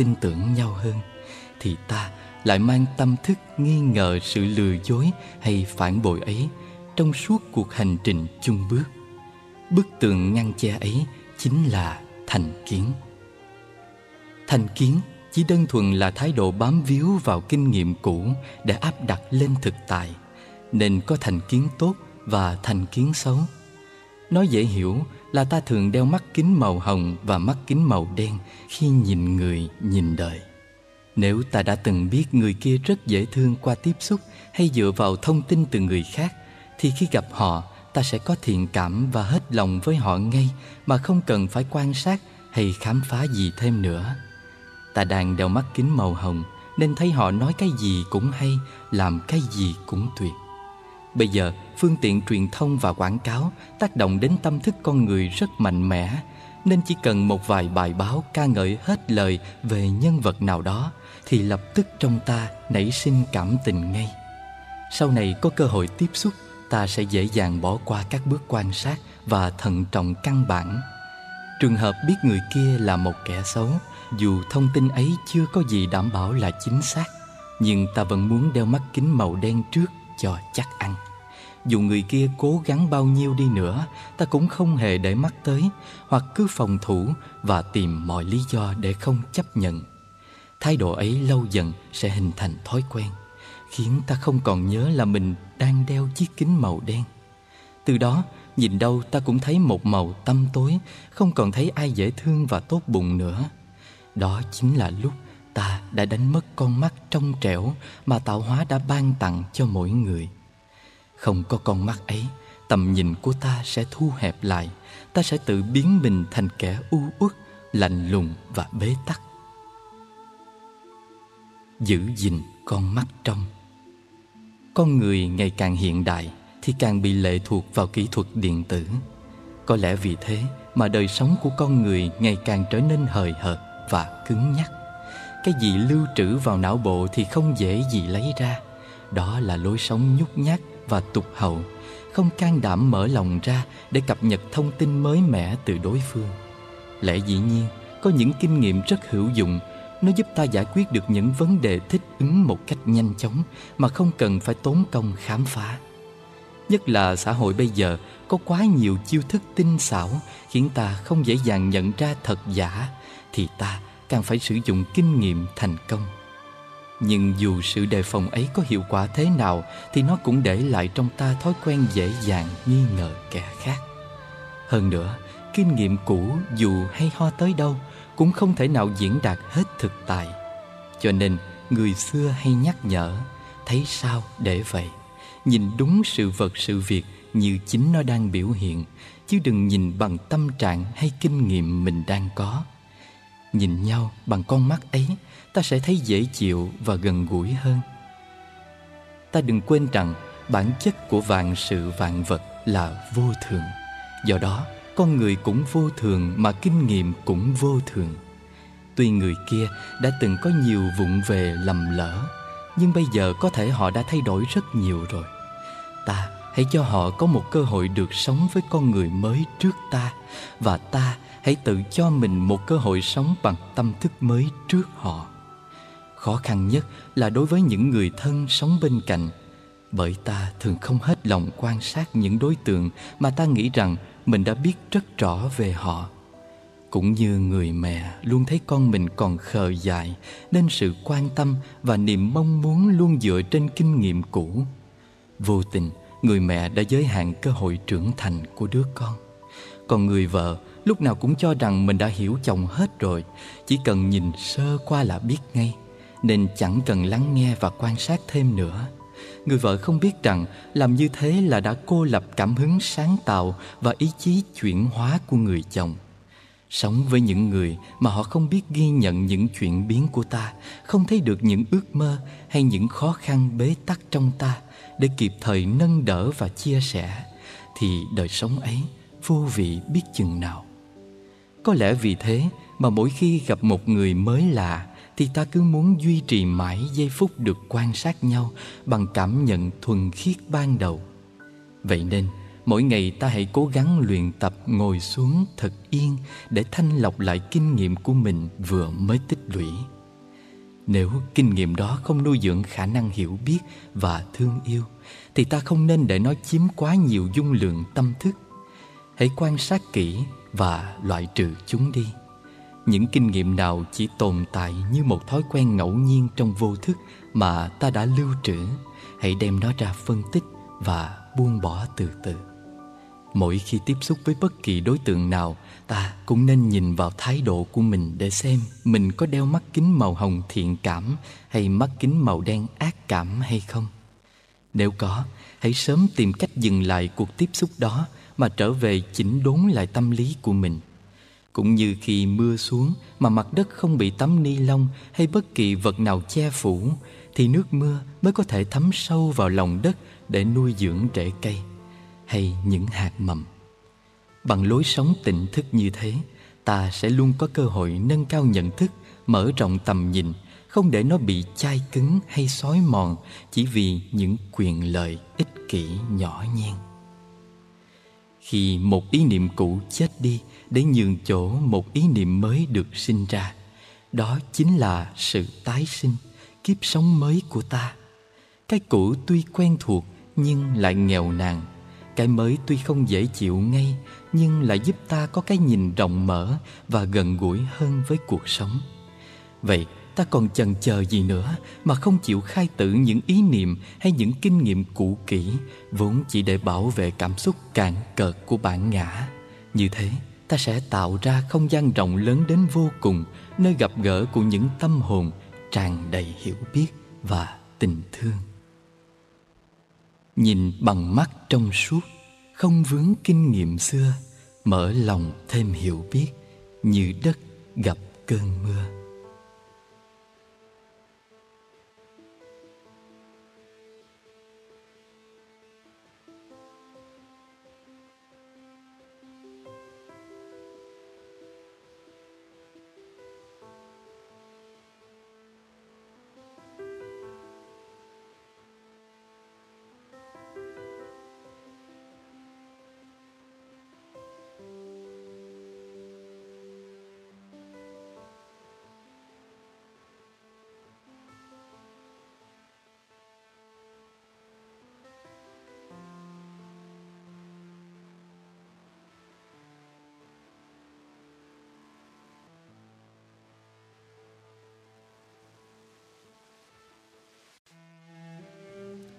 tin tưởng nhau hơn, thì ta lại mang tâm thức nghi ngờ sự lừa dối hay phản bội ấy trong suốt cuộc hành trình chung bước. Bức tường ngăn che ấy chính là thành kiến. Thành kiến chỉ đơn thuần là thái độ bám víu vào kinh nghiệm cũ để áp đặt lên thực tại, nên có thành kiến tốt và thành kiến xấu nói dễ hiểu là ta thường đeo mắt kính màu hồng và mắt kính màu đen khi nhìn người, nhìn đời. Nếu ta đã từng biết người kia rất dễ thương qua tiếp xúc hay dựa vào thông tin từ người khác, thì khi gặp họ, ta sẽ có thiện cảm và hết lòng với họ ngay mà không cần phải quan sát hay khám phá gì thêm nữa. Ta đang đeo mắt kính màu hồng nên thấy họ nói cái gì cũng hay, làm cái gì cũng tuyệt. Bây giờ phương tiện truyền thông và quảng cáo tác động đến tâm thức con người rất mạnh mẽ, nên chỉ cần một vài bài báo ca ngợi hết lời về nhân vật nào đó thì lập tức trong ta nảy sinh cảm tình ngay. Sau này có cơ hội tiếp xúc, ta sẽ dễ dàng bỏ qua các bước quan sát và thận trọng căn bản. Trường hợp biết người kia là một kẻ xấu, dù thông tin ấy chưa có gì đảm bảo là chính xác, nhưng ta vẫn muốn đeo mắt kính màu đen trước cho chắc ăn dù người kia cố gắng bao nhiêu đi nữa, ta cũng không hề để mắt tới, hoặc cứ phòng thủ và tìm mọi lý do để không chấp nhận. Thái độ ấy lâu dần sẽ hình thành thói quen, khiến ta không còn nhớ là mình đang đeo chiếc kính màu đen. Từ đó, nhìn đâu ta cũng thấy một màu tăm tối, không còn thấy ai dễ thương và tốt bụng nữa. Đó chính là lúc ta đã đánh mất con mắt trong trẻo mà tạo hóa đã ban tặng cho mỗi người không có con mắt ấy, tầm nhìn của ta sẽ thu hẹp lại. Ta sẽ tự biến mình thành kẻ u uất, lạnh lùng và bế tắc. Giữ gìn con mắt trong. Con người ngày càng hiện đại thì càng bị lệ thuộc vào kỹ thuật điện tử. Có lẽ vì thế mà đời sống của con người ngày càng trở nên hời hợt và cứng nhắc. Cái gì lưu trữ vào não bộ thì không dễ gì lấy ra. Đó là lối sống nhút nhát và tục hậu không can đảm mở lòng ra để cập nhật thông tin mới mẻ từ đối phương. Lẽ dĩ nhiên, có những kinh nghiệm rất hữu dụng, nó giúp ta giải quyết được những vấn đề thích ứng một cách nhanh chóng mà không cần phải tốn công khám phá. Nhất là xã hội bây giờ, có quá nhiều chiêu thức tinh xảo khiến ta không dễ dàng nhận ra thật giả, thì ta càng phải sử dụng kinh nghiệm thành công nhưng dù sự đề phòng ấy có hiệu quả thế nào, thì nó cũng để lại trong ta thói quen dễ dàng nghi ngờ kẻ khác. Hơn nữa, kinh nghiệm cũ, dù hay ho tới đâu, cũng không thể nào diễn đạt hết thực tại. Cho nên, người xưa hay nhắc nhở, thấy sao để vậy? Nhìn đúng sự vật, sự việc như chính nó đang biểu hiện, chứ đừng nhìn bằng tâm trạng hay kinh nghiệm mình đang có. Nhìn nhau bằng con mắt ấy ta sẽ thấy dễ chịu và gần gũi hơn. Ta đừng quên rằng bản chất của vạn sự vạn vật là vô thường. Do đó, con người cũng vô thường mà kinh nghiệm cũng vô thường. Tuy người kia đã từng có nhiều vụng về lầm lỡ, nhưng bây giờ có thể họ đã thay đổi rất nhiều rồi. Ta hãy cho họ có một cơ hội được sống với con người mới trước ta, và ta hãy tự cho mình một cơ hội sống bằng tâm thức mới trước họ khó khăn nhất là đối với những người thân sống bên cạnh. Bởi ta thường không hết lòng quan sát những đối tượng mà ta nghĩ rằng mình đã biết rất rõ về họ. Cũng như người mẹ luôn thấy con mình còn khờ dại, nên sự quan tâm và niềm mong muốn luôn dựa trên kinh nghiệm cũ. Vô tình, người mẹ đã giới hạn cơ hội trưởng thành của đứa con. Còn người vợ lúc nào cũng cho rằng mình đã hiểu chồng hết rồi, chỉ cần nhìn sơ qua là biết ngay nên chẳng cần lắng nghe và quan sát thêm nữa. Người vợ không biết rằng làm như thế là đã cô lập cảm hứng sáng tạo và ý chí chuyển hóa của người chồng. Sống với những người mà họ không biết ghi nhận những chuyển biến của ta, không thấy được những ước mơ hay những khó khăn bế tắc trong ta để kịp thời nâng đỡ và chia sẻ, thì đời sống ấy vô vị biết chừng nào. Có lẽ vì thế mà mỗi khi gặp một người mới lạ thì ta cứ muốn duy trì mãi giây phút được quan sát nhau bằng cảm nhận thuần khiết ban đầu vậy nên, Mỗi ngày ta hãy cố gắng luyện tập ngồi xuống thật yên để thanh lọc lại kinh nghiệm của mình vừa mới tích lũy. Nếu kinh nghiệm đó không nuôi dưỡng khả năng hiểu biết và thương yêu, thì ta không nên để nó chiếm quá nhiều dung lượng tâm thức. Hãy quan sát kỹ và loại trừ chúng đi. Những kinh nghiệm nào chỉ tồn tại như một thói quen ngẫu nhiên trong vô thức mà ta đã lưu trữ, hãy đem nó ra phân tích và buông bỏ từ từ. Mỗi khi tiếp xúc với bất kỳ đối tượng nào, ta cũng nên nhìn vào thái độ của mình để xem mình có đeo mắt kính màu hồng thiện cảm hay mắt kính màu đen ác cảm hay không. Nếu có, hãy sớm tìm cách dừng lại cuộc tiếp xúc đó mà trở về chỉnh đốn lại tâm lý của mình. Cũng như khi mưa xuống mà mặt đất không bị tấm ni lông hay bất kỳ vật nào che phủ, thì nước mưa mới có thể thấm sâu vào lòng đất để nuôi dưỡng rễ cây hay những hạt mầm. Bằng lối sống tỉnh thức như thế, ta sẽ luôn có cơ hội nâng cao nhận thức, mở rộng tầm nhìn, không để nó bị chai cứng hay xói mòn chỉ vì những quyền lợi ích kỷ nhỏ nhen. Khi một ý niệm cũ chết đi để nhường chỗ một ý niệm mới được sinh ra, đó chính là sự tái sinh, kiếp sống mới của ta. Cái cũ tuy quen thuộc nhưng lại nghèo nàn. Cái mới tuy không dễ chịu ngay nhưng lại giúp ta có cái nhìn rộng mở và gần gũi hơn với cuộc sống. Vậy ta còn chần chờ gì nữa mà không chịu khai tử những ý niệm hay những kinh nghiệm cũ kỹ vốn chỉ để bảo vệ cảm xúc cạn cợt của bản ngã? Như thế ta sẽ tạo ra không gian rộng lớn đến vô cùng, nơi gặp gỡ của những tâm hồn tràn đầy hiểu biết và tình thương. Nhìn bằng mắt trong suốt, không vướng kinh nghiệm xưa, mở lòng thêm hiểu biết như đất gặp cơn mưa.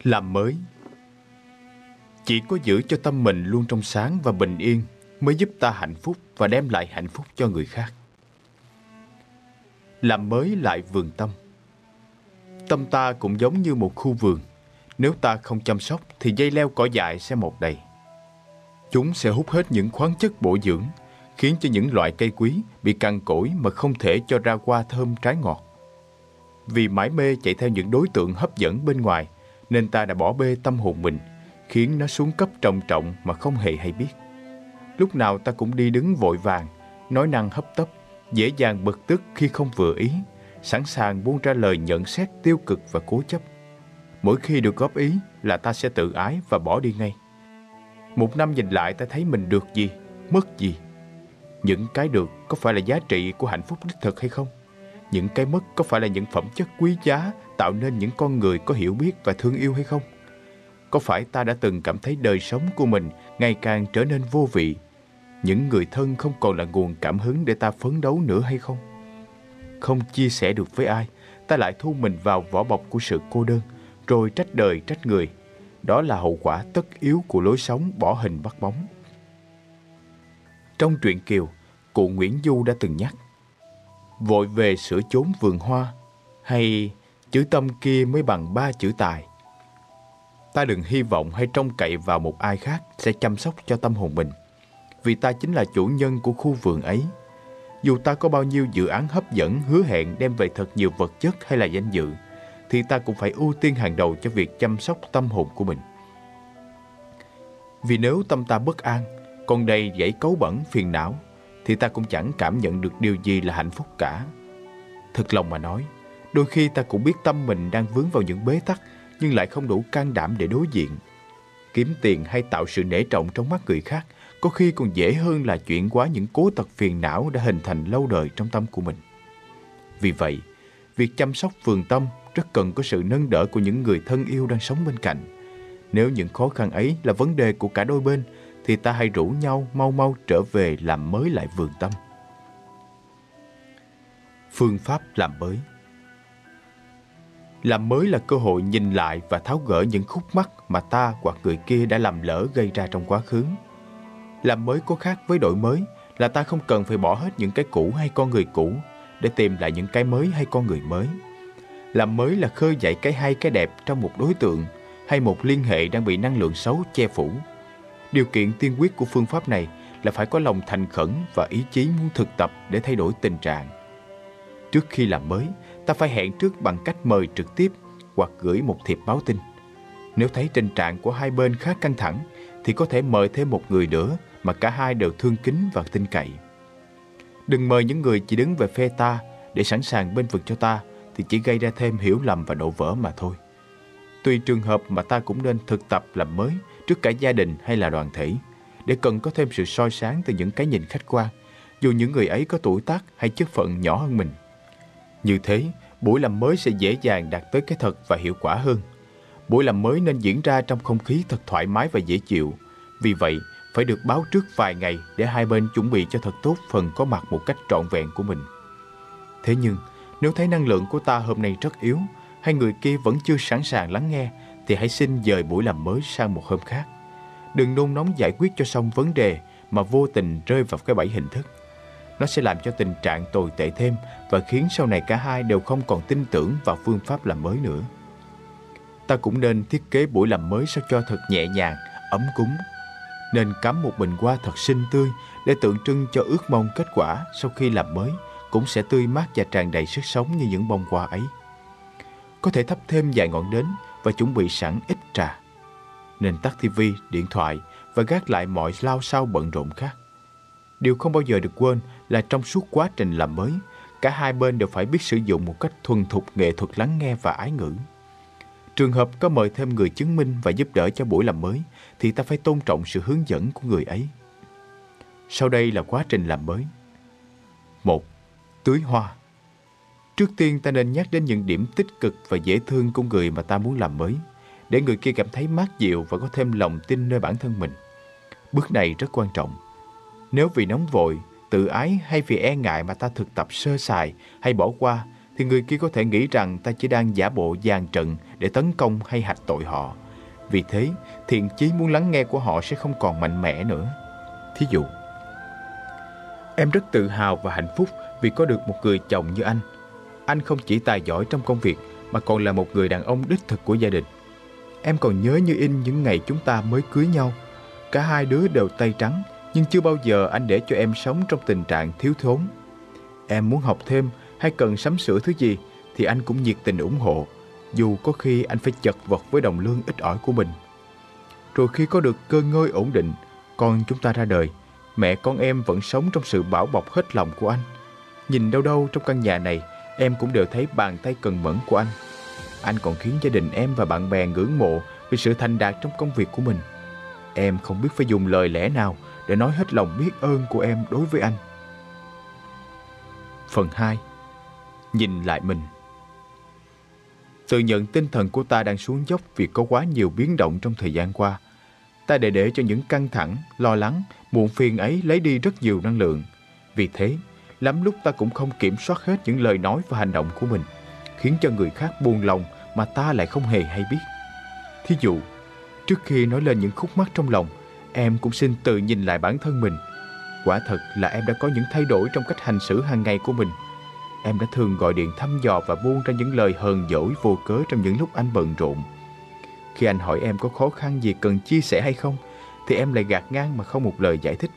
Làm mới. Chỉ có giữ cho tâm mình luôn trong sáng và bình yên mới giúp ta hạnh phúc và đem lại hạnh phúc cho người khác. Làm mới lại vườn tâm. Tâm ta cũng giống như một khu vườn. Nếu ta không chăm sóc thì dây leo cỏ dại sẽ mọc đầy. Chúng sẽ hút hết những khoáng chất bổ dưỡng, khiến cho những loại cây quý bị cằn cỗi mà không thể cho ra hoa thơm trái ngọt. Vì mãi mê chạy theo những đối tượng hấp dẫn bên ngoài nên ta đã bỏ bê tâm hồn mình, khiến nó xuống cấp trọng trọng mà không hề hay biết. Lúc nào ta cũng đi đứng vội vàng, nói năng hấp tấp, dễ dàng bực tức khi không vừa ý, sẵn sàng buông ra lời nhận xét tiêu cực và cố chấp. Mỗi khi được góp ý là ta sẽ tự ái và bỏ đi ngay. Một năm nhìn lại ta thấy mình được gì, mất gì. Những cái được có phải là giá trị của hạnh phúc đích thực hay không? Những cái mất có phải là những phẩm chất quý giá tạo nên những con người có hiểu biết và thương yêu hay không? Có phải ta đã từng cảm thấy đời sống của mình ngày càng trở nên vô vị? Những người thân không còn là nguồn cảm hứng để ta phấn đấu nữa hay không? Không chia sẻ được với ai, ta lại thu mình vào vỏ bọc của sự cô đơn, rồi trách đời trách người. Đó là hậu quả tất yếu của lối sống bỏ hình bắt bóng. Trong truyện Kiều, cụ Nguyễn Du đã từng nhắc Vội về sửa chốn vườn hoa hay chữ tâm kia mới bằng ba chữ tài. Ta đừng hy vọng hay trông cậy vào một ai khác sẽ chăm sóc cho tâm hồn mình, vì ta chính là chủ nhân của khu vườn ấy. Dù ta có bao nhiêu dự án hấp dẫn hứa hẹn đem về thật nhiều vật chất hay là danh dự, thì ta cũng phải ưu tiên hàng đầu cho việc chăm sóc tâm hồn của mình. Vì nếu tâm ta bất an, còn đầy dãy cấu bẩn phiền não, thì ta cũng chẳng cảm nhận được điều gì là hạnh phúc cả. Thật lòng mà nói, Đôi khi ta cũng biết tâm mình đang vướng vào những bế tắc nhưng lại không đủ can đảm để đối diện. Kiếm tiền hay tạo sự nể trọng trong mắt người khác có khi còn dễ hơn là chuyển hóa những cố tật phiền não đã hình thành lâu đời trong tâm của mình. Vì vậy, việc chăm sóc vườn tâm rất cần có sự nâng đỡ của những người thân yêu đang sống bên cạnh. Nếu những khó khăn ấy là vấn đề của cả đôi bên, thì ta hãy rủ nhau mau mau trở về làm mới lại vườn tâm. Phương pháp làm mới Làm mới là cơ hội nhìn lại và tháo gỡ những khúc mắc mà ta hoặc người kia đã làm lỡ gây ra trong quá khứ. Làm mới có khác với đổi mới, là ta không cần phải bỏ hết những cái cũ hay con người cũ để tìm lại những cái mới hay con người mới. Làm mới là khơi dậy cái hay, cái đẹp trong một đối tượng hay một liên hệ đang bị năng lượng xấu che phủ. Điều kiện tiên quyết của phương pháp này là phải có lòng thành khẩn và ý chí muốn thực tập để thay đổi tình trạng. Trước khi làm mới, ta phải hẹn trước bằng cách mời trực tiếp hoặc gửi một thiệp báo tin. Nếu thấy tình trạng của hai bên khá căng thẳng, thì có thể mời thêm một người nữa mà cả hai đều thương kính và tin cậy. Đừng mời những người chỉ đứng về phe ta để sẵn sàng bên vực cho ta thì chỉ gây ra thêm hiểu lầm và đổ vỡ mà thôi. Tùy trường hợp mà ta cũng nên thực tập làm mới trước cả gia đình hay là đoàn thể để cần có thêm sự soi sáng từ những cái nhìn khách quan dù những người ấy có tuổi tác hay chức phận nhỏ hơn mình. Như thế, buổi làm mới sẽ dễ dàng đạt tới cái thật và hiệu quả hơn. Buổi làm mới nên diễn ra trong không khí thật thoải mái và dễ chịu. Vì vậy, phải được báo trước vài ngày để hai bên chuẩn bị cho thật tốt phần có mặt một cách trọn vẹn của mình. Thế nhưng, nếu thấy năng lượng của ta hôm nay rất yếu, hay người kia vẫn chưa sẵn sàng lắng nghe, thì hãy xin dời buổi làm mới sang một hôm khác. Đừng nôn nóng giải quyết cho xong vấn đề mà vô tình rơi vào cái bẫy hình thức. Nó sẽ làm cho tình trạng tồi tệ thêm và khiến sau này cả hai đều không còn tin tưởng vào phương pháp làm mới nữa. Ta cũng nên thiết kế buổi làm mới sao cho thật nhẹ nhàng, ấm cúng nên cắm một bình hoa thật xinh tươi để tượng trưng cho ước mong kết quả sau khi làm mới cũng sẽ tươi mát và tràn đầy sức sống như những bông hoa ấy. Có thể thắp thêm vài ngọn nến và chuẩn bị sẵn ít trà. Nên tắt tivi, điện thoại và gác lại mọi lao sao bận rộn khác. Điều không bao giờ được quên là trong suốt quá trình làm mới, cả hai bên đều phải biết sử dụng một cách thuần thục nghệ thuật lắng nghe và ái ngữ. Trường hợp có mời thêm người chứng minh và giúp đỡ cho buổi làm mới thì ta phải tôn trọng sự hướng dẫn của người ấy. Sau đây là quá trình làm mới. một Tưới hoa Trước tiên ta nên nhắc đến những điểm tích cực và dễ thương của người mà ta muốn làm mới, để người kia cảm thấy mát dịu và có thêm lòng tin nơi bản thân mình. Bước này rất quan trọng. Nếu vì nóng vội, tự ái hay vì e ngại mà ta thực tập sơ sài hay bỏ qua, thì người kia có thể nghĩ rằng ta chỉ đang giả bộ dàn trận để tấn công hay hạch tội họ. Vì thế, thiện chí muốn lắng nghe của họ sẽ không còn mạnh mẽ nữa. Thí dụ, em rất tự hào và hạnh phúc vì có được một người chồng như anh. Anh không chỉ tài giỏi trong công việc mà còn là một người đàn ông đích thực của gia đình. Em còn nhớ như in những ngày chúng ta mới cưới nhau. Cả hai đứa đều tay trắng, nhưng chưa bao giờ anh để cho em sống trong tình trạng thiếu thốn. Em muốn học thêm hay cần sắm sửa thứ gì thì anh cũng nhiệt tình ủng hộ dù có khi anh phải chật vật với đồng lương ít ỏi của mình. Rồi khi có được cơ ngơi ổn định, con chúng ta ra đời, mẹ con em vẫn sống trong sự bảo bọc hết lòng của anh. Nhìn đâu đâu trong căn nhà này, em cũng đều thấy bàn tay cần mẫn của anh. Anh còn khiến gia đình em và bạn bè ngưỡng mộ vì sự thành đạt trong công việc của mình. Em không biết phải dùng lời lẽ nào để nói hết lòng biết ơn của em đối với anh. Phần 2 Nhìn lại mình Tự nhận tinh thần của ta đang xuống dốc vì có quá nhiều biến động trong thời gian qua. Ta để để cho những căng thẳng, lo lắng, muộn phiền ấy lấy đi rất nhiều năng lượng. Vì thế, lắm lúc ta cũng không kiểm soát hết những lời nói và hành động của mình, khiến cho người khác buồn lòng mà ta lại không hề hay biết. Thí dụ, trước khi nói lên những khúc mắc trong lòng, em cũng xin tự nhìn lại bản thân mình. Quả thật là em đã có những thay đổi trong cách hành xử hàng ngày của mình – Em đã thường gọi điện thăm dò và buông ra những lời hờn dỗi vô cớ trong những lúc anh bận rộn. Khi anh hỏi em có khó khăn gì cần chia sẻ hay không, thì em lại gạt ngang mà không một lời giải thích.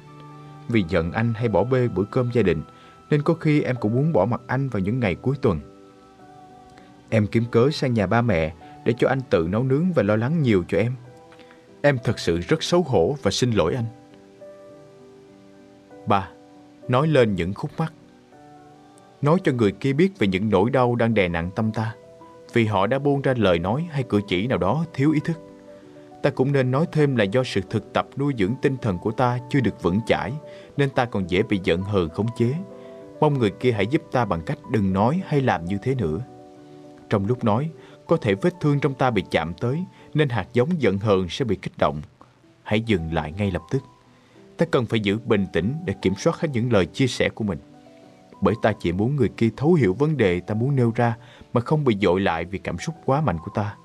Vì giận anh hay bỏ bê bữa cơm gia đình, nên có khi em cũng muốn bỏ mặt anh vào những ngày cuối tuần. Em kiếm cớ sang nhà ba mẹ để cho anh tự nấu nướng và lo lắng nhiều cho em. Em thật sự rất xấu hổ và xin lỗi anh. ba, Nói lên những khúc mắc nói cho người kia biết về những nỗi đau đang đè nặng tâm ta, vì họ đã buông ra lời nói hay cử chỉ nào đó thiếu ý thức. Ta cũng nên nói thêm là do sự thực tập nuôi dưỡng tinh thần của ta chưa được vững chãi, nên ta còn dễ bị giận hờn khống chế. Mong người kia hãy giúp ta bằng cách đừng nói hay làm như thế nữa. Trong lúc nói, có thể vết thương trong ta bị chạm tới, nên hạt giống giận hờn sẽ bị kích động. Hãy dừng lại ngay lập tức. Ta cần phải giữ bình tĩnh để kiểm soát hết những lời chia sẻ của mình. Bởi ta chỉ muốn người kia thấu hiểu vấn đề ta muốn nêu ra mà không bị dội lại vì cảm xúc quá mạnh của ta.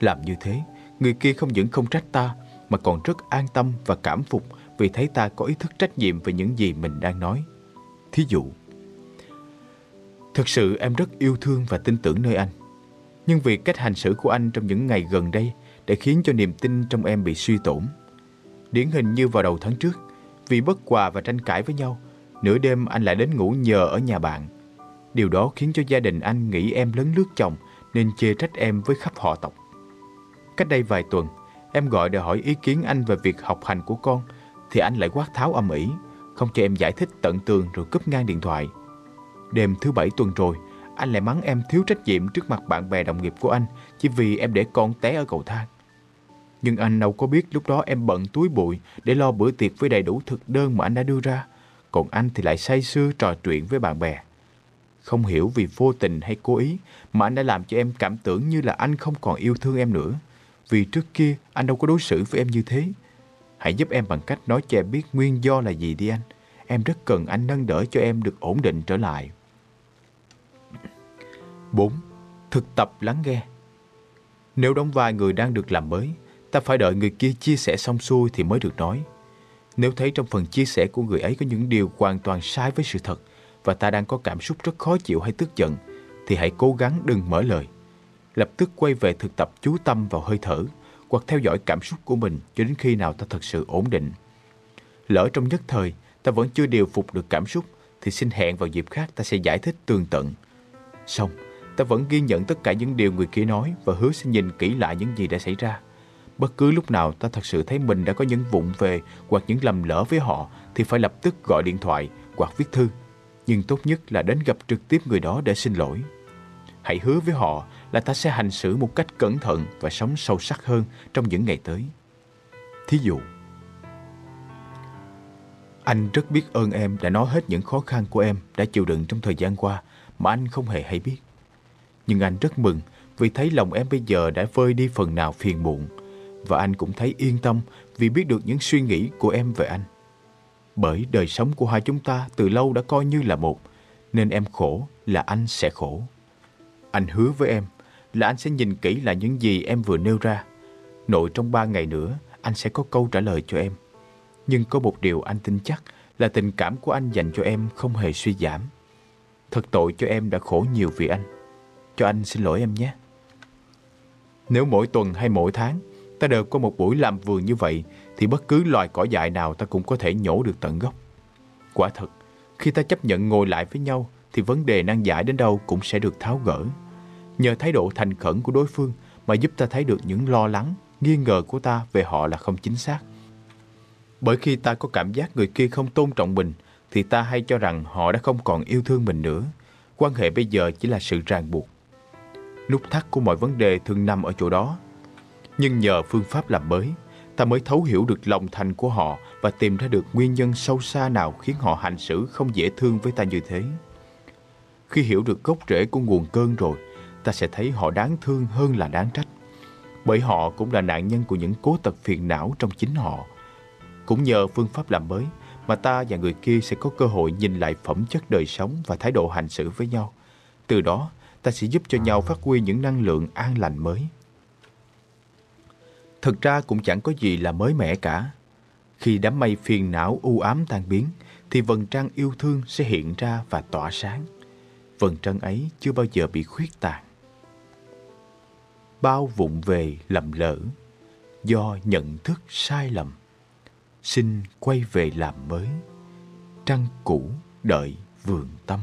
Làm như thế, người kia không những không trách ta mà còn rất an tâm và cảm phục vì thấy ta có ý thức trách nhiệm về những gì mình đang nói. Thí dụ, Thực sự em rất yêu thương và tin tưởng nơi anh. Nhưng việc cách hành xử của anh trong những ngày gần đây đã khiến cho niềm tin trong em bị suy tổn. Điển hình như vào đầu tháng trước, vì bất hòa và tranh cãi với nhau, nửa đêm anh lại đến ngủ nhờ ở nhà bạn. Điều đó khiến cho gia đình anh nghĩ em lấn lướt chồng nên chê trách em với khắp họ tộc. Cách đây vài tuần, em gọi để hỏi ý kiến anh về việc học hành của con thì anh lại quát tháo âm ỉ, không cho em giải thích tận tường rồi cúp ngang điện thoại. Đêm thứ bảy tuần rồi, anh lại mắng em thiếu trách nhiệm trước mặt bạn bè đồng nghiệp của anh chỉ vì em để con té ở cầu thang. Nhưng anh đâu có biết lúc đó em bận túi bụi để lo bữa tiệc với đầy đủ thực đơn mà anh đã đưa ra. Còn anh thì lại say sưa trò chuyện với bạn bè. Không hiểu vì vô tình hay cố ý mà anh đã làm cho em cảm tưởng như là anh không còn yêu thương em nữa. Vì trước kia anh đâu có đối xử với em như thế. Hãy giúp em bằng cách nói cho em biết nguyên do là gì đi anh. Em rất cần anh nâng đỡ cho em được ổn định trở lại. 4. Thực tập lắng nghe Nếu đóng vai người đang được làm mới, ta phải đợi người kia chia sẻ xong xuôi thì mới được nói. Nếu thấy trong phần chia sẻ của người ấy có những điều hoàn toàn sai với sự thật và ta đang có cảm xúc rất khó chịu hay tức giận, thì hãy cố gắng đừng mở lời. Lập tức quay về thực tập chú tâm vào hơi thở hoặc theo dõi cảm xúc của mình cho đến khi nào ta thật sự ổn định. Lỡ trong nhất thời, ta vẫn chưa điều phục được cảm xúc thì xin hẹn vào dịp khác ta sẽ giải thích tường tận. Xong, ta vẫn ghi nhận tất cả những điều người kia nói và hứa sẽ nhìn kỹ lại những gì đã xảy ra. Bất cứ lúc nào ta thật sự thấy mình đã có những vụng về hoặc những lầm lỡ với họ thì phải lập tức gọi điện thoại hoặc viết thư. Nhưng tốt nhất là đến gặp trực tiếp người đó để xin lỗi. Hãy hứa với họ là ta sẽ hành xử một cách cẩn thận và sống sâu sắc hơn trong những ngày tới. Thí dụ, anh rất biết ơn em đã nói hết những khó khăn của em đã chịu đựng trong thời gian qua mà anh không hề hay biết. Nhưng anh rất mừng vì thấy lòng em bây giờ đã vơi đi phần nào phiền muộn và anh cũng thấy yên tâm vì biết được những suy nghĩ của em về anh. Bởi đời sống của hai chúng ta từ lâu đã coi như là một, nên em khổ là anh sẽ khổ. Anh hứa với em là anh sẽ nhìn kỹ lại những gì em vừa nêu ra. Nội trong ba ngày nữa, anh sẽ có câu trả lời cho em. Nhưng có một điều anh tin chắc là tình cảm của anh dành cho em không hề suy giảm. Thật tội cho em đã khổ nhiều vì anh. Cho anh xin lỗi em nhé. Nếu mỗi tuần hay mỗi tháng ta đều có một buổi làm vườn như vậy thì bất cứ loài cỏ dại nào ta cũng có thể nhổ được tận gốc. Quả thật, khi ta chấp nhận ngồi lại với nhau thì vấn đề nan giải đến đâu cũng sẽ được tháo gỡ. Nhờ thái độ thành khẩn của đối phương mà giúp ta thấy được những lo lắng, nghi ngờ của ta về họ là không chính xác. Bởi khi ta có cảm giác người kia không tôn trọng mình thì ta hay cho rằng họ đã không còn yêu thương mình nữa. Quan hệ bây giờ chỉ là sự ràng buộc. Nút thắt của mọi vấn đề thường nằm ở chỗ đó. Nhưng nhờ phương pháp làm mới, ta mới thấu hiểu được lòng thành của họ và tìm ra được nguyên nhân sâu xa nào khiến họ hành xử không dễ thương với ta như thế. Khi hiểu được gốc rễ của nguồn cơn rồi, ta sẽ thấy họ đáng thương hơn là đáng trách. Bởi họ cũng là nạn nhân của những cố tật phiền não trong chính họ. Cũng nhờ phương pháp làm mới mà ta và người kia sẽ có cơ hội nhìn lại phẩm chất đời sống và thái độ hành xử với nhau. Từ đó, ta sẽ giúp cho nhau phát huy những năng lượng an lành mới. Thực ra cũng chẳng có gì là mới mẻ cả. Khi đám mây phiền não u ám tan biến, thì vầng trăng yêu thương sẽ hiện ra và tỏa sáng. Vầng trăng ấy chưa bao giờ bị khuyết tàn. Bao vụng về lầm lỡ, do nhận thức sai lầm xin quay về làm mới trăng cũ đợi vườn tâm.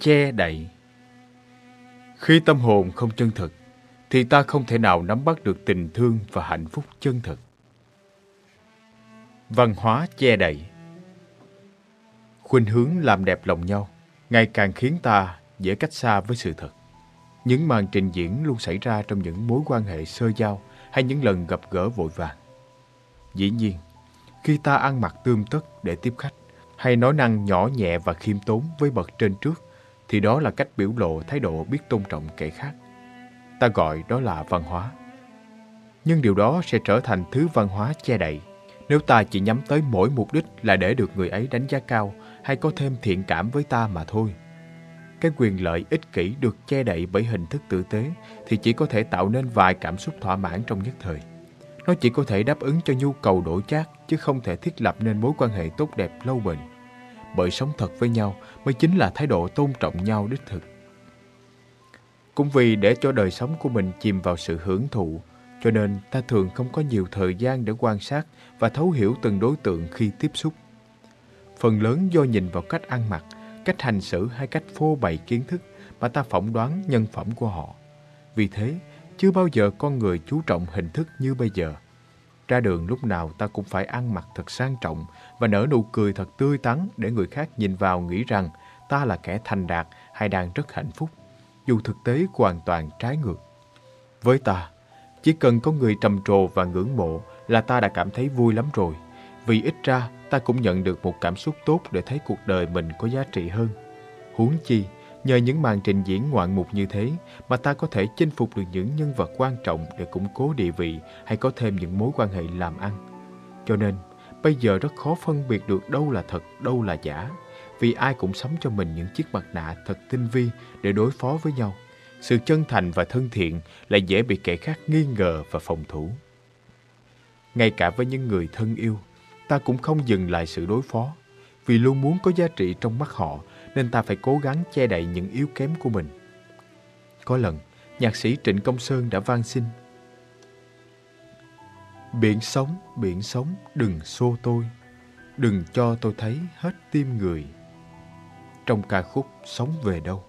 Che đậy Khi tâm hồn không chân thực, thì ta không thể nào nắm bắt được tình thương và hạnh phúc chân thực. Văn hóa che đậy Khuynh hướng làm đẹp lòng nhau ngày càng khiến ta dễ cách xa với sự thật. Những màn trình diễn luôn xảy ra trong những mối quan hệ sơ giao hay những lần gặp gỡ vội vàng. Dĩ nhiên, khi ta ăn mặc tươm tất để tiếp khách hay nói năng nhỏ nhẹ và khiêm tốn với bậc trên trước thì đó là cách biểu lộ thái độ biết tôn trọng kẻ khác. Ta gọi đó là văn hóa. Nhưng điều đó sẽ trở thành thứ văn hóa che đậy nếu ta chỉ nhắm tới mỗi mục đích là để được người ấy đánh giá cao hay có thêm thiện cảm với ta mà thôi. Cái quyền lợi ích kỷ được che đậy bởi hình thức tử tế thì chỉ có thể tạo nên vài cảm xúc thỏa mãn trong nhất thời. Nó chỉ có thể đáp ứng cho nhu cầu đổi chát chứ không thể thiết lập nên mối quan hệ tốt đẹp lâu bền. Bởi sống thật với nhau mới chính là thái độ tôn trọng nhau đích thực. Cũng vì để cho đời sống của mình chìm vào sự hưởng thụ, cho nên ta thường không có nhiều thời gian để quan sát và thấu hiểu từng đối tượng khi tiếp xúc. Phần lớn do nhìn vào cách ăn mặc, cách hành xử hay cách phô bày kiến thức mà ta phỏng đoán nhân phẩm của họ. Vì thế, chưa bao giờ con người chú trọng hình thức như bây giờ. Ra đường lúc nào ta cũng phải ăn mặc thật sang trọng và nở nụ cười thật tươi tắn để người khác nhìn vào nghĩ rằng ta là kẻ thành đạt hay đang rất hạnh phúc, dù thực tế hoàn toàn trái ngược. Với ta, chỉ cần có người trầm trồ và ngưỡng mộ là ta đã cảm thấy vui lắm rồi. Vì ít ra ta cũng nhận được một cảm xúc tốt để thấy cuộc đời mình có giá trị hơn. Huống chi, nhờ những màn trình diễn ngoạn mục như thế mà ta có thể chinh phục được những nhân vật quan trọng để củng cố địa vị hay có thêm những mối quan hệ làm ăn. Cho nên, bây giờ rất khó phân biệt được đâu là thật, đâu là giả, vì ai cũng sắm cho mình những chiếc mặt nạ thật tinh vi để đối phó với nhau. Sự chân thành và thân thiện lại dễ bị kẻ khác nghi ngờ và phòng thủ. Ngay cả với những người thân yêu, ta cũng không dừng lại sự đối phó. Vì luôn muốn có giá trị trong mắt họ nên ta phải cố gắng che đậy những yếu kém của mình. Có lần, nhạc sĩ Trịnh Công Sơn đã van xin Biển sống, biển sống, đừng xô tôi Đừng cho tôi thấy hết tim người Trong ca khúc Sống về đâu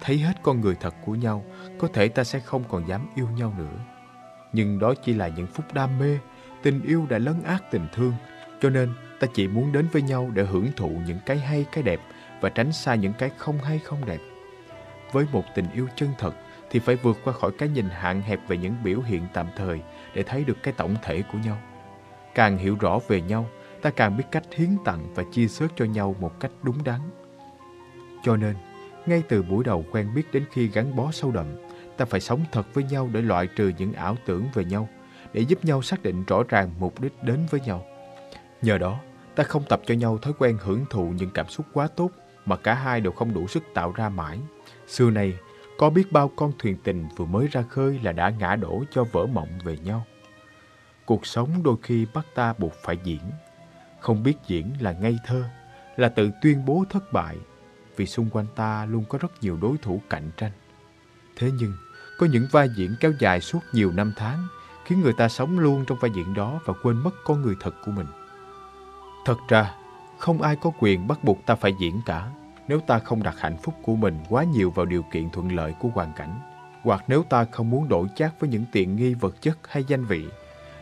Thấy hết con người thật của nhau Có thể ta sẽ không còn dám yêu nhau nữa Nhưng đó chỉ là những phút đam mê Tình yêu đã lấn át tình thương Cho nên ta chỉ muốn đến với nhau để hưởng thụ những cái hay cái đẹp và tránh xa những cái không hay không đẹp. Với một tình yêu chân thật Thì phải vượt qua khỏi cái nhìn hạn hẹp về những biểu hiện tạm thời Để thấy được cái tổng thể của nhau. Càng hiểu rõ về nhau Ta càng biết cách hiến tặng và chia sớt cho nhau một cách đúng đắn. Cho nên ngay từ buổi đầu quen biết đến khi gắn bó sâu đậm Ta phải sống thật với nhau để loại trừ những ảo tưởng về nhau để giúp nhau xác định rõ ràng mục đích đến với nhau. Nhờ đó, ta không tập cho nhau thói quen hưởng thụ những cảm xúc quá tốt mà cả hai đều không đủ sức tạo ra mãi. Xưa này, có biết bao con thuyền tình vừa mới ra khơi là đã ngã đổ cho vỡ mộng về nhau. Cuộc sống đôi khi bắt ta buộc phải diễn. Không biết diễn là ngây thơ, là tự tuyên bố thất bại, vì xung quanh ta luôn có rất nhiều đối thủ cạnh tranh. Thế nhưng, có những vai diễn kéo dài suốt nhiều năm tháng khiến người ta sống luôn trong vai diễn đó và quên mất con người thật của mình. Thật ra, không ai có quyền bắt buộc ta phải diễn cả nếu ta không đặt hạnh phúc của mình quá nhiều vào điều kiện thuận lợi của hoàn cảnh hoặc nếu ta không muốn đổi chác với những tiện nghi vật chất hay danh vị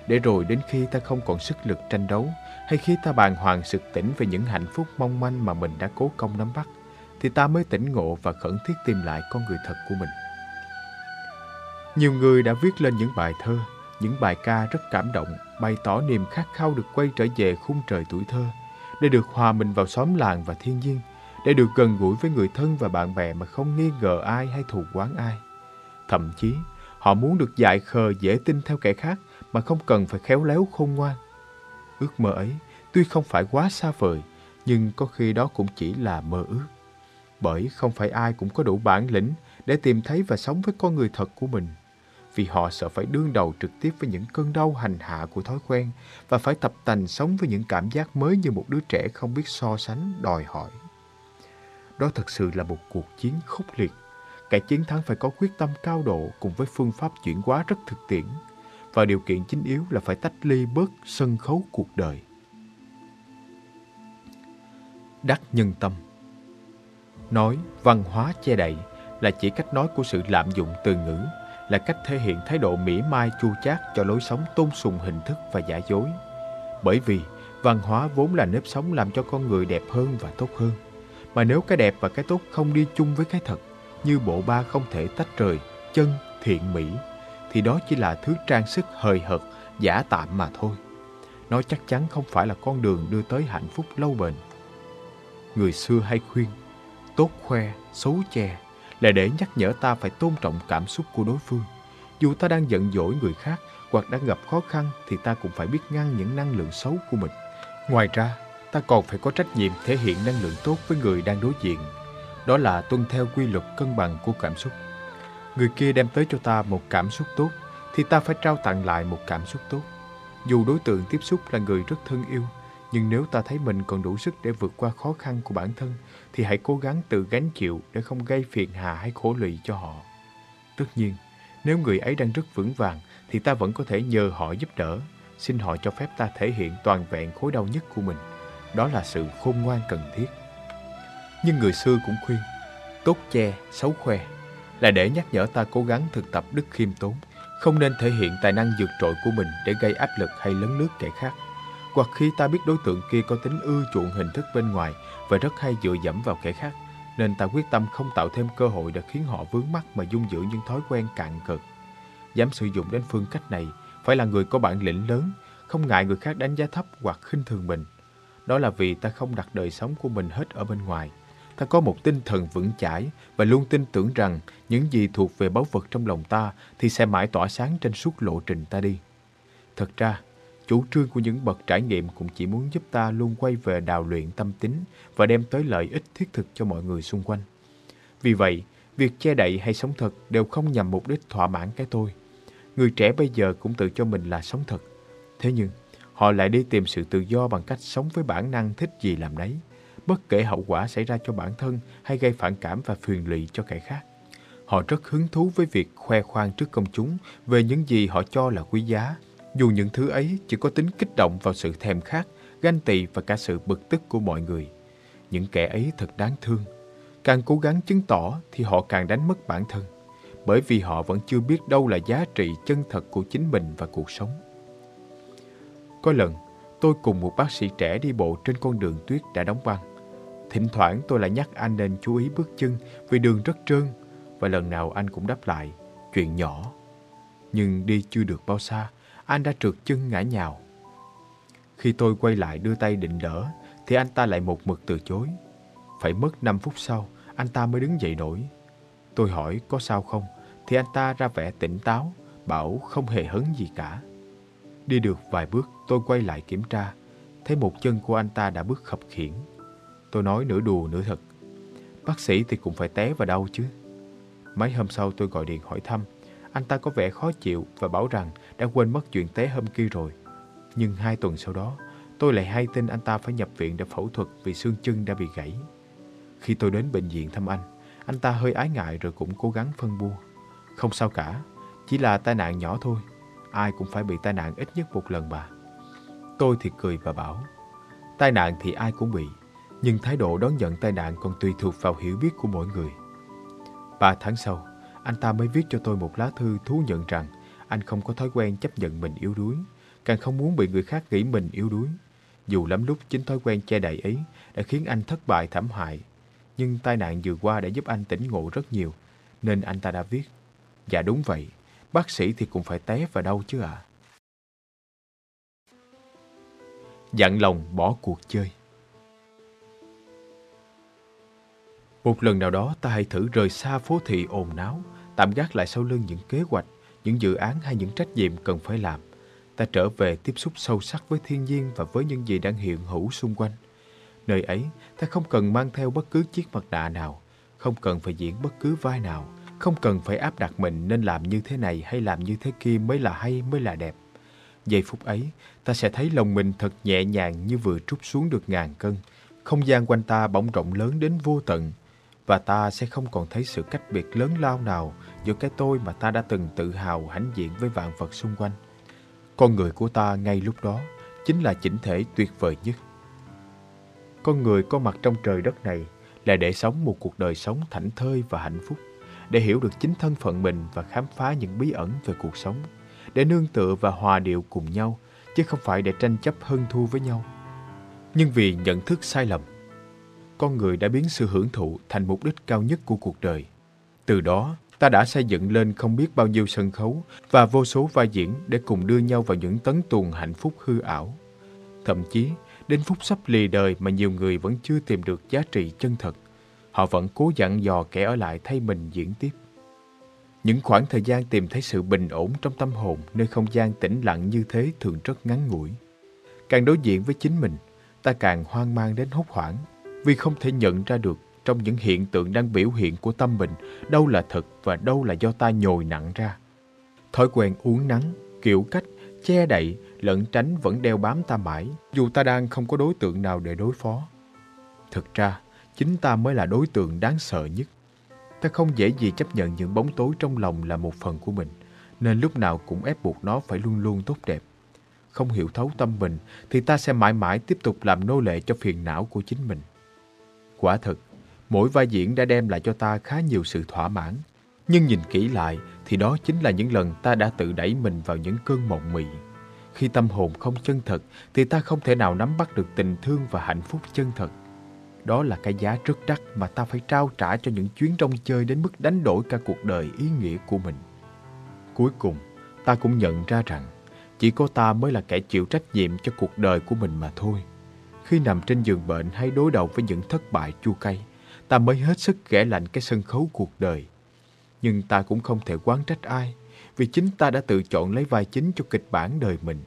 để rồi đến khi ta không còn sức lực tranh đấu hay khi ta bàng hoàng sực tỉnh về những hạnh phúc mong manh mà mình đã cố công nắm bắt thì ta mới tỉnh ngộ và khẩn thiết tìm lại con người thật của mình. Nhiều người đã viết lên những bài thơ những bài ca rất cảm động, bày tỏ niềm khát khao được quay trở về khung trời tuổi thơ, để được hòa mình vào xóm làng và thiên nhiên, để được gần gũi với người thân và bạn bè mà không nghi ngờ ai hay thù quán ai. Thậm chí, họ muốn được dại khờ dễ tin theo kẻ khác mà không cần phải khéo léo khôn ngoan. Ước mơ ấy tuy không phải quá xa vời, nhưng có khi đó cũng chỉ là mơ ước. Bởi không phải ai cũng có đủ bản lĩnh để tìm thấy và sống với con người thật của mình vì họ sợ phải đương đầu trực tiếp với những cơn đau hành hạ của thói quen và phải tập tành sống với những cảm giác mới như một đứa trẻ không biết so sánh, đòi hỏi. Đó thật sự là một cuộc chiến khốc liệt. Kẻ chiến thắng phải có quyết tâm cao độ cùng với phương pháp chuyển hóa rất thực tiễn. Và điều kiện chính yếu là phải tách ly bớt sân khấu cuộc đời. Đắc nhân tâm Nói văn hóa che đậy là chỉ cách nói của sự lạm dụng từ ngữ, là cách thể hiện thái độ mỉa mai chua chát cho lối sống tôn sùng hình thức và giả dối. Bởi vì văn hóa vốn là nếp sống làm cho con người đẹp hơn và tốt hơn. Mà nếu cái đẹp và cái tốt không đi chung với cái thật, như bộ ba không thể tách rời chân, thiện mỹ, thì đó chỉ là thứ trang sức hời hợt, giả tạm mà thôi. Nó chắc chắn không phải là con đường đưa tới hạnh phúc lâu bền. Người xưa hay khuyên, tốt khoe, xấu che, là để nhắc nhở ta phải tôn trọng cảm xúc của đối phương. Dù ta đang giận dỗi người khác hoặc đang gặp khó khăn thì ta cũng phải biết ngăn những năng lượng xấu của mình. Ngoài ra, ta còn phải có trách nhiệm thể hiện năng lượng tốt với người đang đối diện. Đó là tuân theo quy luật cân bằng của cảm xúc. Người kia đem tới cho ta một cảm xúc tốt thì ta phải trao tặng lại một cảm xúc tốt. Dù đối tượng tiếp xúc là người rất thân yêu, nhưng nếu ta thấy mình còn đủ sức để vượt qua khó khăn của bản thân thì hãy cố gắng tự gánh chịu để không gây phiền hà hay khổ lụy cho họ. Tất nhiên, nếu người ấy đang rất vững vàng thì ta vẫn có thể nhờ họ giúp đỡ, xin họ cho phép ta thể hiện toàn vẹn khối đau nhất của mình. Đó là sự khôn ngoan cần thiết. Nhưng người xưa cũng khuyên, tốt che, xấu khoe, là để nhắc nhở ta cố gắng thực tập đức khiêm tốn, không nên thể hiện tài năng vượt trội của mình để gây áp lực hay lấn lướt kẻ khác. Hoặc khi ta biết đối tượng kia có tính ưa chuộng hình thức bên ngoài và rất hay dựa dẫm vào kẻ khác, nên ta quyết tâm không tạo thêm cơ hội để khiến họ vướng mắc mà dung dưỡng những thói quen cạn cực. Dám sử dụng đến phương cách này phải là người có bản lĩnh lớn, không ngại người khác đánh giá thấp hoặc khinh thường mình. Đó là vì ta không đặt đời sống của mình hết ở bên ngoài. Ta có một tinh thần vững chãi và luôn tin tưởng rằng những gì thuộc về báu vật trong lòng ta thì sẽ mãi tỏa sáng trên suốt lộ trình ta đi. Thật ra, Chủ trương của những bậc trải nghiệm cũng chỉ muốn giúp ta luôn quay về đào luyện tâm tính và đem tới lợi ích thiết thực cho mọi người xung quanh. Vì vậy, việc che đậy hay sống thật đều không nhằm mục đích thỏa mãn cái tôi. Người trẻ bây giờ cũng tự cho mình là sống thật. Thế nhưng, họ lại đi tìm sự tự do bằng cách sống với bản năng thích gì làm đấy, bất kể hậu quả xảy ra cho bản thân hay gây phản cảm và phiền lụy cho kẻ khác. Họ rất hứng thú với việc khoe khoang trước công chúng về những gì họ cho là quý giá dù những thứ ấy chỉ có tính kích động vào sự thèm khát, ganh tị và cả sự bực tức của mọi người. Những kẻ ấy thật đáng thương. Càng cố gắng chứng tỏ thì họ càng đánh mất bản thân, bởi vì họ vẫn chưa biết đâu là giá trị chân thật của chính mình và cuộc sống. Có lần, tôi cùng một bác sĩ trẻ đi bộ trên con đường tuyết đã đóng băng. Thỉnh thoảng tôi lại nhắc anh nên chú ý bước chân vì đường rất trơn và lần nào anh cũng đáp lại, chuyện nhỏ. Nhưng đi chưa được bao xa, anh đã trượt chân ngã nhào. Khi tôi quay lại đưa tay định đỡ, thì anh ta lại một mực từ chối. Phải mất 5 phút sau, anh ta mới đứng dậy nổi. Tôi hỏi có sao không, thì anh ta ra vẻ tỉnh táo, bảo không hề hấn gì cả. Đi được vài bước, tôi quay lại kiểm tra, thấy một chân của anh ta đã bước khập khiển. Tôi nói nửa đùa nửa thật. Bác sĩ thì cũng phải té và đau chứ. Mấy hôm sau tôi gọi điện hỏi thăm, anh ta có vẻ khó chịu và bảo rằng đã quên mất chuyện té hôm kia rồi. Nhưng hai tuần sau đó, tôi lại hay tin anh ta phải nhập viện để phẫu thuật vì xương chân đã bị gãy. Khi tôi đến bệnh viện thăm anh, anh ta hơi ái ngại rồi cũng cố gắng phân bua. Không sao cả, chỉ là tai nạn nhỏ thôi. Ai cũng phải bị tai nạn ít nhất một lần mà. Tôi thì cười và bảo, tai nạn thì ai cũng bị, nhưng thái độ đón nhận tai nạn còn tùy thuộc vào hiểu biết của mỗi người. Ba tháng sau, anh ta mới viết cho tôi một lá thư thú nhận rằng anh không có thói quen chấp nhận mình yếu đuối, càng không muốn bị người khác nghĩ mình yếu đuối. Dù lắm lúc chính thói quen che đậy ấy đã khiến anh thất bại thảm hại, nhưng tai nạn vừa qua đã giúp anh tỉnh ngộ rất nhiều, nên anh ta đã viết. Dạ đúng vậy, bác sĩ thì cũng phải té vào đâu chứ ạ. À. Dặn lòng bỏ cuộc chơi Một lần nào đó ta hãy thử rời xa phố thị ồn náo, tạm gác lại sau lưng những kế hoạch, những dự án hay những trách nhiệm cần phải làm. Ta trở về tiếp xúc sâu sắc với thiên nhiên và với những gì đang hiện hữu xung quanh. Nơi ấy, ta không cần mang theo bất cứ chiếc mặt nạ nào, không cần phải diễn bất cứ vai nào, không cần phải áp đặt mình nên làm như thế này hay làm như thế kia mới là hay, mới là đẹp. Giây phút ấy, ta sẽ thấy lòng mình thật nhẹ nhàng như vừa trút xuống được ngàn cân. Không gian quanh ta bỗng rộng lớn đến vô tận, và ta sẽ không còn thấy sự cách biệt lớn lao nào giữa cái tôi mà ta đã từng tự hào hãnh diện với vạn vật xung quanh. Con người của ta ngay lúc đó chính là chỉnh thể tuyệt vời nhất. Con người có mặt trong trời đất này là để sống một cuộc đời sống thảnh thơi và hạnh phúc, để hiểu được chính thân phận mình và khám phá những bí ẩn về cuộc sống, để nương tựa và hòa điệu cùng nhau, chứ không phải để tranh chấp hơn thua với nhau. Nhưng vì nhận thức sai lầm, con người đã biến sự hưởng thụ thành mục đích cao nhất của cuộc đời. Từ đó, ta đã xây dựng lên không biết bao nhiêu sân khấu và vô số vai diễn để cùng đưa nhau vào những tấn tuồng hạnh phúc hư ảo. Thậm chí, đến phút sắp lì đời mà nhiều người vẫn chưa tìm được giá trị chân thật. Họ vẫn cố dặn dò kẻ ở lại thay mình diễn tiếp. Những khoảng thời gian tìm thấy sự bình ổn trong tâm hồn nơi không gian tĩnh lặng như thế thường rất ngắn ngủi. Càng đối diện với chính mình, ta càng hoang mang đến hốt hoảng vì không thể nhận ra được trong những hiện tượng đang biểu hiện của tâm mình đâu là thật và đâu là do ta nhồi nặng ra. Thói quen uống nắng, kiểu cách, che đậy, lẫn tránh vẫn đeo bám ta mãi, dù ta đang không có đối tượng nào để đối phó. Thực ra, chính ta mới là đối tượng đáng sợ nhất. Ta không dễ gì chấp nhận những bóng tối trong lòng là một phần của mình, nên lúc nào cũng ép buộc nó phải luôn luôn tốt đẹp. Không hiểu thấu tâm mình thì ta sẽ mãi mãi tiếp tục làm nô lệ cho phiền não của chính mình. Quả thật, mỗi vai diễn đã đem lại cho ta khá nhiều sự thỏa mãn. Nhưng nhìn kỹ lại thì đó chính là những lần ta đã tự đẩy mình vào những cơn mộng mị. Khi tâm hồn không chân thật thì ta không thể nào nắm bắt được tình thương và hạnh phúc chân thật. Đó là cái giá rất đắt mà ta phải trao trả cho những chuyến rong chơi đến mức đánh đổi cả cuộc đời ý nghĩa của mình. Cuối cùng, ta cũng nhận ra rằng chỉ có ta mới là kẻ chịu trách nhiệm cho cuộc đời của mình mà thôi. Khi nằm trên giường bệnh hay đối đầu với những thất bại chua cay, ta mới hết sức ghẻ lạnh cái sân khấu cuộc đời. Nhưng ta cũng không thể quán trách ai, vì chính ta đã tự chọn lấy vai chính cho kịch bản đời mình.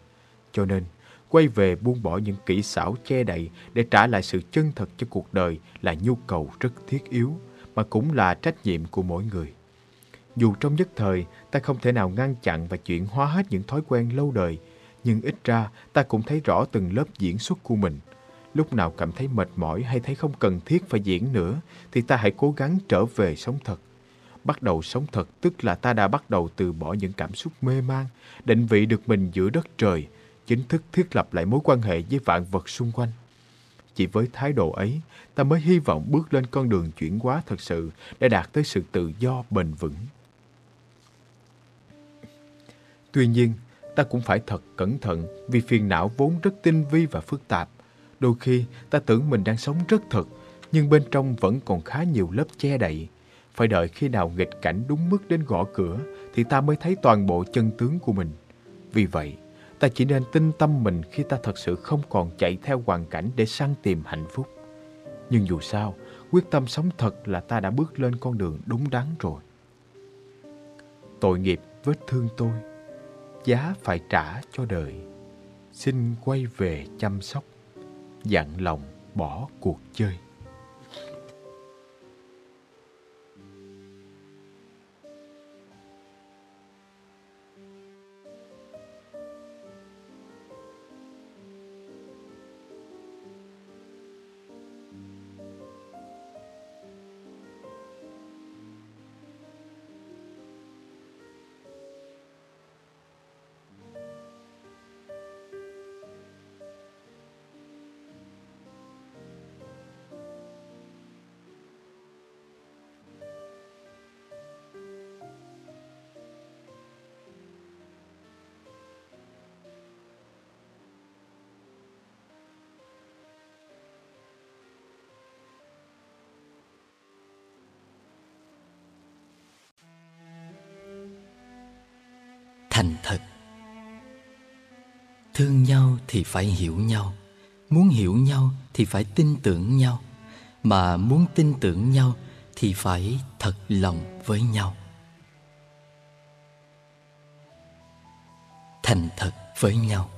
Cho nên, quay về buông bỏ những kỹ xảo che đậy để trả lại sự chân thật cho cuộc đời là nhu cầu rất thiết yếu, mà cũng là trách nhiệm của mỗi người. Dù trong nhất thời, ta không thể nào ngăn chặn và chuyển hóa hết những thói quen lâu đời, nhưng ít ra ta cũng thấy rõ từng lớp diễn xuất của mình. Lúc nào cảm thấy mệt mỏi hay thấy không cần thiết phải diễn nữa, thì ta hãy cố gắng trở về sống thật. Bắt đầu sống thật tức là ta đã bắt đầu từ bỏ những cảm xúc mê man, định vị được mình giữa đất trời, chính thức thiết lập lại mối quan hệ với vạn vật xung quanh. Chỉ với thái độ ấy, ta mới hy vọng bước lên con đường chuyển hóa thật sự để đạt tới sự tự do bền vững. Tuy nhiên, ta cũng phải thật cẩn thận vì phiền não vốn rất tinh vi và phức tạp. Đôi khi ta tưởng mình đang sống rất thật, nhưng bên trong vẫn còn khá nhiều lớp che đậy. Phải đợi khi nào nghịch cảnh đúng mức đến gõ cửa thì ta mới thấy toàn bộ chân tướng của mình. Vì vậy, ta chỉ nên tin tâm mình khi ta thật sự không còn chạy theo hoàn cảnh để săn tìm hạnh phúc. Nhưng dù sao, quyết tâm sống thật là ta đã bước lên con đường đúng đắn rồi. Tội nghiệp vết thương tôi, giá phải trả cho đời. Xin quay về chăm sóc, dặn lòng bỏ cuộc chơi. Thành thật. Thương nhau thì phải hiểu nhau, muốn hiểu nhau thì phải tin tưởng nhau, mà muốn tin tưởng nhau thì phải thật lòng với nhau. Thành thật với nhau.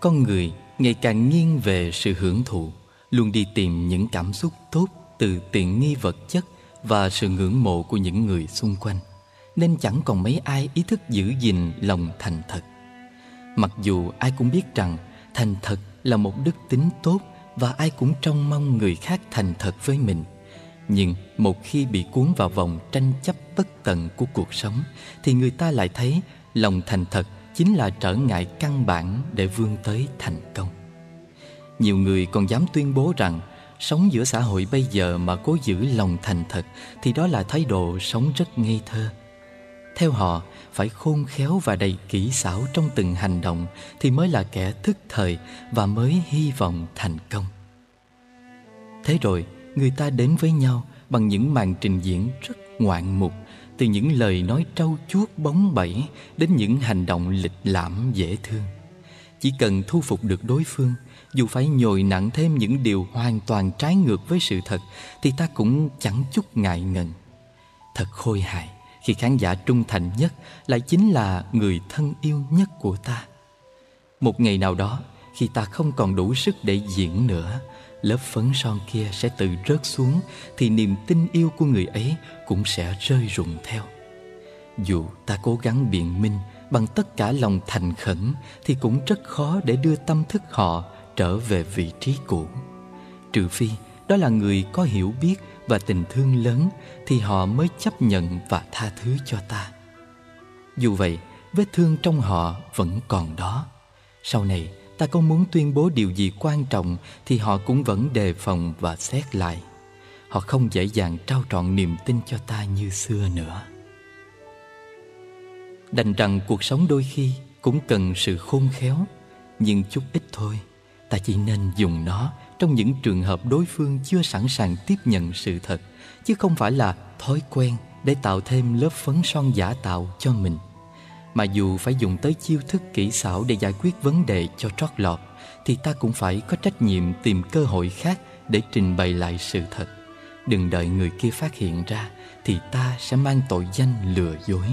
Con người ngày càng nghiêng về sự hưởng thụ, luôn đi tìm những cảm xúc tốt từ tiện nghi vật chất và sự ngưỡng mộ của những người xung quanh nên chẳng còn mấy ai ý thức giữ gìn lòng thành thật. Mặc dù ai cũng biết rằng thành thật là một đức tính tốt và ai cũng trông mong người khác thành thật với mình. Nhưng một khi bị cuốn vào vòng tranh chấp bất tận của cuộc sống, thì người ta lại thấy lòng thành thật chính là trở ngại căn bản để vươn tới thành công. Nhiều người còn dám tuyên bố rằng sống giữa xã hội bây giờ mà cố giữ lòng thành thật thì đó là thái độ sống rất ngây thơ. Theo họ, phải khôn khéo và đầy kỹ xảo trong từng hành động thì mới là kẻ thức thời và mới hy vọng thành công. Thế rồi, người ta đến với nhau bằng những màn trình diễn rất ngoạn mục, từ những lời nói trau chuốt bóng bẩy đến những hành động lịch lãm dễ thương. Chỉ cần thu phục được đối phương, dù phải nhồi nặng thêm những điều hoàn toàn trái ngược với sự thật thì ta cũng chẳng chút ngại ngần. Thật khôi hài khi khán giả trung thành nhất lại chính là người thân yêu nhất của ta. Một ngày nào đó, khi ta không còn đủ sức để diễn nữa, lớp phấn son kia sẽ tự rớt xuống thì niềm tin yêu của người ấy cũng sẽ rơi rụng theo. Dù ta cố gắng biện minh bằng tất cả lòng thành khẩn thì cũng rất khó để đưa tâm thức họ trở về vị trí cũ. Trừ phi đó là người có hiểu biết và tình thương lớn thì họ mới chấp nhận và tha thứ cho ta. Dù vậy, vết thương trong họ vẫn còn đó. Sau này, ta có muốn tuyên bố điều gì quan trọng thì họ cũng vẫn đề phòng và xét lại. Họ không dễ dàng trao trọn niềm tin cho ta như xưa nữa. Đành rằng cuộc sống đôi khi cũng cần sự khôn khéo, nhưng chút ít thôi. Ta chỉ nên dùng nó trong những trường hợp đối phương chưa sẵn sàng tiếp nhận sự thật, chứ không phải là thói quen để tạo thêm lớp phấn son giả tạo cho mình. Mà dù phải dùng tới chiêu thức kỹ xảo để giải quyết vấn đề cho trót lọt, thì ta cũng phải có trách nhiệm tìm cơ hội khác để trình bày lại sự thật. Đừng đợi người kia phát hiện ra, thì ta sẽ mang tội danh lừa dối.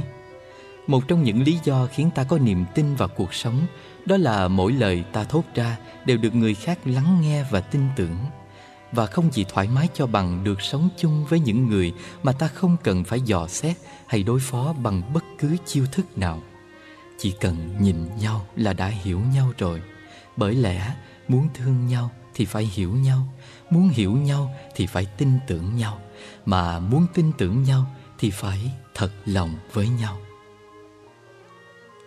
Một trong những lý do khiến ta có niềm tin vào cuộc sống đó là mỗi lời ta thốt ra đều được người khác lắng nghe và tin tưởng và không chỉ thoải mái cho bằng được sống chung với những người mà ta không cần phải dò xét hay đối phó bằng bất cứ chiêu thức nào. Chỉ cần nhìn nhau là đã hiểu nhau rồi. Bởi lẽ muốn thương nhau thì phải hiểu nhau, muốn hiểu nhau thì phải tin tưởng nhau, mà muốn tin tưởng nhau thì phải thật lòng với nhau.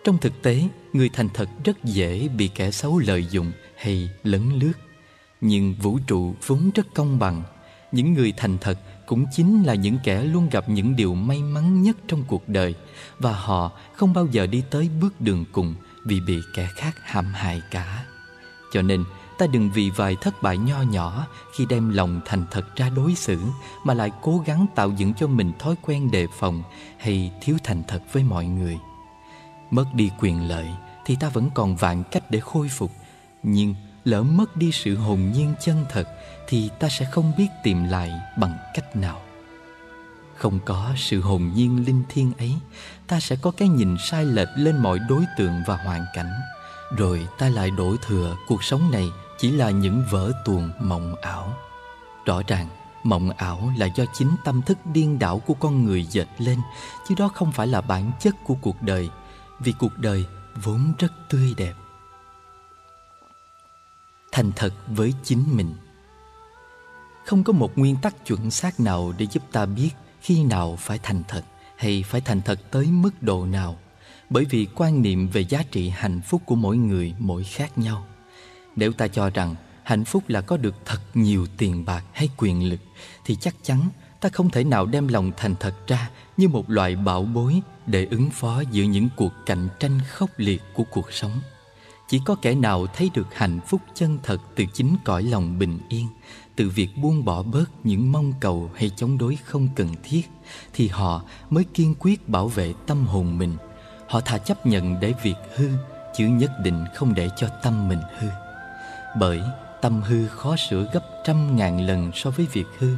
Trong thực tế, người thành thật rất dễ bị kẻ xấu lợi dụng hay lấn lướt. Nhưng vũ trụ vốn rất công bằng. Những người thành thật cũng chính là những kẻ luôn gặp những điều may mắn nhất trong cuộc đời và họ không bao giờ đi tới bước đường cùng vì bị kẻ khác hãm hại cả. Cho nên, ta đừng vì vài thất bại nho nhỏ khi đem lòng thành thật ra đối xử mà lại cố gắng tạo dựng cho mình thói quen đề phòng hay thiếu thành thật với mọi người. Mất đi quyền lợi thì ta vẫn còn vạn cách để khôi phục. Nhưng lỡ mất đi sự hồn nhiên chân thật Thì ta sẽ không biết tìm lại bằng cách nào. Không có sự hồn nhiên linh thiêng ấy, Ta sẽ có cái nhìn sai lệch lên mọi đối tượng và hoàn cảnh. Rồi ta lại đổ thừa cuộc sống này chỉ là những vở tuồng mộng ảo. Rõ ràng, Mộng ảo là do chính tâm thức điên đảo của con người dệt lên, Chứ đó không phải là bản chất của cuộc đời vì cuộc đời vốn rất tươi đẹp. Thành thật với chính mình, không có một nguyên tắc chuẩn xác nào để giúp ta biết khi nào phải thành thật hay phải thành thật tới mức độ nào, bởi vì quan niệm về giá trị hạnh phúc của mỗi người mỗi khác nhau. Nếu ta cho rằng hạnh phúc là có được thật nhiều tiền bạc hay quyền lực, thì chắc chắn ta không thể nào đem lòng thành thật ra như một loại bảo bối để ứng phó giữa những cuộc cạnh tranh khốc liệt của cuộc sống. Chỉ có kẻ nào thấy được hạnh phúc chân thật từ chính cõi lòng bình yên, từ việc buông bỏ bớt những mong cầu hay chống đối không cần thiết, thì họ mới kiên quyết bảo vệ tâm hồn mình. Họ thà chấp nhận để việc hư, chứ nhất định không để cho tâm mình hư. Bởi tâm hư khó sửa gấp trăm ngàn lần so với việc hư,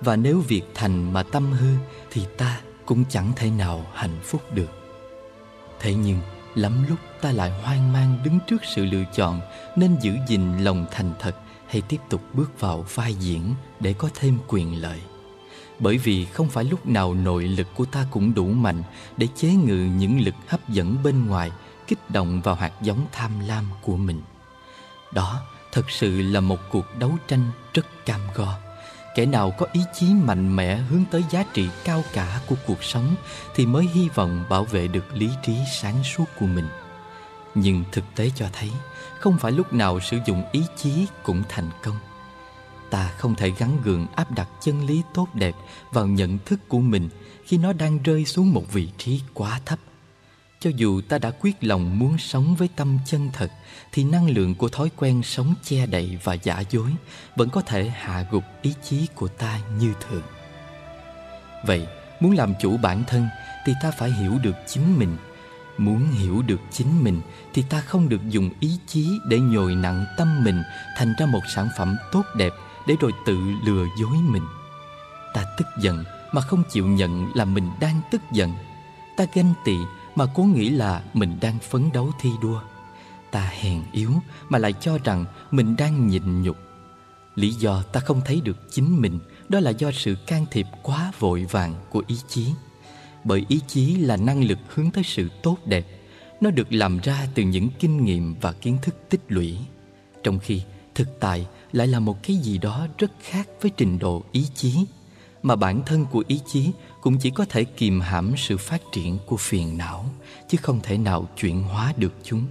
và nếu việc thành mà tâm hư thì ta cũng chẳng thể nào hạnh phúc được. Thế nhưng, lắm lúc ta lại hoang mang đứng trước sự lựa chọn nên giữ gìn lòng thành thật hay tiếp tục bước vào vai diễn để có thêm quyền lợi. Bởi vì không phải lúc nào nội lực của ta cũng đủ mạnh để chế ngự những lực hấp dẫn bên ngoài, kích động vào hạt giống tham lam của mình. Đó thật sự là một cuộc đấu tranh rất cam go kẻ nào có ý chí mạnh mẽ hướng tới giá trị cao cả của cuộc sống thì mới hy vọng bảo vệ được lý trí sáng suốt của mình. Nhưng thực tế cho thấy, không phải lúc nào sử dụng ý chí cũng thành công. Ta không thể gắn gượng áp đặt chân lý tốt đẹp vào nhận thức của mình khi nó đang rơi xuống một vị trí quá thấp cho dù ta đã quyết lòng muốn sống với tâm chân thật, thì năng lượng của thói quen sống che đậy và giả dối vẫn có thể hạ gục ý chí của ta như thường. Vậy, muốn làm chủ bản thân thì ta phải hiểu được chính mình. Muốn hiểu được chính mình thì ta không được dùng ý chí để nhồi nặng tâm mình thành ra một sản phẩm tốt đẹp để rồi tự lừa dối mình. Ta tức giận mà không chịu nhận là mình đang tức giận. Ta ganh tị mà cố nghĩ là mình đang phấn đấu thi đua. Ta hèn yếu mà lại cho rằng mình đang nhịn nhục. Lý do ta không thấy được chính mình, đó là do sự can thiệp quá vội vàng của ý chí. Bởi ý chí là năng lực hướng tới sự tốt đẹp. Nó được làm ra từ những kinh nghiệm và kiến thức tích lũy. Trong khi thực tại lại là một cái gì đó rất khác với trình độ ý chí, mà bản thân của ý chí cũng chỉ có thể kìm hãm sự phát triển của phiền não, chứ không thể nào chuyển hóa được chúng.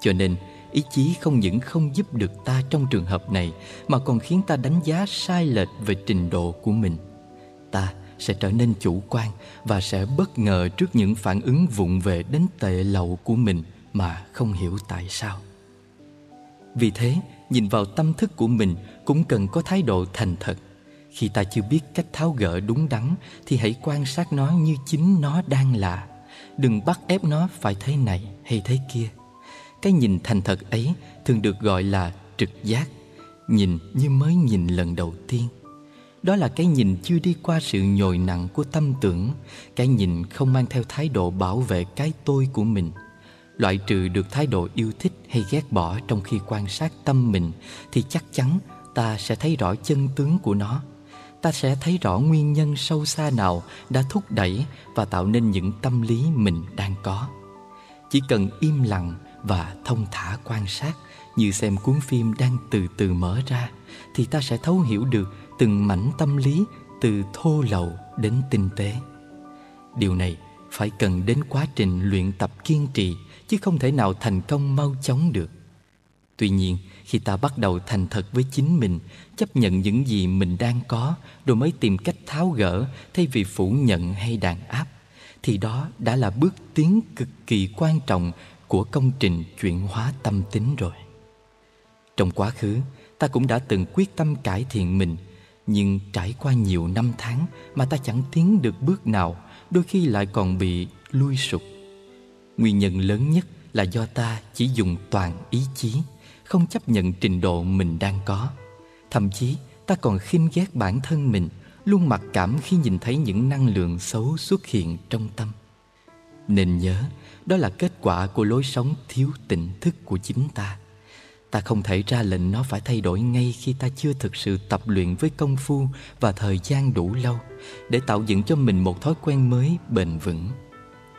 Cho nên, ý chí không những không giúp được ta trong trường hợp này, mà còn khiến ta đánh giá sai lệch về trình độ của mình. Ta sẽ trở nên chủ quan và sẽ bất ngờ trước những phản ứng vụng về đến tệ lậu của mình mà không hiểu tại sao. Vì thế, nhìn vào tâm thức của mình cũng cần có thái độ thành thật khi ta chưa biết cách tháo gỡ đúng đắn, thì hãy quan sát nó như chính nó đang là. Đừng bắt ép nó phải thế này hay thế kia. Cái nhìn thành thật ấy thường được gọi là trực giác, nhìn như mới nhìn lần đầu tiên. Đó là cái nhìn chưa đi qua sự nhồi nặng của tâm tưởng, cái nhìn không mang theo thái độ bảo vệ cái tôi của mình. Loại trừ được thái độ yêu thích hay ghét bỏ trong khi quan sát tâm mình, thì chắc chắn ta sẽ thấy rõ chân tướng của nó ta sẽ thấy rõ nguyên nhân sâu xa nào đã thúc đẩy và tạo nên những tâm lý mình đang có. Chỉ cần im lặng và thông thả quan sát, như xem cuốn phim đang từ từ mở ra, thì ta sẽ thấu hiểu được từng mảnh tâm lý từ thô lậu đến tinh tế. Điều này phải cần đến quá trình luyện tập kiên trì, chứ không thể nào thành công mau chóng được. Tuy nhiên khi ta bắt đầu thành thật với chính mình, chấp nhận những gì mình đang có, rồi mới tìm cách tháo gỡ thay vì phủ nhận hay đàn áp, thì đó đã là bước tiến cực kỳ quan trọng của công trình chuyển hóa tâm tính rồi. Trong quá khứ, ta cũng đã từng quyết tâm cải thiện mình, nhưng trải qua nhiều năm tháng mà ta chẳng tiến được bước nào, đôi khi lại còn bị lui sụp. Nguyên nhân lớn nhất là do ta chỉ dùng toàn ý chí không chấp nhận trình độ mình đang có. Thậm chí, ta còn khinh ghét bản thân mình, luôn mặc cảm khi nhìn thấy những năng lượng xấu xuất hiện trong tâm. Nên nhớ, đó là kết quả của lối sống thiếu tỉnh thức của chính ta. Ta không thể ra lệnh nó phải thay đổi ngay khi ta chưa thực sự tập luyện với công phu và thời gian đủ lâu để tạo dựng cho mình một thói quen mới bền vững.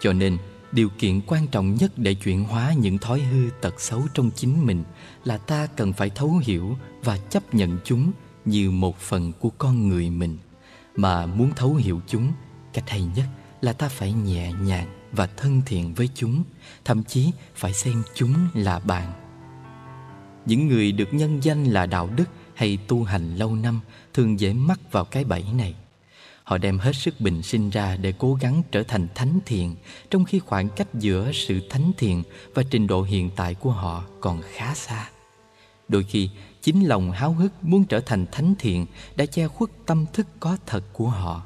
Cho nên điều kiện quan trọng nhất để chuyển hóa những thói hư tật xấu trong chính mình là ta cần phải thấu hiểu và chấp nhận chúng như một phần của con người mình. Mà muốn thấu hiểu chúng, cách hay nhất là ta phải nhẹ nhàng và thân thiện với chúng, thậm chí phải xem chúng là bạn. Những người được nhân danh là đạo đức hay tu hành lâu năm thường dễ mắc vào cái bẫy này họ đem hết sức bình sinh ra để cố gắng trở thành thánh thiện trong khi khoảng cách giữa sự thánh thiện và trình độ hiện tại của họ còn khá xa. Đôi khi, chính lòng háo hức muốn trở thành thánh thiện đã che khuất tâm thức có thật của họ.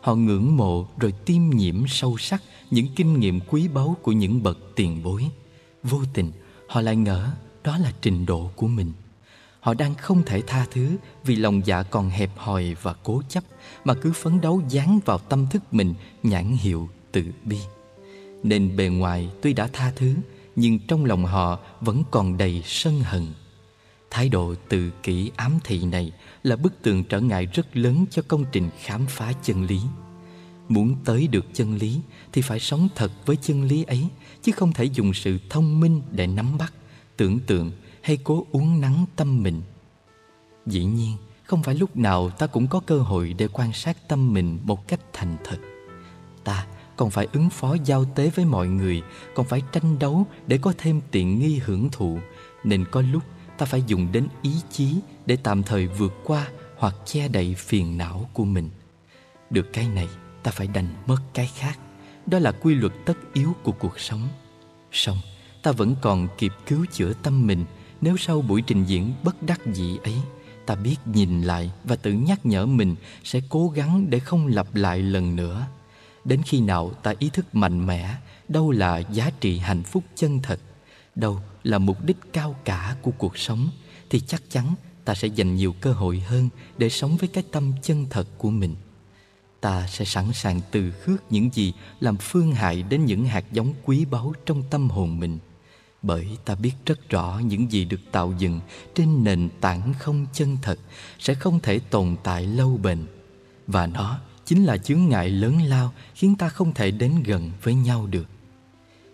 Họ ngưỡng mộ rồi tiêm nhiễm sâu sắc những kinh nghiệm quý báu của những bậc tiền bối. Vô tình, họ lại ngỡ đó là trình độ của mình họ đang không thể tha thứ vì lòng dạ còn hẹp hòi và cố chấp, mà cứ phấn đấu dán vào tâm thức mình nhãn hiệu tự bi. Nên bề ngoài tuy đã tha thứ, nhưng trong lòng họ vẫn còn đầy sân hận. Thái độ tự kỷ ám thị này là bức tường trở ngại rất lớn cho công trình khám phá chân lý. Muốn tới được chân lý thì phải sống thật với chân lý ấy, chứ không thể dùng sự thông minh để nắm bắt, tưởng tượng hay cố uống nắng tâm mình dĩ nhiên không phải lúc nào ta cũng có cơ hội để quan sát tâm mình một cách thành thật ta còn phải ứng phó giao tế với mọi người còn phải tranh đấu để có thêm tiện nghi hưởng thụ nên có lúc ta phải dùng đến ý chí để tạm thời vượt qua hoặc che đậy phiền não của mình. Được cái này, ta phải đành mất cái khác. Đó là quy luật tất yếu của cuộc sống. Song ta vẫn còn kịp cứu chữa tâm mình nếu sau buổi trình diễn bất đắc dĩ ấy, ta biết nhìn lại và tự nhắc nhở mình sẽ cố gắng để không lặp lại lần nữa. Đến khi nào ta ý thức mạnh mẽ đâu là giá trị hạnh phúc chân thật, đâu là mục đích cao cả của cuộc sống thì chắc chắn ta sẽ dành nhiều cơ hội hơn để sống với cái tâm chân thật của mình. Ta sẽ sẵn sàng từ khước những gì làm phương hại đến những hạt giống quý báu trong tâm hồn mình. Bởi ta biết rất rõ những gì được tạo dựng trên nền tảng không chân thật sẽ không thể tồn tại lâu bền. Và nó chính là chướng ngại lớn lao khiến ta không thể đến gần với nhau được.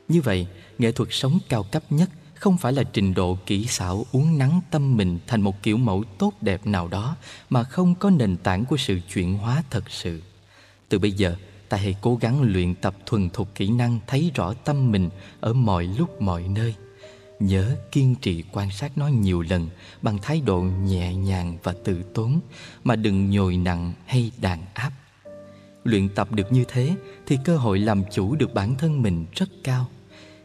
Như vậy, nghệ thuật sống cao cấp nhất không phải là trình độ kỹ xảo uốn nắn tâm mình thành một kiểu mẫu tốt đẹp nào đó mà không có nền tảng của sự chuyển hóa thật sự. Từ bây giờ, ta hãy cố gắng luyện tập thuần thục kỹ năng thấy rõ tâm mình ở mọi lúc mọi nơi. Nhớ kiên trì quan sát nó nhiều lần bằng thái độ nhẹ nhàng và tự tốn mà đừng nhồi nặng hay đàn áp. Luyện tập được như thế thì cơ hội làm chủ được bản thân mình rất cao.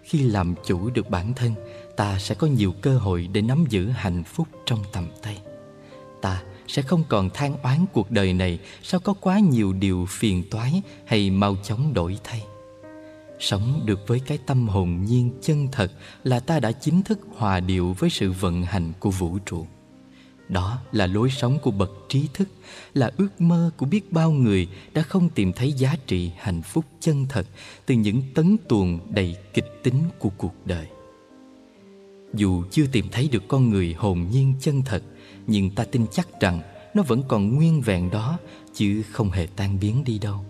Khi làm chủ được bản thân, ta sẽ có nhiều cơ hội để nắm giữ hạnh phúc trong tầm tay. Ta sẽ không còn than oán cuộc đời này sao có quá nhiều điều phiền toái hay mau chóng đổi thay. Sống được với cái tâm hồn nhiên chân thật là ta đã chính thức hòa điệu với sự vận hành của vũ trụ. Đó là lối sống của bậc trí thức, là ước mơ của biết bao người đã không tìm thấy giá trị hạnh phúc chân thật từ những tấn tuồng đầy kịch tính của cuộc đời. Dù chưa tìm thấy được con người hồn nhiên chân thật, nhưng ta tin chắc rằng nó vẫn còn nguyên vẹn đó chứ không hề tan biến đi đâu.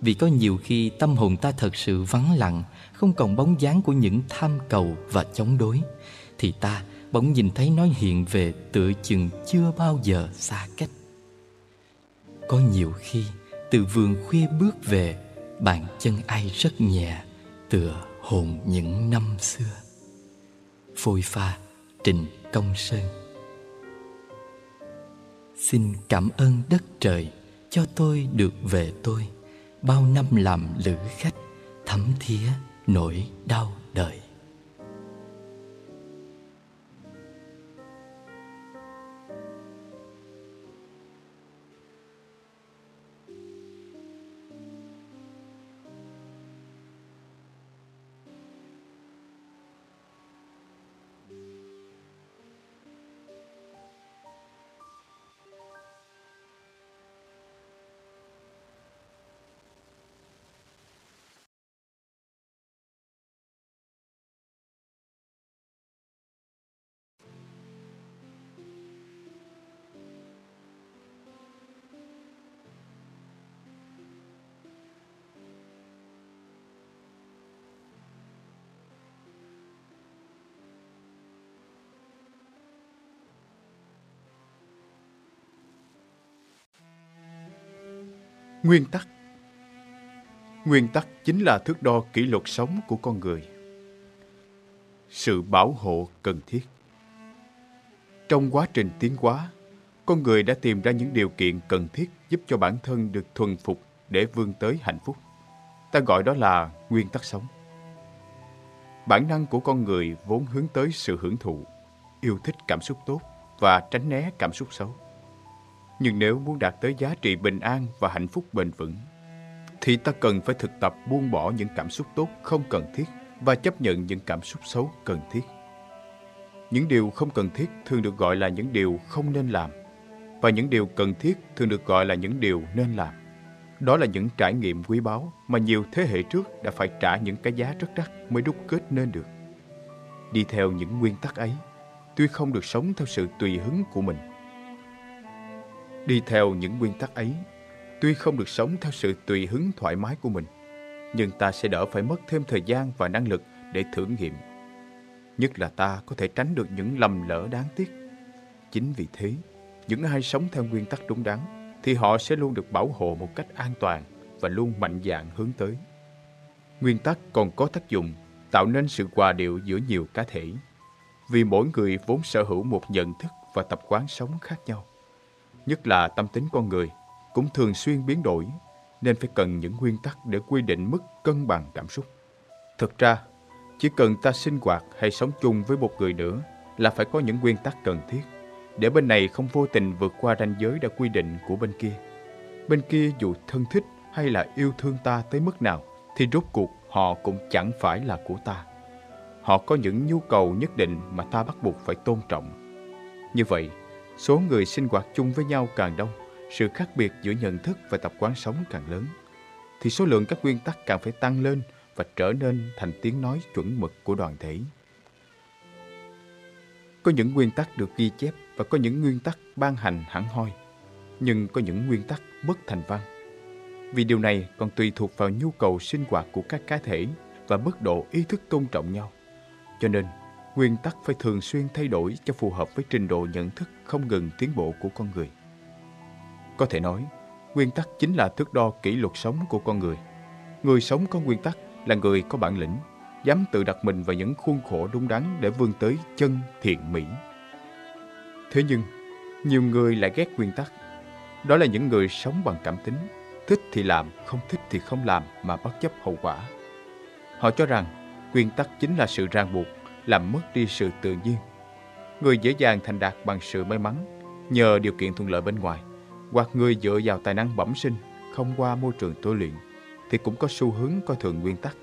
Vì có nhiều khi tâm hồn ta thật sự vắng lặng, không còn bóng dáng của những tham cầu và chống đối, thì ta bỗng nhìn thấy nó hiện về tựa chừng chưa bao giờ xa cách. Có nhiều khi từ vườn khuya bước về, bàn chân ai rất nhẹ, tựa hồn những năm xưa. Phôi pha Trình Công Sơn Xin cảm ơn đất trời cho tôi được về tôi. Bao năm làm lữ khách, thấm thía nỗi đau đời. Nguyên tắc Nguyên tắc chính là thước đo kỷ luật sống của con người. Sự bảo hộ cần thiết Trong quá trình tiến hóa, con người đã tìm ra những điều kiện cần thiết giúp cho bản thân được thuần phục để vươn tới hạnh phúc. Ta gọi đó là nguyên tắc sống. Bản năng của con người vốn hướng tới sự hưởng thụ, yêu thích cảm xúc tốt và tránh né cảm xúc xấu. Nhưng nếu muốn đạt tới giá trị bình an và hạnh phúc bền vững, thì ta cần phải thực tập buông bỏ những cảm xúc tốt không cần thiết và chấp nhận những cảm xúc xấu cần thiết. Những điều không cần thiết thường được gọi là những điều không nên làm, và những điều cần thiết thường được gọi là những điều nên làm. Đó là những trải nghiệm quý báu mà nhiều thế hệ trước đã phải trả những cái giá rất đắt mới đúc kết nên được. Đi theo những nguyên tắc ấy, tuy không được sống theo sự tùy hứng của mình, Đi theo những nguyên tắc ấy, tuy không được sống theo sự tùy hứng thoải mái của mình, nhưng ta sẽ đỡ phải mất thêm thời gian và năng lực để thử nghiệm. Nhất là ta có thể tránh được những lầm lỡ đáng tiếc. Chính vì thế, những ai sống theo nguyên tắc đúng đắn thì họ sẽ luôn được bảo hộ một cách an toàn và luôn mạnh dạn hướng tới. Nguyên tắc còn có tác dụng tạo nên sự hòa điệu giữa nhiều cá thể. Vì mỗi người vốn sở hữu một nhận thức và tập quán sống khác nhau. Nhất là tâm tính con người cũng thường xuyên biến đổi nên phải cần những nguyên tắc để quy định mức cân bằng cảm xúc. Thực ra, chỉ cần ta sinh hoạt hay sống chung với một người nữa là phải có những nguyên tắc cần thiết để bên này không vô tình vượt qua ranh giới đã quy định của bên kia. Bên kia dù thân thích hay là yêu thương ta tới mức nào thì rốt cuộc họ cũng chẳng phải là của ta. Họ có những nhu cầu nhất định mà ta bắt buộc phải tôn trọng. Như vậy, số người sinh hoạt chung với nhau càng đông, sự khác biệt giữa nhận thức và tập quán sống càng lớn, thì số lượng các nguyên tắc càng phải tăng lên và trở nên thành tiếng nói chuẩn mực của đoàn thể. Có những nguyên tắc được ghi chép và có những nguyên tắc ban hành hẳn hoi, nhưng có những nguyên tắc bất thành văn. Vì điều này còn tùy thuộc vào nhu cầu sinh hoạt của các cá thể và mức độ ý thức tôn trọng nhau. Cho nên, nguyên tắc phải thường xuyên thay đổi cho phù hợp với trình độ nhận thức không ngừng tiến bộ của con người. Có thể nói, nguyên tắc chính là thước đo kỷ luật sống của con người. Người sống có nguyên tắc là người có bản lĩnh, dám tự đặt mình vào những khuôn khổ đúng đắn để vươn tới chân thiện mỹ. Thế nhưng, nhiều người lại ghét nguyên tắc. Đó là những người sống bằng cảm tính, thích thì làm, không thích thì không làm mà bất chấp hậu quả. Họ cho rằng nguyên tắc chính là sự ràng buộc, làm mất đi sự tự nhiên. Người dễ dàng thành đạt bằng sự may mắn, nhờ điều kiện thuận lợi bên ngoài, hoặc người dựa vào tài năng bẩm sinh, không qua môi trường tôi luyện, thì cũng có xu hướng coi thường nguyên tắc.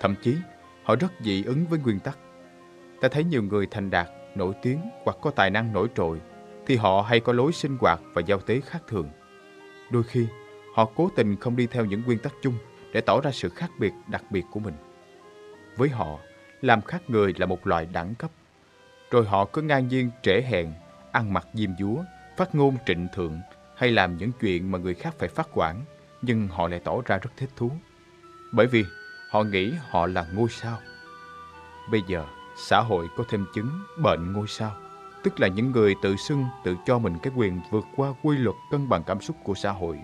Thậm chí, họ rất dị ứng với nguyên tắc. Ta thấy nhiều người thành đạt, nổi tiếng hoặc có tài năng nổi trội, thì họ hay có lối sinh hoạt và giao tế khác thường. Đôi khi, họ cố tình không đi theo những nguyên tắc chung để tỏ ra sự khác biệt đặc biệt của mình. Với họ, làm khác người là một loại đẳng cấp. Rồi họ cứ ngang nhiên trễ hẹn, ăn mặc diêm dúa, phát ngôn trịnh thượng hay làm những chuyện mà người khác phải phát quản, nhưng họ lại tỏ ra rất thích thú. Bởi vì họ nghĩ họ là ngôi sao. Bây giờ, xã hội có thêm chứng bệnh ngôi sao, tức là những người tự xưng tự cho mình cái quyền vượt qua quy luật cân bằng cảm xúc của xã hội.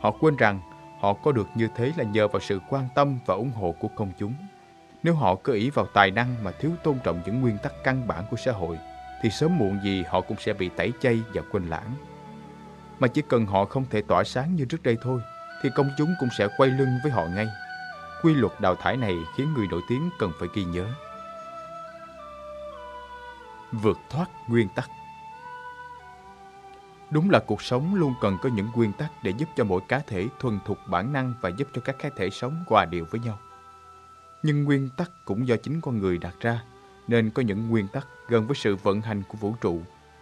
Họ quên rằng họ có được như thế là nhờ vào sự quan tâm và ủng hộ của công chúng. Nếu họ cứ ý vào tài năng mà thiếu tôn trọng những nguyên tắc căn bản của xã hội, thì sớm muộn gì họ cũng sẽ bị tẩy chay và quên lãng. Mà chỉ cần họ không thể tỏa sáng như trước đây thôi, thì công chúng cũng sẽ quay lưng với họ ngay. Quy luật đào thải này khiến người nổi tiếng cần phải ghi nhớ. Vượt thoát nguyên tắc Đúng là cuộc sống luôn cần có những nguyên tắc để giúp cho mỗi cá thể thuần thục bản năng và giúp cho các cá thể sống hòa điệu với nhau. Nhưng nguyên tắc cũng do chính con người đặt ra, nên có những nguyên tắc gần với sự vận hành của vũ trụ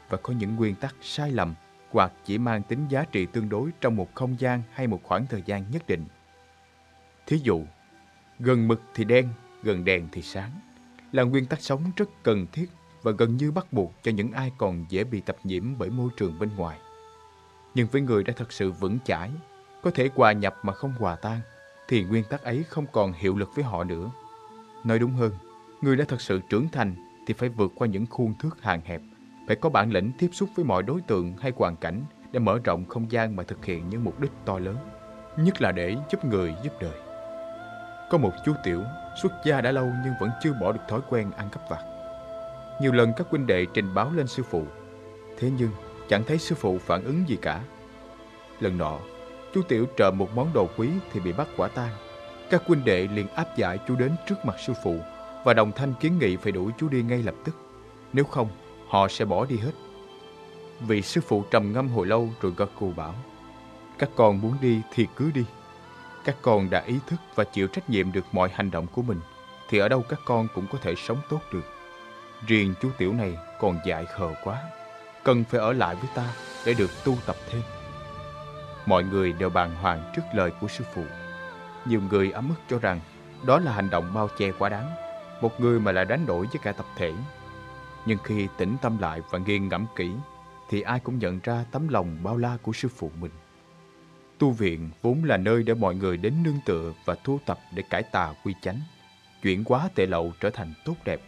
và có những nguyên tắc sai lầm hoặc chỉ mang tính giá trị tương đối trong một không gian hay một khoảng thời gian nhất định. Thí dụ, gần mực thì đen, gần đèn thì sáng là nguyên tắc sống rất cần thiết và gần như bắt buộc cho những ai còn dễ bị tập nhiễm bởi môi trường bên ngoài. Nhưng với người đã thật sự vững chãi, có thể hòa nhập mà không hòa tan, thì nguyên tắc ấy không còn hiệu lực với họ nữa. Nói đúng hơn, người đã thật sự trưởng thành thì phải vượt qua những khuôn thước hạn hẹp, phải có bản lĩnh tiếp xúc với mọi đối tượng hay hoàn cảnh để mở rộng không gian mà thực hiện những mục đích to lớn, nhất là để giúp người giúp đời. Có một chú tiểu xuất gia đã lâu nhưng vẫn chưa bỏ được thói quen ăn cắp vặt. Nhiều lần các huynh đệ trình báo lên sư phụ, thế nhưng chẳng thấy sư phụ phản ứng gì cả. Lần nọ, chú tiểu trộm một món đồ quý thì bị bắt quả tang. Các huynh đệ liền áp giải chú đến trước mặt sư phụ và đồng thanh kiến nghị phải đuổi chú đi ngay lập tức. Nếu không, họ sẽ bỏ đi hết. Vị sư phụ trầm ngâm hồi lâu rồi gật cù bảo, các con muốn đi thì cứ đi. Các con đã ý thức và chịu trách nhiệm được mọi hành động của mình, thì ở đâu các con cũng có thể sống tốt được. Riêng chú Tiểu này còn dại khờ quá, cần phải ở lại với ta để được tu tập thêm. Mọi người đều bàng hoàng trước lời của sư phụ. Nhiều người ấm ức cho rằng đó là hành động bao che quá đáng, một người mà lại đánh đổi với cả tập thể. Nhưng khi tĩnh tâm lại và nghiêng ngẫm kỹ, thì ai cũng nhận ra tấm lòng bao la của sư phụ mình. Tu viện vốn là nơi để mọi người đến nương tựa và thu tập để cải tà quy chánh, chuyển hóa tệ lậu trở thành tốt đẹp,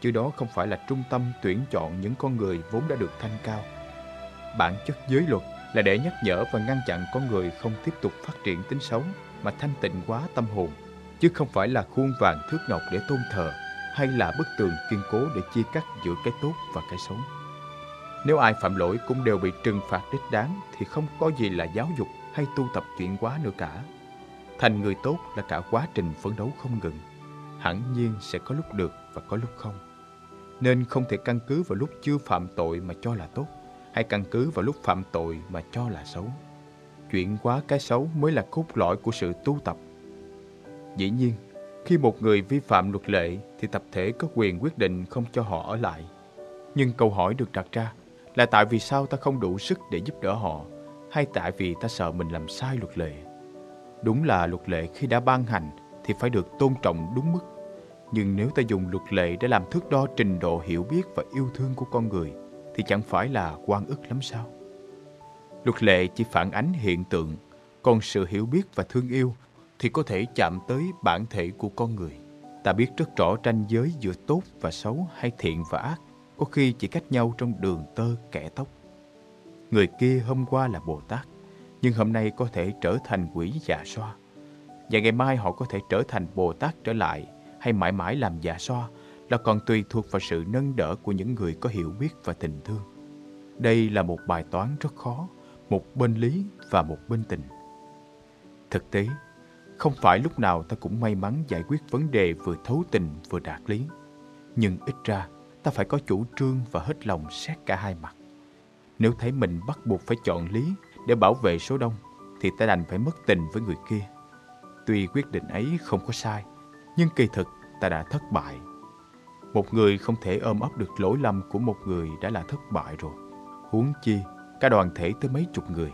chứ đó không phải là trung tâm tuyển chọn những con người vốn đã được thanh cao. Bản chất giới luật là để nhắc nhở và ngăn chặn con người không tiếp tục phát triển tính xấu mà thanh tịnh quá tâm hồn, chứ không phải là khuôn vàng thước ngọc để tôn thờ, hay là bức tường kiên cố để chia cắt giữa cái tốt và cái xấu. Nếu ai phạm lỗi cũng đều bị trừng phạt đích đáng thì không có gì là giáo dục hay tu tập chuyển hóa nữa cả. Thành người tốt là cả quá trình phấn đấu không ngừng. Hẳn nhiên sẽ có lúc được và có lúc không. Nên không thể căn cứ vào lúc chưa phạm tội mà cho là tốt, hay căn cứ vào lúc phạm tội mà cho là xấu. Chuyển quá cái xấu mới là cốt lõi của sự tu tập. Dĩ nhiên, khi một người vi phạm luật lệ thì tập thể có quyền quyết định không cho họ ở lại. Nhưng câu hỏi được đặt ra là tại vì sao ta không đủ sức để giúp đỡ họ hay tại vì ta sợ mình làm sai luật lệ. Đúng là luật lệ khi đã ban hành thì phải được tôn trọng đúng mức. Nhưng nếu ta dùng luật lệ để làm thước đo trình độ hiểu biết và yêu thương của con người thì chẳng phải là quan ức lắm sao? Luật lệ chỉ phản ánh hiện tượng, còn sự hiểu biết và thương yêu thì có thể chạm tới bản thể của con người. Ta biết rất rõ ranh giới giữa tốt và xấu hay thiện và ác, có khi chỉ cách nhau trong đường tơ kẻ tóc. Người kia hôm qua là Bồ Tát, nhưng hôm nay có thể trở thành quỷ già xoa. Và ngày mai họ có thể trở thành Bồ Tát trở lại hay mãi mãi làm già xoa là còn tùy thuộc vào sự nâng đỡ của những người có hiểu biết và tình thương. Đây là một bài toán rất khó, một bên lý và một bên tình. Thực tế, không phải lúc nào ta cũng may mắn giải quyết vấn đề vừa thấu tình vừa đạt lý. Nhưng ít ra, ta phải có chủ trương và hết lòng xét cả hai mặt. Nếu thấy mình bắt buộc phải chọn lý để bảo vệ số đông, thì ta đành phải mất tình với người kia. Tuy quyết định ấy không có sai, nhưng kỳ thực ta đã thất bại. Một người không thể ôm ấp được lỗi lầm của một người đã là thất bại rồi. Huống chi, cả đoàn thể tới mấy chục người.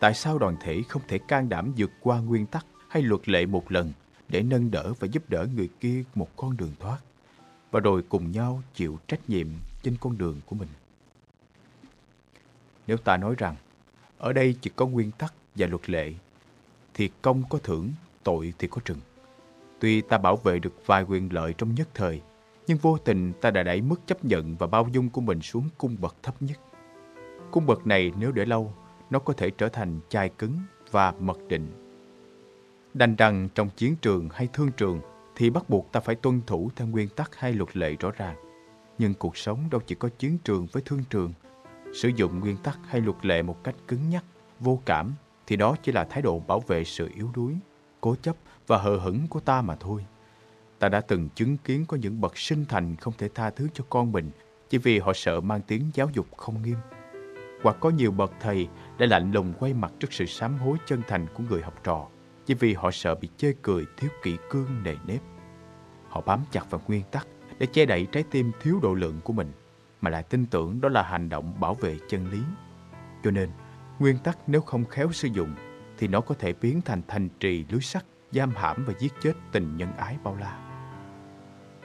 Tại sao đoàn thể không thể can đảm vượt qua nguyên tắc hay luật lệ một lần để nâng đỡ và giúp đỡ người kia một con đường thoát và rồi cùng nhau chịu trách nhiệm trên con đường của mình. Nếu ta nói rằng ở đây chỉ có nguyên tắc và luật lệ thì công có thưởng, tội thì có trừng. Tuy ta bảo vệ được vài quyền lợi trong nhất thời, nhưng vô tình ta đã đẩy mức chấp nhận và bao dung của mình xuống cung bậc thấp nhất. Cung bậc này nếu để lâu, nó có thể trở thành chai cứng và mật định Đành rằng trong chiến trường hay thương trường thì bắt buộc ta phải tuân thủ theo nguyên tắc hay luật lệ rõ ràng. Nhưng cuộc sống đâu chỉ có chiến trường với thương trường. Sử dụng nguyên tắc hay luật lệ một cách cứng nhắc, vô cảm thì đó chỉ là thái độ bảo vệ sự yếu đuối, cố chấp và hờ hững của ta mà thôi. Ta đã từng chứng kiến có những bậc sinh thành không thể tha thứ cho con mình chỉ vì họ sợ mang tiếng giáo dục không nghiêm. Hoặc có nhiều bậc thầy đã lạnh lùng quay mặt trước sự sám hối chân thành của người học trò chỉ vì họ sợ bị chê cười thiếu kỷ cương nề nếp. Họ bám chặt vào nguyên tắc để che đậy trái tim thiếu độ lượng của mình, mà lại tin tưởng đó là hành động bảo vệ chân lý. Cho nên, nguyên tắc nếu không khéo sử dụng, thì nó có thể biến thành thành trì lưới sắt, giam hãm và giết chết tình nhân ái bao la.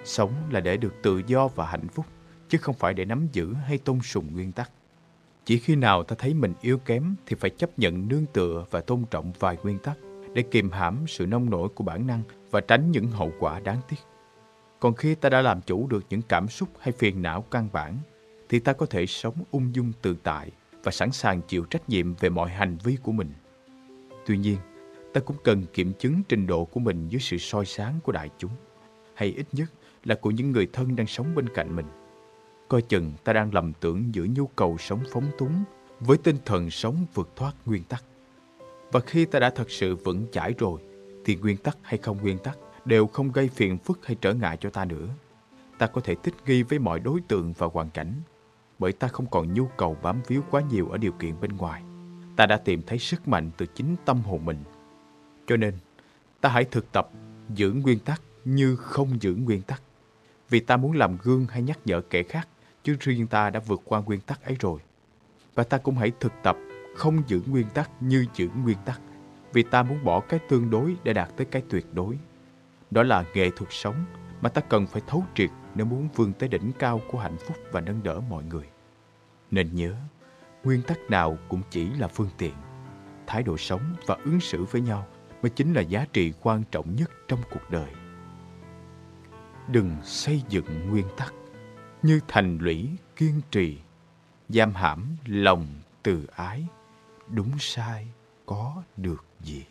Sống là để được tự do và hạnh phúc, chứ không phải để nắm giữ hay tôn sùng nguyên tắc. Chỉ khi nào ta thấy mình yếu kém thì phải chấp nhận nương tựa và tôn trọng vài nguyên tắc để kiềm hãm sự nông nổi của bản năng và tránh những hậu quả đáng tiếc. Còn khi ta đã làm chủ được những cảm xúc hay phiền não căn bản, thì ta có thể sống ung dung tự tại và sẵn sàng chịu trách nhiệm về mọi hành vi của mình. Tuy nhiên, ta cũng cần kiểm chứng trình độ của mình dưới sự soi sáng của đại chúng, hay ít nhất là của những người thân đang sống bên cạnh mình. Coi chừng ta đang lầm tưởng giữa nhu cầu sống phóng túng với tinh thần sống vượt thoát nguyên tắc. Và khi ta đã thật sự vững chãi rồi, thì nguyên tắc hay không nguyên tắc đều không gây phiền phức hay trở ngại cho ta nữa. Ta có thể thích nghi với mọi đối tượng và hoàn cảnh, bởi ta không còn nhu cầu bám víu quá nhiều ở điều kiện bên ngoài. Ta đã tìm thấy sức mạnh từ chính tâm hồn mình. Cho nên, ta hãy thực tập giữ nguyên tắc như không giữ nguyên tắc. Vì ta muốn làm gương hay nhắc nhở kẻ khác, chứ riêng ta đã vượt qua nguyên tắc ấy rồi. Và ta cũng hãy thực tập không giữ nguyên tắc như giữ nguyên tắc vì ta muốn bỏ cái tương đối để đạt tới cái tuyệt đối. Đó là nghệ thuật sống mà ta cần phải thấu triệt nếu muốn vươn tới đỉnh cao của hạnh phúc và nâng đỡ mọi người. Nên nhớ, nguyên tắc nào cũng chỉ là phương tiện. Thái độ sống và ứng xử với nhau mới chính là giá trị quan trọng nhất trong cuộc đời. Đừng xây dựng nguyên tắc. Như thành lũy kiên trì, giam hãm lòng từ ái đúng sai có được gì?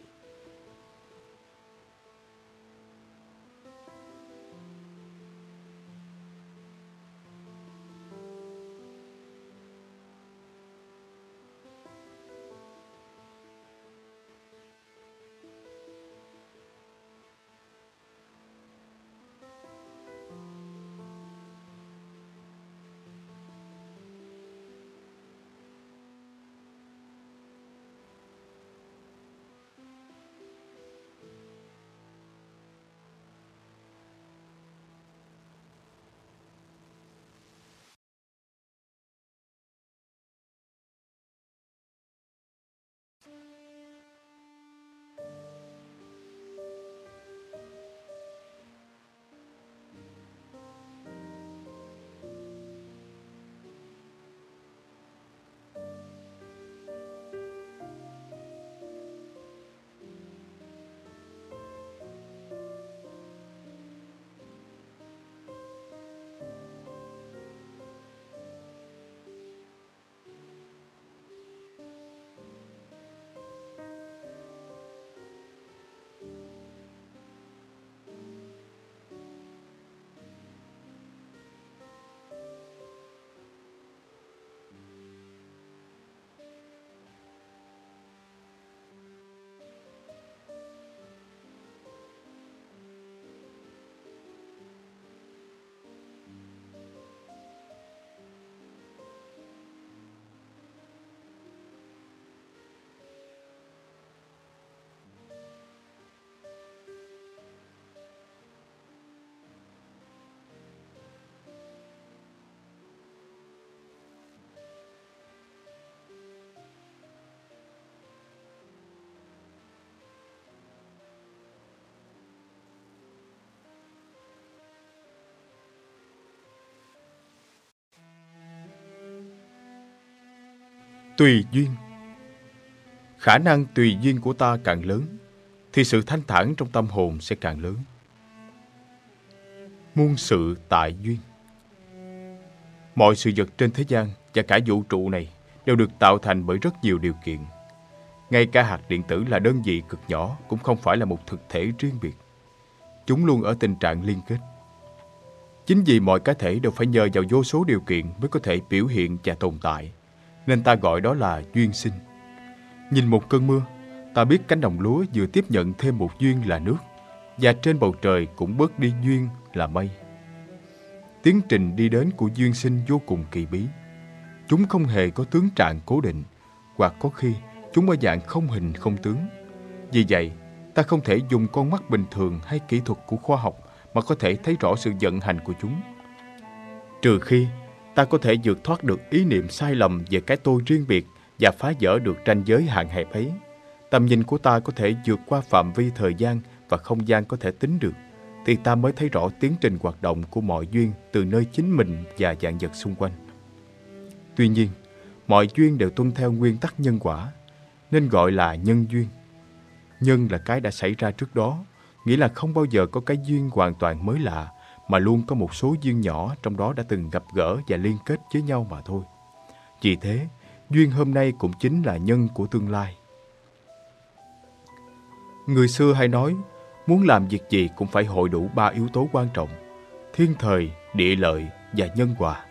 Tùy duyên Khả năng tùy duyên của ta càng lớn Thì sự thanh thản trong tâm hồn sẽ càng lớn Muôn sự tại duyên Mọi sự vật trên thế gian và cả vũ trụ này đều được tạo thành bởi rất nhiều điều kiện. Ngay cả hạt điện tử là đơn vị cực nhỏ cũng không phải là một thực thể riêng biệt. Chúng luôn ở tình trạng liên kết. Chính vì mọi cá thể đều phải nhờ vào vô số điều kiện mới có thể biểu hiện và tồn tại, nên ta gọi đó là duyên sinh. Nhìn một cơn mưa, ta biết cánh đồng lúa vừa tiếp nhận thêm một duyên là nước, và trên bầu trời cũng bớt đi duyên là mây. Tiến trình đi đến của duyên sinh vô cùng kỳ bí. Chúng không hề có tướng trạng cố định, hoặc có khi chúng ở dạng không hình không tướng. Vì vậy, ta không thể dùng con mắt bình thường hay kỹ thuật của khoa học mà có thể thấy rõ sự vận hành của chúng. Trừ khi ta có thể vượt thoát được ý niệm sai lầm về cái tôi riêng biệt và phá vỡ được ranh giới hạn hẹp ấy. Tầm nhìn của ta có thể vượt qua phạm vi thời gian và không gian có thể tính được, thì ta mới thấy rõ tiến trình hoạt động của mọi duyên từ nơi chính mình và dạng vật xung quanh. Tuy nhiên, mọi duyên đều tuân theo nguyên tắc nhân quả, nên gọi là nhân duyên. Nhân là cái đã xảy ra trước đó, nghĩa là không bao giờ có cái duyên hoàn toàn mới lạ, mà luôn có một số duyên nhỏ trong đó đã từng gặp gỡ và liên kết với nhau mà thôi. Vì thế, duyên hôm nay cũng chính là nhân của tương lai. Người xưa hay nói, muốn làm việc gì cũng phải hội đủ ba yếu tố quan trọng, thiên thời, địa lợi và nhân quả.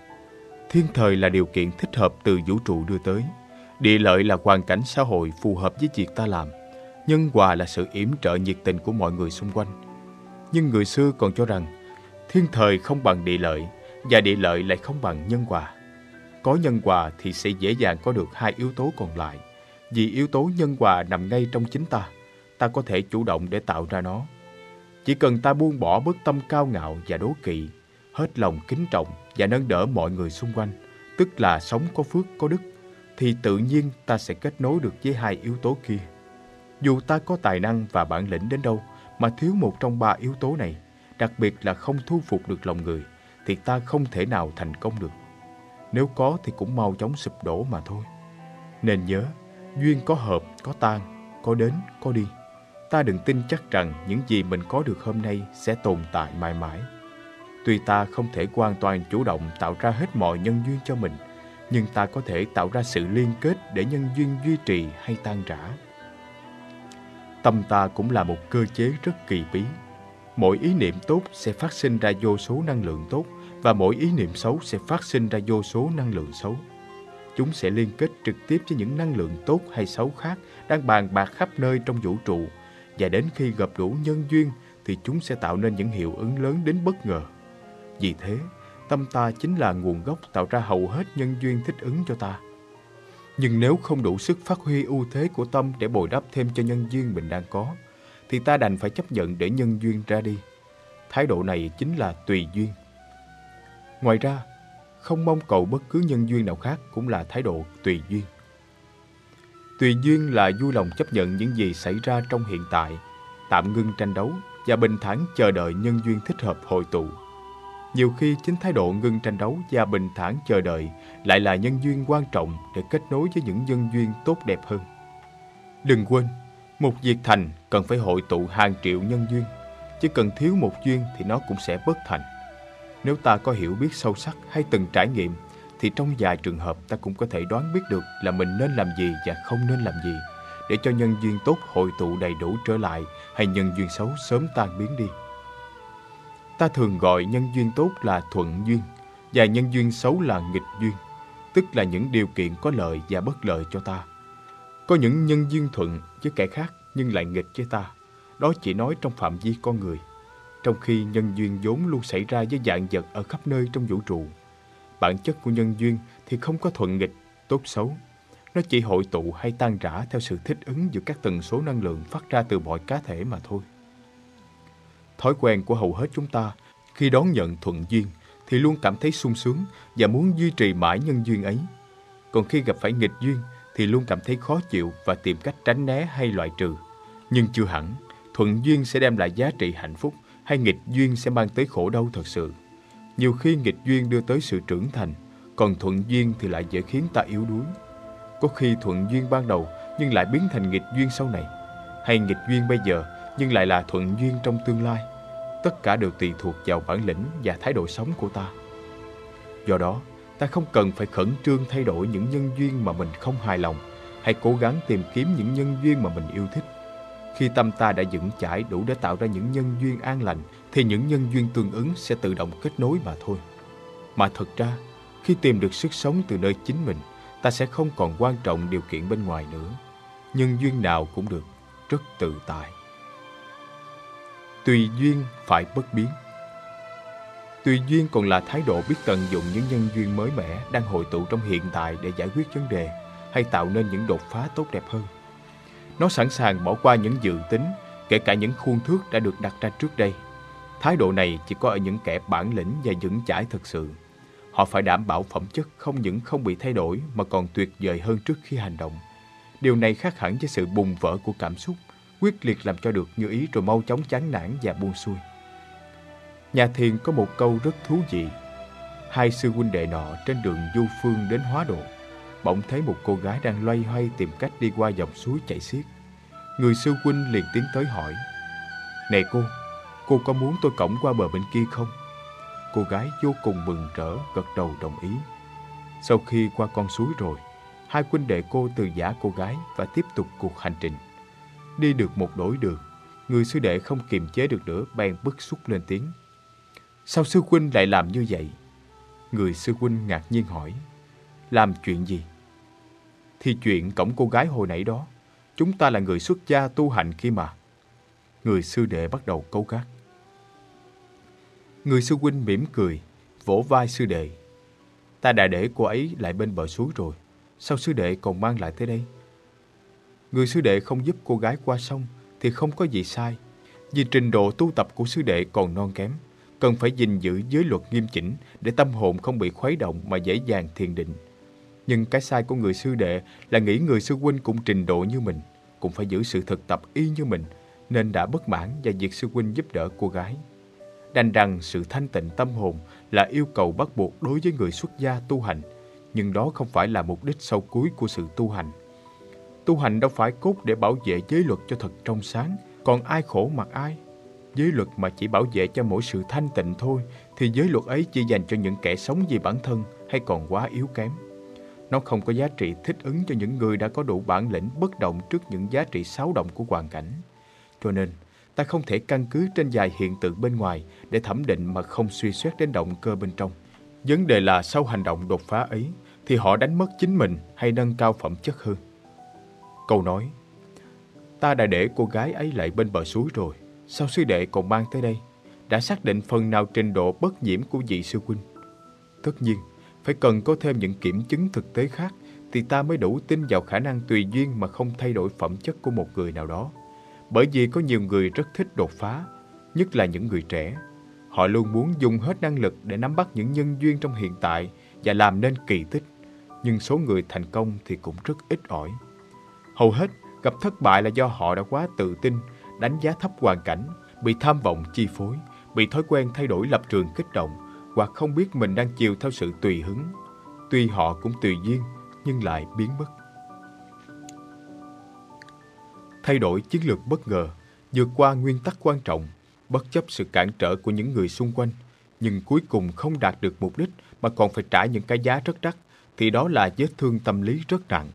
Thiên thời là điều kiện thích hợp từ vũ trụ đưa tới. Địa lợi là hoàn cảnh xã hội phù hợp với việc ta làm. Nhân quả là sự yểm trợ nhiệt tình của mọi người xung quanh. Nhưng người xưa còn cho rằng thiên thời không bằng địa lợi và địa lợi lại không bằng nhân quả. Có nhân quả thì sẽ dễ dàng có được hai yếu tố còn lại. Vì yếu tố nhân quả nằm ngay trong chính ta, ta có thể chủ động để tạo ra nó. Chỉ cần ta buông bỏ bức tâm cao ngạo và đố kỵ, hết lòng kính trọng và nâng đỡ mọi người xung quanh, tức là sống có phước có đức, thì tự nhiên ta sẽ kết nối được với hai yếu tố kia. Dù ta có tài năng và bản lĩnh đến đâu mà thiếu một trong ba yếu tố này, đặc biệt là không thu phục được lòng người, thì ta không thể nào thành công được. Nếu có thì cũng mau chóng sụp đổ mà thôi. Nên nhớ, duyên có hợp, có tan, có đến, có đi. Ta đừng tin chắc rằng những gì mình có được hôm nay sẽ tồn tại mãi mãi. Tuy ta không thể hoàn toàn chủ động tạo ra hết mọi nhân duyên cho mình, nhưng ta có thể tạo ra sự liên kết để nhân duyên duy trì hay tan rã. Tâm ta cũng là một cơ chế rất kỳ bí. Mỗi ý niệm tốt sẽ phát sinh ra vô số năng lượng tốt và mỗi ý niệm xấu sẽ phát sinh ra vô số năng lượng xấu. Chúng sẽ liên kết trực tiếp với những năng lượng tốt hay xấu khác đang bàn bạc khắp nơi trong vũ trụ và đến khi gặp đủ nhân duyên thì chúng sẽ tạo nên những hiệu ứng lớn đến bất ngờ. Vì thế, tâm ta chính là nguồn gốc tạo ra hầu hết nhân duyên thích ứng cho ta. Nhưng nếu không đủ sức phát huy ưu thế của tâm để bồi đắp thêm cho nhân duyên mình đang có, thì ta đành phải chấp nhận để nhân duyên ra đi. Thái độ này chính là tùy duyên. Ngoài ra, không mong cầu bất cứ nhân duyên nào khác cũng là thái độ tùy duyên. Tùy duyên là vui lòng chấp nhận những gì xảy ra trong hiện tại, tạm ngưng tranh đấu và bình thản chờ đợi nhân duyên thích hợp hội tụ. Nhiều khi chính thái độ ngưng tranh đấu và bình thản chờ đợi lại là nhân duyên quan trọng để kết nối với những nhân duyên tốt đẹp hơn. Đừng quên, một việc thành cần phải hội tụ hàng triệu nhân duyên, chỉ cần thiếu một duyên thì nó cũng sẽ bất thành. Nếu ta có hiểu biết sâu sắc hay từng trải nghiệm, thì trong vài trường hợp ta cũng có thể đoán biết được là mình nên làm gì và không nên làm gì, để cho nhân duyên tốt hội tụ đầy đủ trở lại hay nhân duyên xấu sớm tan biến đi. Ta thường gọi nhân duyên tốt là thuận duyên và nhân duyên xấu là nghịch duyên, tức là những điều kiện có lợi và bất lợi cho ta. Có những nhân duyên thuận với kẻ khác nhưng lại nghịch với ta. Đó chỉ nói trong phạm vi con người. Trong khi nhân duyên vốn luôn xảy ra với dạng vật ở khắp nơi trong vũ trụ. Bản chất của nhân duyên thì không có thuận nghịch, tốt xấu. Nó chỉ hội tụ hay tan rã theo sự thích ứng giữa các tần số năng lượng phát ra từ mọi cá thể mà thôi. Thói quen của hầu hết chúng ta khi đón nhận thuận duyên thì luôn cảm thấy sung sướng và muốn duy trì mãi nhân duyên ấy. Còn khi gặp phải nghịch duyên thì luôn cảm thấy khó chịu và tìm cách tránh né hay loại trừ. Nhưng chưa hẳn, thuận duyên sẽ đem lại giá trị hạnh phúc hay nghịch duyên sẽ mang tới khổ đau thật sự. Nhiều khi nghịch duyên đưa tới sự trưởng thành, còn thuận duyên thì lại dễ khiến ta yếu đuối. Có khi thuận duyên ban đầu nhưng lại biến thành nghịch duyên sau này. Hay nghịch duyên bây giờ nhưng lại là thuận duyên trong tương lai. Tất cả đều tùy thuộc vào bản lĩnh và thái độ sống của ta. Do đó, ta không cần phải khẩn trương thay đổi những nhân duyên mà mình không hài lòng hay cố gắng tìm kiếm những nhân duyên mà mình yêu thích. Khi tâm ta đã vững chãi đủ để tạo ra những nhân duyên an lành thì những nhân duyên tương ứng sẽ tự động kết nối mà thôi. Mà thật ra, khi tìm được sức sống từ nơi chính mình, ta sẽ không còn quan trọng điều kiện bên ngoài nữa. Nhân duyên nào cũng được, rất tự tại. Tùy duyên phải bất biến. Tùy duyên còn là thái độ biết tận dụng những nhân duyên mới mẻ đang hội tụ trong hiện tại để giải quyết vấn đề hay tạo nên những đột phá tốt đẹp hơn. Nó sẵn sàng bỏ qua những dự tính, kể cả những khuôn thước đã được đặt ra trước đây. Thái độ này chỉ có ở những kẻ bản lĩnh và vững chãi thực sự. Họ phải đảm bảo phẩm chất không những không bị thay đổi mà còn tuyệt vời hơn trước khi hành động. Điều này khác hẳn với sự bùng vỡ của cảm xúc, quyết liệt làm cho được như ý rồi mau chóng chán nản và buông xuôi. Nhà thiền có một câu rất thú vị. Hai sư huynh đệ nọ trên đường du phương đến hóa độ bỗng thấy một cô gái đang loay hoay tìm cách đi qua dòng suối chảy xiết. Người sư huynh liền tiến tới hỏi, Này cô, cô có muốn tôi cõng qua bờ bên kia không? Cô gái vô cùng mừng rỡ, gật đầu đồng ý. Sau khi qua con suối rồi, hai huynh đệ cô từ giả cô gái và tiếp tục cuộc hành trình. Đi được một đổi đường, người sư đệ không kiềm chế được nữa bèn bức xúc lên tiếng. Sao sư huynh lại làm như vậy? Người sư huynh ngạc nhiên hỏi, làm chuyện gì? thì chuyện cổng cô gái hồi nãy đó, chúng ta là người xuất gia tu hành khi mà. Người sư đệ bắt đầu câu gắt. Người sư huynh mỉm cười, vỗ vai sư đệ. Ta đã để cô ấy lại bên bờ suối rồi, sao sư đệ còn mang lại tới đây? Người sư đệ không giúp cô gái qua sông thì không có gì sai, vì trình độ tu tập của sư đệ còn non kém, cần phải gìn giữ giới luật nghiêm chỉnh để tâm hồn không bị khuấy động mà dễ dàng thiền định. Nhưng cái sai của người sư đệ là nghĩ người sư huynh cũng trình độ như mình, cũng phải giữ sự thực tập y như mình, nên đã bất mãn và việc sư huynh giúp đỡ cô gái. Đành rằng sự thanh tịnh tâm hồn là yêu cầu bắt buộc đối với người xuất gia tu hành, nhưng đó không phải là mục đích sâu cuối của sự tu hành. Tu hành đâu phải cốt để bảo vệ giới luật cho thật trong sáng, còn ai khổ mặc ai. Giới luật mà chỉ bảo vệ cho mỗi sự thanh tịnh thôi, thì giới luật ấy chỉ dành cho những kẻ sống vì bản thân hay còn quá yếu kém. Nó không có giá trị thích ứng cho những người đã có đủ bản lĩnh bất động trước những giá trị xáo động của hoàn cảnh. Cho nên, ta không thể căn cứ trên vài hiện tượng bên ngoài để thẩm định mà không suy xét đến động cơ bên trong. Vấn đề là sau hành động đột phá ấy thì họ đánh mất chính mình hay nâng cao phẩm chất hơn. Câu nói Ta đã để cô gái ấy lại bên bờ suối rồi, sao sư đệ còn mang tới đây? Đã xác định phần nào trình độ bất nhiễm của vị sư huynh. Tất nhiên, phải cần có thêm những kiểm chứng thực tế khác thì ta mới đủ tin vào khả năng tùy duyên mà không thay đổi phẩm chất của một người nào đó. Bởi vì có nhiều người rất thích đột phá, nhất là những người trẻ. Họ luôn muốn dùng hết năng lực để nắm bắt những nhân duyên trong hiện tại và làm nên kỳ tích. Nhưng số người thành công thì cũng rất ít ỏi. Hầu hết gặp thất bại là do họ đã quá tự tin, đánh giá thấp hoàn cảnh, bị tham vọng chi phối, bị thói quen thay đổi lập trường kích động, hoặc không biết mình đang chiều theo sự tùy hứng. Tuy họ cũng tùy duyên, nhưng lại biến mất. Thay đổi chiến lược bất ngờ, vượt qua nguyên tắc quan trọng, bất chấp sự cản trở của những người xung quanh, nhưng cuối cùng không đạt được mục đích mà còn phải trả những cái giá rất đắt, thì đó là vết thương tâm lý rất nặng.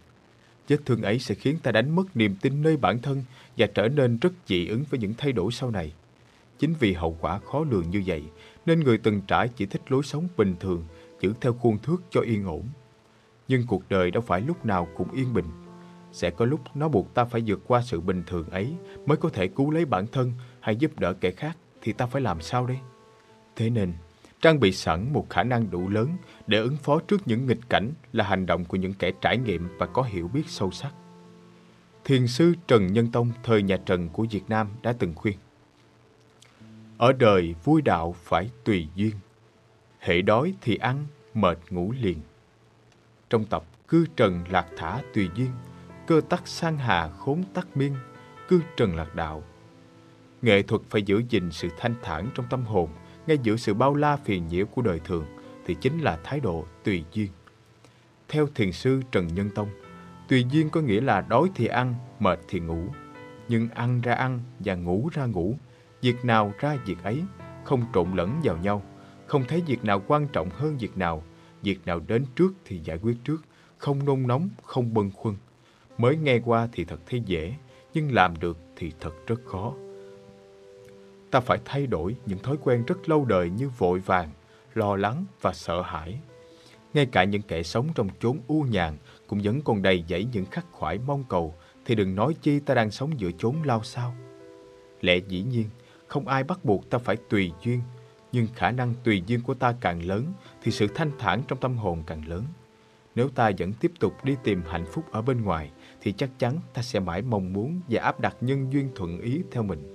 Vết thương ấy sẽ khiến ta đánh mất niềm tin nơi bản thân và trở nên rất dị ứng với những thay đổi sau này. Chính vì hậu quả khó lường như vậy nên người từng trải chỉ thích lối sống bình thường, giữ theo khuôn thước cho yên ổn. Nhưng cuộc đời đâu phải lúc nào cũng yên bình. Sẽ có lúc nó buộc ta phải vượt qua sự bình thường ấy mới có thể cứu lấy bản thân hay giúp đỡ kẻ khác thì ta phải làm sao đây? Thế nên, trang bị sẵn một khả năng đủ lớn để ứng phó trước những nghịch cảnh là hành động của những kẻ trải nghiệm và có hiểu biết sâu sắc. Thiền sư Trần Nhân Tông thời nhà Trần của Việt Nam đã từng khuyên ở đời vui đạo phải tùy duyên. Hệ đói thì ăn, mệt ngủ liền. Trong tập Cư trần lạc thả tùy duyên, cơ tắc sang hà khốn tắc miên, cư trần lạc đạo. Nghệ thuật phải giữ gìn sự thanh thản trong tâm hồn, ngay giữa sự bao la phiền nhiễu của đời thường, thì chính là thái độ tùy duyên. Theo thiền sư Trần Nhân Tông, Tùy duyên có nghĩa là đói thì ăn, mệt thì ngủ. Nhưng ăn ra ăn và ngủ ra ngủ, việc nào ra việc ấy, không trộn lẫn vào nhau, không thấy việc nào quan trọng hơn việc nào, việc nào đến trước thì giải quyết trước, không nôn nóng, không bâng khuâng. Mới nghe qua thì thật thấy dễ, nhưng làm được thì thật rất khó. Ta phải thay đổi những thói quen rất lâu đời như vội vàng, lo lắng và sợ hãi. Ngay cả những kẻ sống trong chốn u nhàn cũng vẫn còn đầy dẫy những khắc khoải mong cầu, thì đừng nói chi ta đang sống giữa chốn lao sao. Lẽ dĩ nhiên, không ai bắt buộc ta phải tùy duyên, nhưng khả năng tùy duyên của ta càng lớn thì sự thanh thản trong tâm hồn càng lớn. Nếu ta vẫn tiếp tục đi tìm hạnh phúc ở bên ngoài thì chắc chắn ta sẽ mãi mong muốn và áp đặt nhân duyên thuận ý theo mình.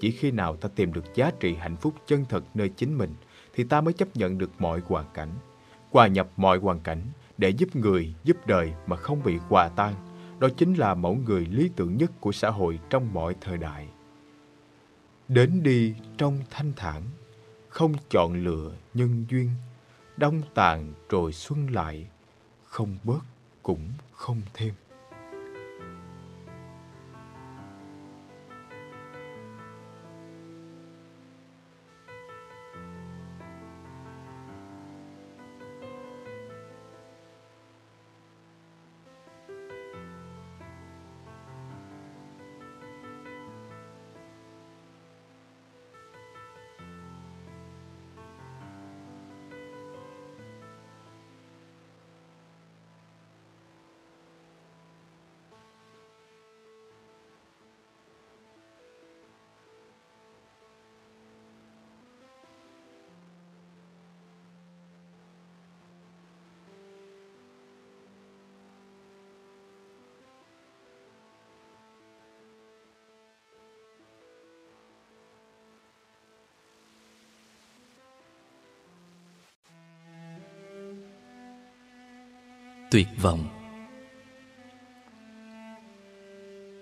Chỉ khi nào ta tìm được giá trị hạnh phúc chân thật nơi chính mình thì ta mới chấp nhận được mọi hoàn cảnh, hòa nhập mọi hoàn cảnh để giúp người, giúp đời mà không bị hòa tan. Đó chính là mẫu người lý tưởng nhất của xã hội trong mọi thời đại. Đến đi trong thanh thản, không chọn lựa nhân duyên, đông tàn rồi xuân lại, không bớt cũng không thêm. Tuyệt vọng.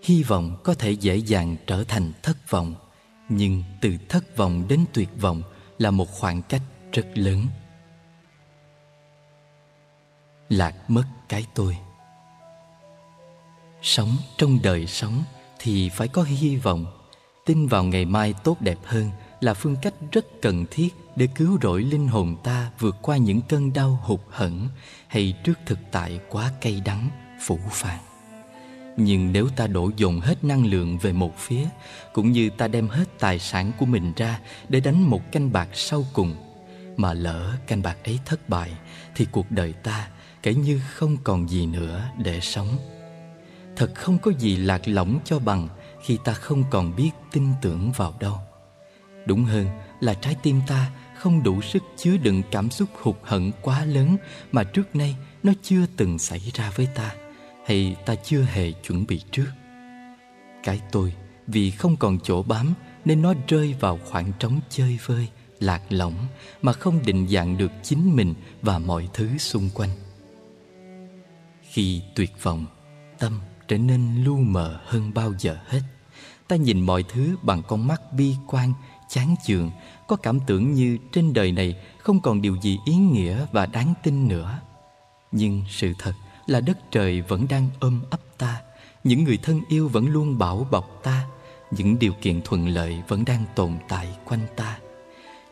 Hy vọng có thể dễ dàng trở thành thất vọng, nhưng từ thất vọng đến tuyệt vọng là một khoảng cách rất lớn. Lạc mất cái tôi. Sống trong đời sống thì phải có hy vọng. Tin vào ngày mai tốt đẹp hơn là phương cách rất cần thiết để cứu rỗi linh hồn ta vượt qua những cơn đau hụt hẫng hay trước thực tại quá cay đắng, phủ phàng. Nhưng nếu ta đổ dồn hết năng lượng về một phía, cũng như ta đem hết tài sản của mình ra để đánh một canh bạc sau cùng, mà lỡ canh bạc ấy thất bại, thì cuộc đời ta kể như không còn gì nữa để sống. Thật không có gì lạc lõng cho bằng khi ta không còn biết tin tưởng vào đâu. Đúng hơn là trái tim ta không đủ sức chứa đựng cảm xúc hụt hẫng quá lớn mà trước nay nó chưa từng xảy ra với ta hay ta chưa hề chuẩn bị trước. Cái tôi vì không còn chỗ bám nên nó rơi vào khoảng trống chơi vơi, lạc lõng mà không định dạng được chính mình và mọi thứ xung quanh. Khi tuyệt vọng, tâm trở nên lu mờ hơn bao giờ hết. Ta nhìn mọi thứ bằng con mắt bi quan chán chường có cảm tưởng như trên đời này không còn điều gì ý nghĩa và đáng tin nữa. Nhưng sự thật là đất trời vẫn đang ôm ấp ta, những người thân yêu vẫn luôn bảo bọc ta, những điều kiện thuận lợi vẫn đang tồn tại quanh ta.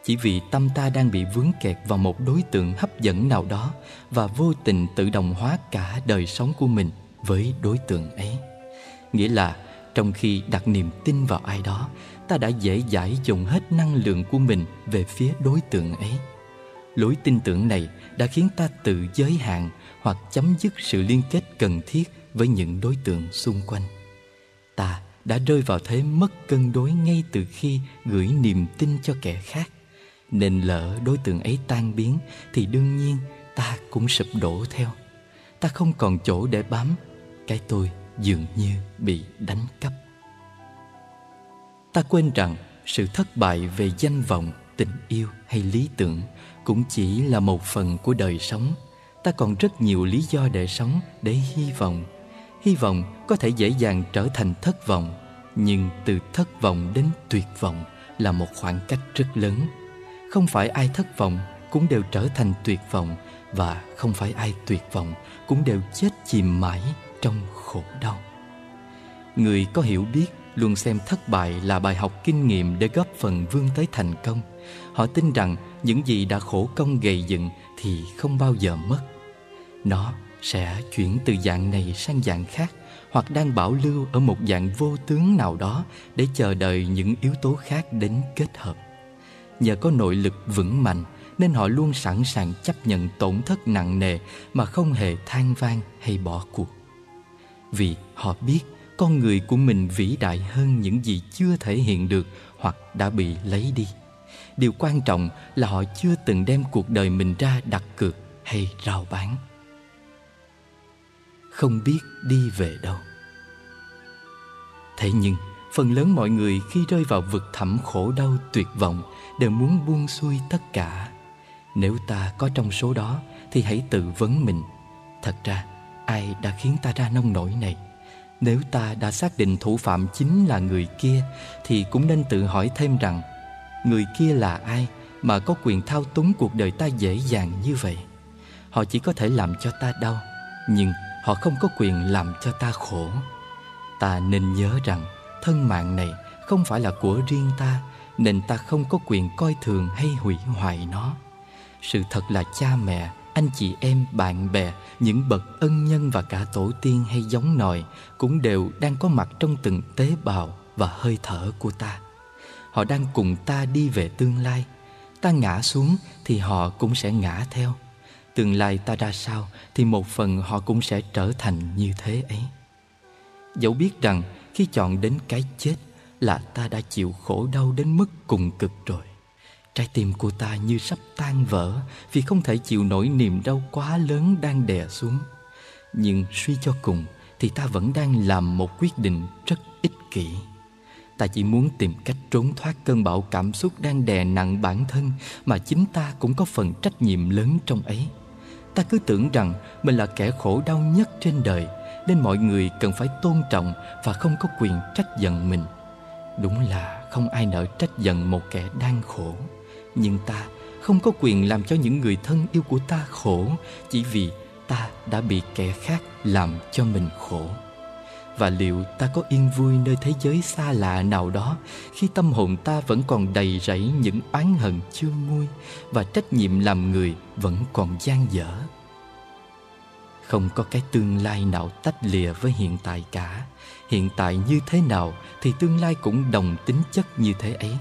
Chỉ vì tâm ta đang bị vướng kẹt vào một đối tượng hấp dẫn nào đó và vô tình tự động hóa cả đời sống của mình với đối tượng ấy. Nghĩa là trong khi đặt niềm tin vào ai đó ta đã dễ dãi dùng hết năng lượng của mình về phía đối tượng ấy. Lối tin tưởng này đã khiến ta tự giới hạn hoặc chấm dứt sự liên kết cần thiết với những đối tượng xung quanh. Ta đã rơi vào thế mất cân đối ngay từ khi gửi niềm tin cho kẻ khác. Nên lỡ đối tượng ấy tan biến, thì đương nhiên ta cũng sụp đổ theo. Ta không còn chỗ để bám. Cái tôi dường như bị đánh cắp ta quên rằng sự thất bại về danh vọng, tình yêu hay lý tưởng cũng chỉ là một phần của đời sống. Ta còn rất nhiều lý do để sống, để hy vọng. Hy vọng có thể dễ dàng trở thành thất vọng, nhưng từ thất vọng đến tuyệt vọng là một khoảng cách rất lớn. Không phải ai thất vọng cũng đều trở thành tuyệt vọng, và không phải ai tuyệt vọng cũng đều chết chìm mãi trong khổ đau. Người có hiểu biết luôn xem thất bại là bài học kinh nghiệm để góp phần vươn tới thành công. Họ tin rằng những gì đã khổ công gầy dựng thì không bao giờ mất. Nó sẽ chuyển từ dạng này sang dạng khác, hoặc đang bảo lưu ở một dạng vô tướng nào đó để chờ đợi những yếu tố khác đến kết hợp. Nhờ có nội lực vững mạnh, nên họ luôn sẵn sàng chấp nhận tổn thất nặng nề mà không hề than vang hay bỏ cuộc. Vì họ biết con người của mình vĩ đại hơn những gì chưa thể hiện được hoặc đã bị lấy đi. Điều quan trọng là họ chưa từng đem cuộc đời mình ra đặt cược hay rao bán. Không biết đi về đâu. Thế nhưng, phần lớn mọi người khi rơi vào vực thẳm khổ đau tuyệt vọng đều muốn buông xuôi tất cả. Nếu ta có trong số đó thì hãy tự vấn mình. Thật ra, ai đã khiến ta ra nông nổi này? Nếu ta đã xác định thủ phạm chính là người kia, thì cũng nên tự hỏi thêm rằng, người kia là ai mà có quyền thao túng cuộc đời ta dễ dàng như vậy? Họ chỉ có thể làm cho ta đau, nhưng họ không có quyền làm cho ta khổ. Ta nên nhớ rằng, thân mạng này không phải là của riêng ta, nên ta không có quyền coi thường hay hủy hoại nó. Sự thật là cha mẹ anh chị em, bạn bè, những bậc ân nhân và cả tổ tiên hay giống nòi cũng đều đang có mặt trong từng tế bào và hơi thở của ta. Họ đang cùng ta đi về tương lai. Ta ngã xuống thì họ cũng sẽ ngã theo. Tương lai ta ra sao thì một phần họ cũng sẽ trở thành như thế ấy. Dẫu biết rằng khi chọn đến cái chết là ta đã chịu khổ đau đến mức cùng cực rồi trái tim cô ta như sắp tan vỡ vì không thể chịu nổi niềm đau quá lớn đang đè xuống. Nhưng suy cho cùng thì ta vẫn đang làm một quyết định rất ích kỷ. Ta chỉ muốn tìm cách trốn thoát cơn bão cảm xúc đang đè nặng bản thân mà chính ta cũng có phần trách nhiệm lớn trong ấy. Ta cứ tưởng rằng mình là kẻ khổ đau nhất trên đời, nên mọi người cần phải tôn trọng và không có quyền trách giận mình. Đúng là không ai nỡ trách giận một kẻ đang khổ nhưng ta không có quyền làm cho những người thân yêu của ta khổ, chỉ vì ta đã bị kẻ khác làm cho mình khổ. Và liệu ta có yên vui nơi thế giới xa lạ nào đó khi tâm hồn ta vẫn còn đầy rẫy những oán hận chưa nguôi và trách nhiệm làm người vẫn còn gian dở? Không có cái tương lai nào tách lìa với hiện tại cả. Hiện tại như thế nào thì tương lai cũng đồng tính chất như thế ấy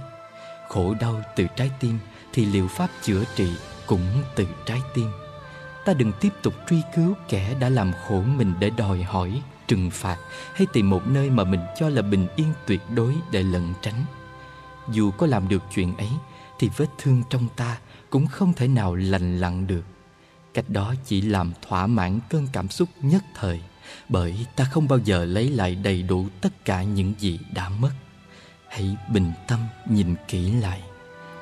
khổ đau từ trái tim thì liệu pháp chữa trị cũng từ trái tim. Ta đừng tiếp tục truy cứu kẻ đã làm khổ mình để đòi hỏi, trừng phạt hay tìm một nơi mà mình cho là bình yên tuyệt đối để lẩn tránh. Dù có làm được chuyện ấy thì vết thương trong ta cũng không thể nào lành lặn được. Cách đó chỉ làm thỏa mãn cơn cảm xúc nhất thời, bởi ta không bao giờ lấy lại đầy đủ tất cả những gì đã mất hãy bình tâm nhìn kỹ lại.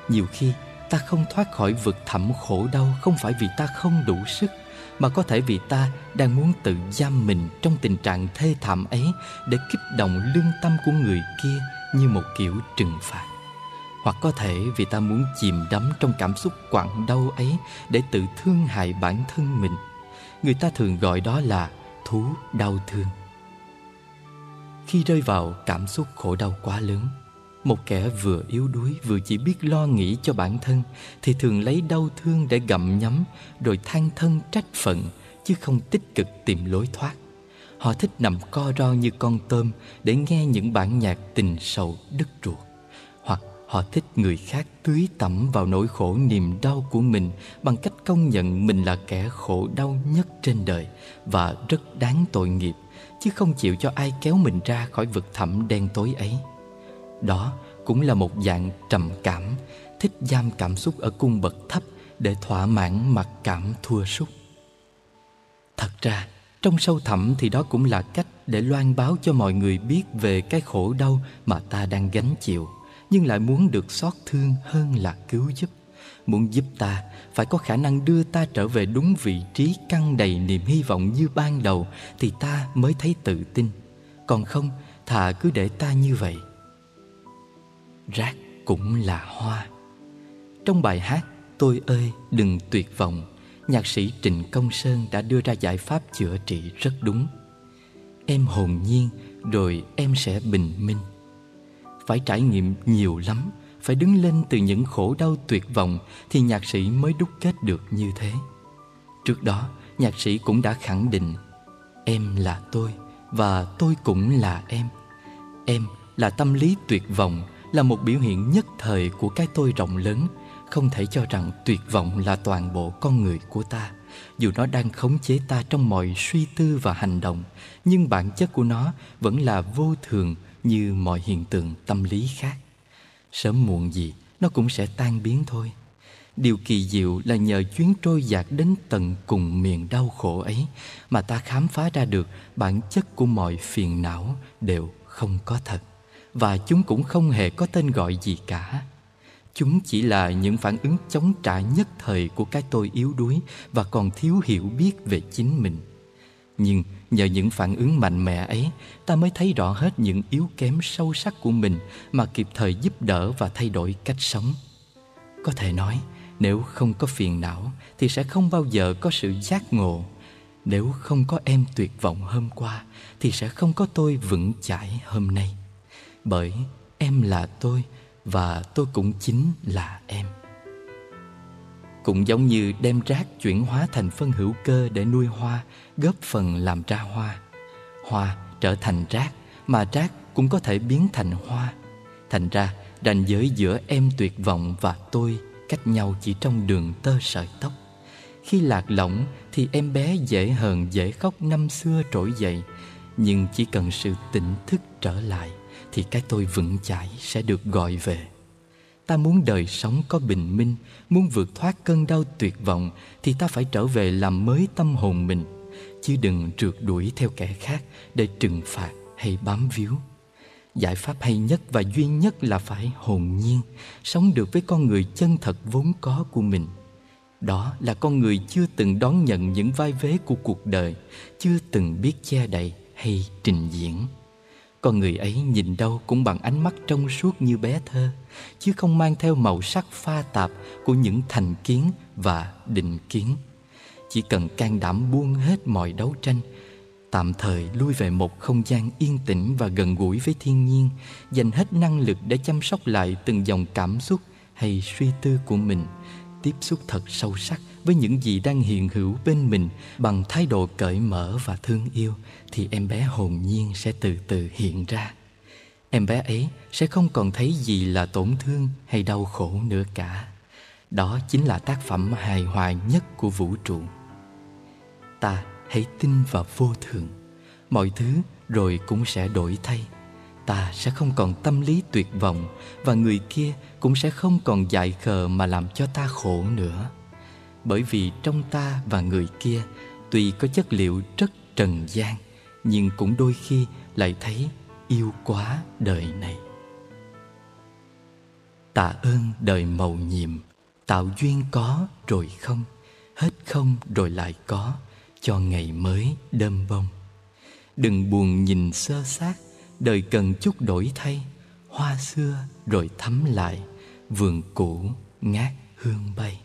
Nhiều khi ta không thoát khỏi vực thẳm khổ đau không phải vì ta không đủ sức, mà có thể vì ta đang muốn tự giam mình trong tình trạng thê thảm ấy để kích động lương tâm của người kia như một kiểu trừng phạt. Hoặc có thể vì ta muốn chìm đắm trong cảm xúc quặn đau ấy để tự thương hại bản thân mình. Người ta thường gọi đó là thú đau thương. Khi rơi vào cảm xúc khổ đau quá lớn một kẻ vừa yếu đuối vừa chỉ biết lo nghĩ cho bản thân thì thường lấy đau thương để gặm nhấm rồi than thân trách phận chứ không tích cực tìm lối thoát. Họ thích nằm co ro như con tôm để nghe những bản nhạc tình sầu đứt ruột. Hoặc họ thích người khác tưới tẩm vào nỗi khổ niềm đau của mình bằng cách công nhận mình là kẻ khổ đau nhất trên đời và rất đáng tội nghiệp, chứ không chịu cho ai kéo mình ra khỏi vực thẳm đen tối ấy. Đó cũng là một dạng trầm cảm, Thích giam cảm xúc ở cung bậc thấp Để thỏa mãn mặc cảm thua sút Thật ra, trong sâu thẳm thì đó cũng là cách để loan báo cho mọi người biết về cái khổ đau mà ta đang gánh chịu, Nhưng lại muốn được xót thương hơn là cứu giúp. Muốn giúp ta, phải có khả năng đưa ta trở về đúng vị trí căng đầy niềm hy vọng như ban đầu Thì ta mới thấy tự tin. Còn không, thà cứ để ta như vậy rác cũng là hoa. Trong bài hát tôi ơi, đừng tuyệt vọng, nhạc sĩ trịnh công sơn đã đưa ra giải pháp chữa trị rất đúng. Em hồn nhiên, rồi em sẽ bình minh. Phải trải nghiệm nhiều lắm, phải đứng lên từ những khổ đau tuyệt vọng thì nhạc sĩ mới đúc kết được như thế. Trước đó, nhạc sĩ cũng đã khẳng định, em là tôi và tôi cũng là em. Em là tâm lý tuyệt vọng là một biểu hiện nhất thời của cái tôi rộng lớn, không thể cho rằng tuyệt vọng là toàn bộ con người của ta. Dù nó đang khống chế ta trong mọi suy tư và hành động, nhưng bản chất của nó vẫn là vô thường như mọi hiện tượng tâm lý khác. Sớm muộn gì, nó cũng sẽ tan biến thôi. Điều kỳ diệu là nhờ chuyến trôi dạt đến tận cùng miền đau khổ ấy mà ta khám phá ra được bản chất của mọi phiền não đều không có thật và chúng cũng không hề có tên gọi gì cả. Chúng chỉ là những phản ứng chống trả nhất thời của cái tôi yếu đuối và còn thiếu hiểu biết về chính mình. Nhưng nhờ những phản ứng mạnh mẽ ấy, ta mới thấy rõ hết những yếu kém sâu sắc của mình mà kịp thời giúp đỡ và thay đổi cách sống. Có thể nói, nếu không có phiền não thì sẽ không bao giờ có sự giác ngộ. Nếu không có em tuyệt vọng hôm qua thì sẽ không có tôi vững chãi hôm nay bởi em là tôi và tôi cũng chính là em. Cũng giống như đem rác chuyển hóa thành phân hữu cơ để nuôi hoa, góp phần làm ra hoa. Hoa trở thành rác mà rác cũng có thể biến thành hoa. Thành ra, ranh giới giữa em tuyệt vọng và tôi cách nhau chỉ trong đường tơ sợi tóc. Khi lạc lõng thì em bé dễ hờn, dễ khóc năm xưa trỗi dậy, nhưng chỉ cần sự tỉnh thức trở lại thì cái tôi vững chãi sẽ được gọi về. Ta muốn đời sống có bình minh, muốn vượt thoát cơn đau tuyệt vọng, thì ta phải trở về làm mới tâm hồn mình, chứ đừng trượt đuổi theo kẻ khác để trừng phạt hay bám víu. Giải pháp hay nhất và duy nhất là phải hồn nhiên, sống được với con người chân thật vốn có của mình. Đó là con người chưa từng đón nhận những vai vế của cuộc đời, chưa từng biết che đậy hay trình diễn con người ấy nhìn đâu cũng bằng ánh mắt trong suốt như bé thơ, chứ không mang theo màu sắc pha tạp của những thành kiến và định kiến. Chỉ cần can đảm buông hết mọi đấu tranh, tạm thời lui về một không gian yên tĩnh và gần gũi với thiên nhiên, dành hết năng lực để chăm sóc lại từng dòng cảm xúc hay suy tư của mình, tiếp xúc thật sâu sắc với những gì đang hiện hữu bên mình bằng thái độ cởi mở và thương yêu, thì em bé hồn nhiên sẽ từ từ hiện ra. Em bé ấy sẽ không còn thấy gì là tổn thương hay đau khổ nữa cả. Đó chính là tác phẩm hài hòa nhất của vũ trụ. Ta hãy tin vào vô thường. Mọi thứ rồi cũng sẽ đổi thay. Ta sẽ không còn tâm lý tuyệt vọng và người kia cũng sẽ không còn dại khờ mà làm cho ta khổ nữa bởi vì trong ta và người kia tuy có chất liệu rất trần gian, nhưng cũng đôi khi lại thấy yêu quá đời này. Tạ ơn đời màu nhiệm, tạo duyên có rồi không? Hết không rồi lại có, cho ngày mới đơm bông. Đừng buồn nhìn sơ sát đời cần chút đổi thay. Hoa xưa rồi thắm lại, vườn cũ ngát hương bay.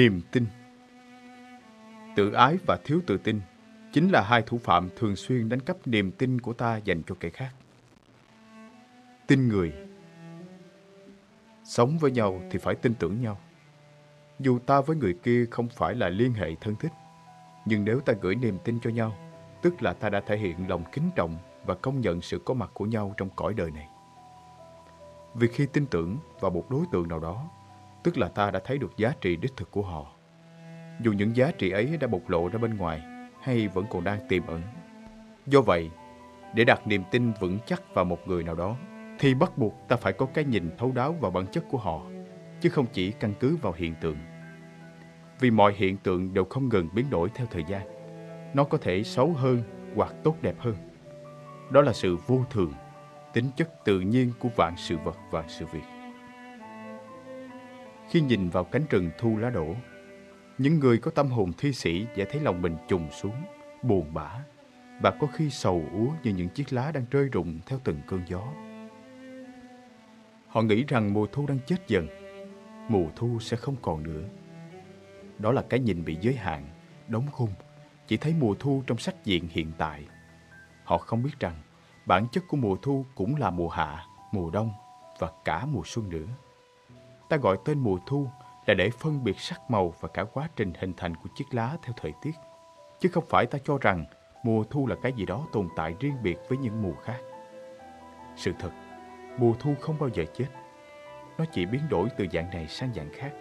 Niềm tin Tự ái và thiếu tự tin chính là hai thủ phạm thường xuyên đánh cắp niềm tin của ta dành cho kẻ khác. Tin người Sống với nhau thì phải tin tưởng nhau. Dù ta với người kia không phải là liên hệ thân thích, nhưng nếu ta gửi niềm tin cho nhau, tức là ta đã thể hiện lòng kính trọng và công nhận sự có mặt của nhau trong cõi đời này. Vì khi tin tưởng vào một đối tượng nào đó, tức là ta đã thấy được giá trị đích thực của họ. dù những giá trị ấy đã bộc lộ ra bên ngoài hay vẫn còn đang tiềm ẩn. Do vậy, để đặt niềm tin vững chắc vào một người nào đó, thì bắt buộc ta phải có cái nhìn thấu đáo vào bản chất của họ, chứ không chỉ căn cứ vào hiện tượng. Vì mọi hiện tượng đều không ngừng biến đổi theo thời gian. Nó có thể xấu hơn hoặc tốt đẹp hơn. Đó là sự vô thường, tính chất tự nhiên của vạn sự vật và sự việc. Khi nhìn vào cánh rừng thu lá đổ, những người có tâm hồn thi sĩ sẽ thấy lòng mình trùng xuống, buồn bã và có khi sầu úa như những chiếc lá đang rơi rụng theo từng cơn gió. Họ nghĩ rằng mùa thu đang chết dần, mùa thu sẽ không còn nữa. Đó là cái nhìn bị giới hạn, đóng khung, chỉ thấy mùa thu trong sách diện hiện tại. Họ không biết rằng bản chất của mùa thu cũng là mùa hạ, mùa đông và cả mùa xuân nữa. Ta gọi tên mùa thu là để phân biệt sắc màu và cả quá trình hình thành của chiếc lá theo thời tiết. Chứ không phải ta cho rằng mùa thu là cái gì đó tồn tại riêng biệt với những mùa khác. Sự thật, mùa thu không bao giờ chết. Nó chỉ biến đổi từ dạng này sang dạng khác.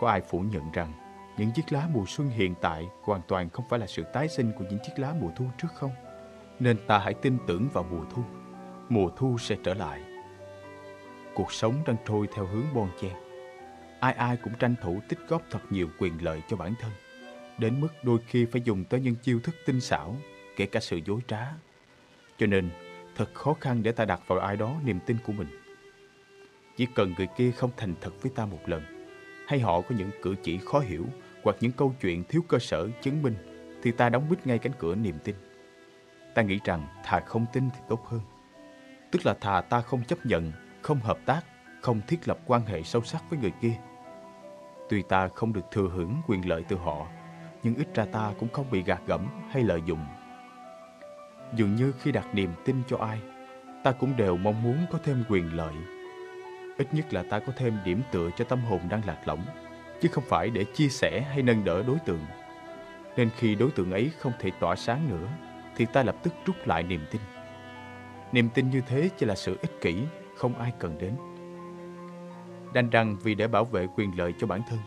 Có ai phủ nhận rằng những chiếc lá mùa xuân hiện tại hoàn toàn không phải là sự tái sinh của những chiếc lá mùa thu trước không? Nên ta hãy tin tưởng vào mùa thu. Mùa thu sẽ trở lại. Cuộc sống đang trôi theo hướng bon chen. Ai ai cũng tranh thủ tích góp thật nhiều quyền lợi cho bản thân. Đến mức đôi khi phải dùng tới những chiêu thức tinh xảo, kể cả sự dối trá. Cho nên, thật khó khăn để ta đặt vào ai đó niềm tin của mình. Chỉ cần người kia không thành thật với ta một lần, hay họ có những cử chỉ khó hiểu hoặc những câu chuyện thiếu cơ sở chứng minh, thì ta đóng bít ngay cánh cửa niềm tin. Ta nghĩ rằng thà không tin thì tốt hơn. Tức là thà ta không chấp nhận, không hợp tác, không thiết lập quan hệ sâu sắc với người kia. Tuy ta không được thừa hưởng quyền lợi từ họ, nhưng ít ra ta cũng không bị gạt gẫm hay lợi dụng. Dường như khi đặt niềm tin cho ai, ta cũng đều mong muốn có thêm quyền lợi. Ít nhất là ta có thêm điểm tựa cho tâm hồn đang lạc lõng, chứ không phải để chia sẻ hay nâng đỡ đối tượng. Nên khi đối tượng ấy không thể tỏa sáng nữa, thì ta lập tức rút lại niềm tin. Niềm tin như thế chỉ là sự ích kỷ, không ai cần đến. Đành rằng vì để bảo vệ quyền lợi cho bản thân,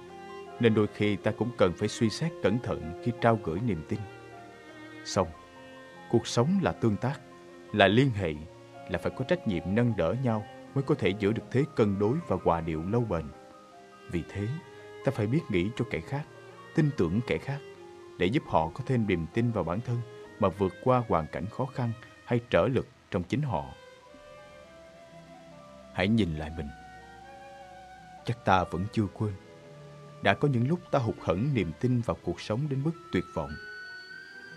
nên đôi khi ta cũng cần phải suy xét cẩn thận khi trao gửi niềm tin. Xong, cuộc sống là tương tác, là liên hệ, là phải có trách nhiệm nâng đỡ nhau mới có thể giữ được thế cân đối và hòa điệu lâu bền. Vì thế, ta phải biết nghĩ cho kẻ khác, tin tưởng kẻ khác, để giúp họ có thêm niềm tin vào bản thân mà vượt qua hoàn cảnh khó khăn hay trở lực trong chính họ. Hãy nhìn lại mình. Chắc ta vẫn chưa quên. Đã có những lúc ta hụt hẫng niềm tin vào cuộc sống đến mức tuyệt vọng.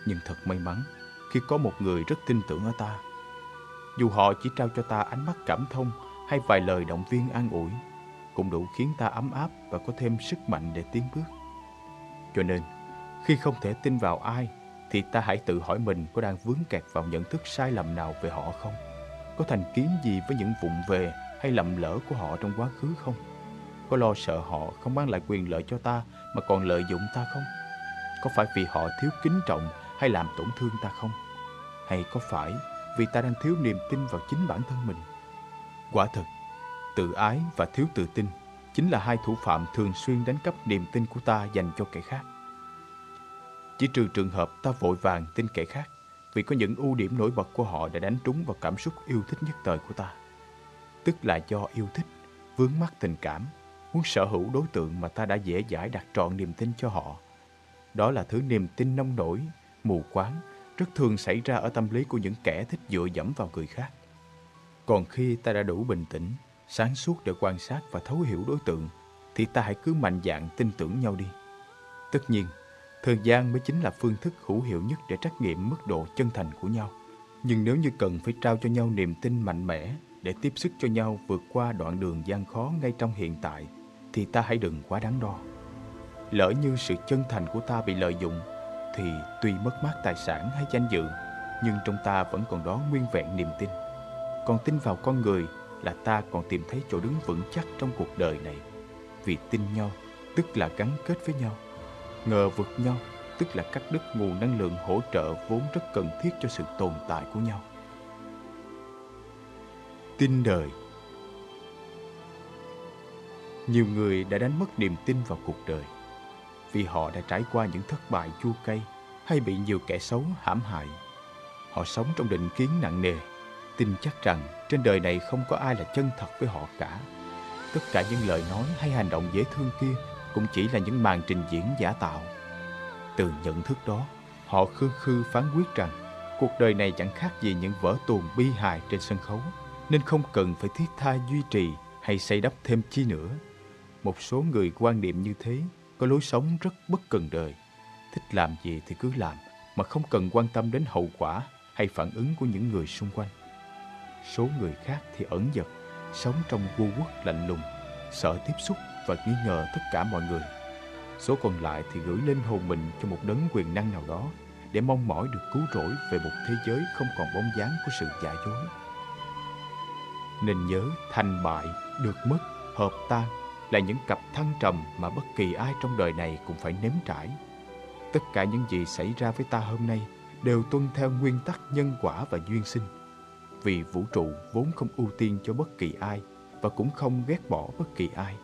Nhưng thật may mắn khi có một người rất tin tưởng ở ta. Dù họ chỉ trao cho ta ánh mắt cảm thông hay vài lời động viên an ủi, cũng đủ khiến ta ấm áp và có thêm sức mạnh để tiến bước. Cho nên, khi không thể tin vào ai thì ta hãy tự hỏi mình có đang vướng kẹt vào nhận thức sai lầm nào về họ không? Có thành kiến gì với những vụng về hay lầm lỡ của họ trong quá khứ không? Có lo sợ họ không mang lại quyền lợi cho ta mà còn lợi dụng ta không? Có phải vì họ thiếu kính trọng hay làm tổn thương ta không? Hay có phải vì ta đang thiếu niềm tin vào chính bản thân mình? Quả thật, tự ái và thiếu tự tin chính là hai thủ phạm thường xuyên đánh cắp niềm tin của ta dành cho kẻ khác. Chỉ trừ trường hợp ta vội vàng tin kẻ khác vì có những ưu điểm nổi bật của họ đã đánh trúng vào cảm xúc yêu thích nhất thời của ta. Tức là do yêu thích, vướng mắc tình cảm, muốn sở hữu đối tượng mà ta đã dễ dãi đặt trọn niềm tin cho họ. Đó là thứ niềm tin nông nổi, mù quáng, rất thường xảy ra ở tâm lý của những kẻ thích dựa dẫm vào người khác. Còn khi ta đã đủ bình tĩnh, sáng suốt để quan sát và thấu hiểu đối tượng, thì ta hãy cứ mạnh dạn tin tưởng nhau đi. Tất nhiên, Thời gian mới chính là phương thức hữu hiệu nhất để trắc nghiệm mức độ chân thành của nhau. Nhưng nếu như cần phải trao cho nhau niềm tin mạnh mẽ để tiếp sức cho nhau vượt qua đoạn đường gian khó ngay trong hiện tại, thì ta hãy đừng quá đáng đo. Lỡ như sự chân thành của ta bị lợi dụng, thì tuy mất mát tài sản hay danh dự, nhưng trong ta vẫn còn đó nguyên vẹn niềm tin. Còn tin vào con người là ta còn tìm thấy chỗ đứng vững chắc trong cuộc đời này. Vì tin nhau, tức là gắn kết với nhau ngờ vực nhau tức là cắt đứt nguồn năng lượng hỗ trợ vốn rất cần thiết cho sự tồn tại của nhau tin đời nhiều người đã đánh mất niềm tin vào cuộc đời vì họ đã trải qua những thất bại chua cay hay bị nhiều kẻ xấu hãm hại. Họ sống trong định kiến nặng nề, tin chắc rằng trên đời này không có ai là chân thật với họ cả. Tất cả những lời nói hay hành động dễ thương kia cũng chỉ là những màn trình diễn giả tạo. Từ nhận thức đó, họ khư khư phán quyết rằng cuộc đời này chẳng khác gì những vở tuồng bi hài trên sân khấu, nên không cần phải thiết tha duy trì hay xây đắp thêm chi nữa. Một số người quan niệm như thế có lối sống rất bất cần đời. Thích làm gì thì cứ làm mà không cần quan tâm đến hậu quả hay phản ứng của những người xung quanh. Số người khác thì ẩn giật, sống trong vô quốc lạnh lùng, sợ tiếp xúc và nghi ngờ tất cả mọi người. Số còn lại thì gửi linh hồn mình cho một đấng quyền năng nào đó để mong mỏi được cứu rỗi về một thế giới không còn bóng dáng của sự giả dối. Nên nhớ thành bại, được mất, hợp tan là những cặp thăng trầm mà bất kỳ ai trong đời này cũng phải nếm trải. Tất cả những gì xảy ra với ta hôm nay đều tuân theo nguyên tắc nhân quả và duyên sinh. Vì vũ trụ vốn không ưu tiên cho bất kỳ ai và cũng không ghét bỏ bất kỳ ai.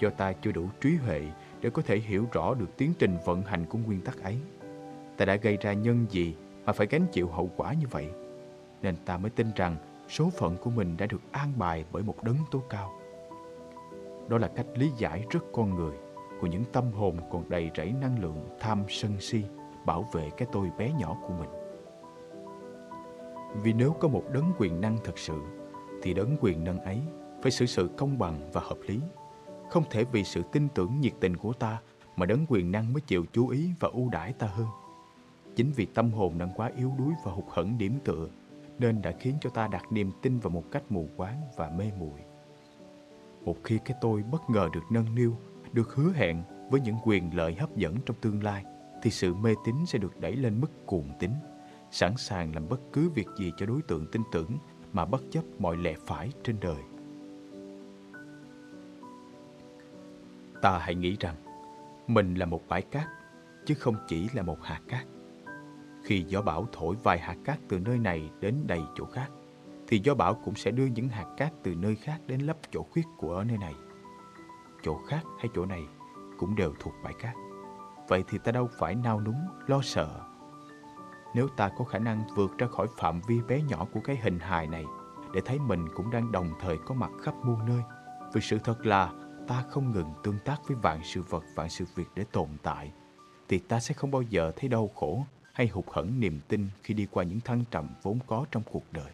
Do ta chưa đủ trí huệ để có thể hiểu rõ được tiến trình vận hành của nguyên tắc ấy. Ta đã gây ra nhân gì mà phải gánh chịu hậu quả như vậy. Nên ta mới tin rằng số phận của mình đã được an bài bởi một đấng tố cao. Đó là cách lý giải rất con người của những tâm hồn còn đầy rẫy năng lượng tham sân si bảo vệ cái tôi bé nhỏ của mình. Vì nếu có một đấng quyền năng thật sự, thì đấng quyền năng ấy phải xử sự công bằng và hợp lý. Không thể vì sự tin tưởng nhiệt tình của ta mà đấng quyền năng mới chịu chú ý và ưu đãi ta hơn. Chính vì tâm hồn đang quá yếu đuối và hụt hẫng điểm tựa nên đã khiến cho ta đặt niềm tin vào một cách mù quáng và mê muội. Một khi cái tôi bất ngờ được nâng niu, được hứa hẹn với những quyền lợi hấp dẫn trong tương lai, thì sự mê tín sẽ được đẩy lên mức cuồng tín, sẵn sàng làm bất cứ việc gì cho đối tượng tin tưởng mà bất chấp mọi lẽ phải trên đời. Ta hãy nghĩ rằng mình là một bãi cát, chứ không chỉ là một hạt cát. Khi gió bão thổi vài hạt cát từ nơi này đến đầy chỗ khác, thì gió bão cũng sẽ đưa những hạt cát từ nơi khác đến lấp chỗ khuyết của ở nơi này. Chỗ khác hay chỗ này cũng đều thuộc bãi cát. Vậy thì ta đâu phải nao núng, lo sợ. Nếu ta có khả năng vượt ra khỏi phạm vi bé nhỏ của cái hình hài này để thấy mình cũng đang đồng thời có mặt khắp muôn nơi, vì sự thật là ta không ngừng tương tác với vạn sự vật, vạn sự việc để tồn tại, thì ta sẽ không bao giờ thấy đau khổ hay hụt hẫng niềm tin khi đi qua những thăng trầm vốn có trong cuộc đời.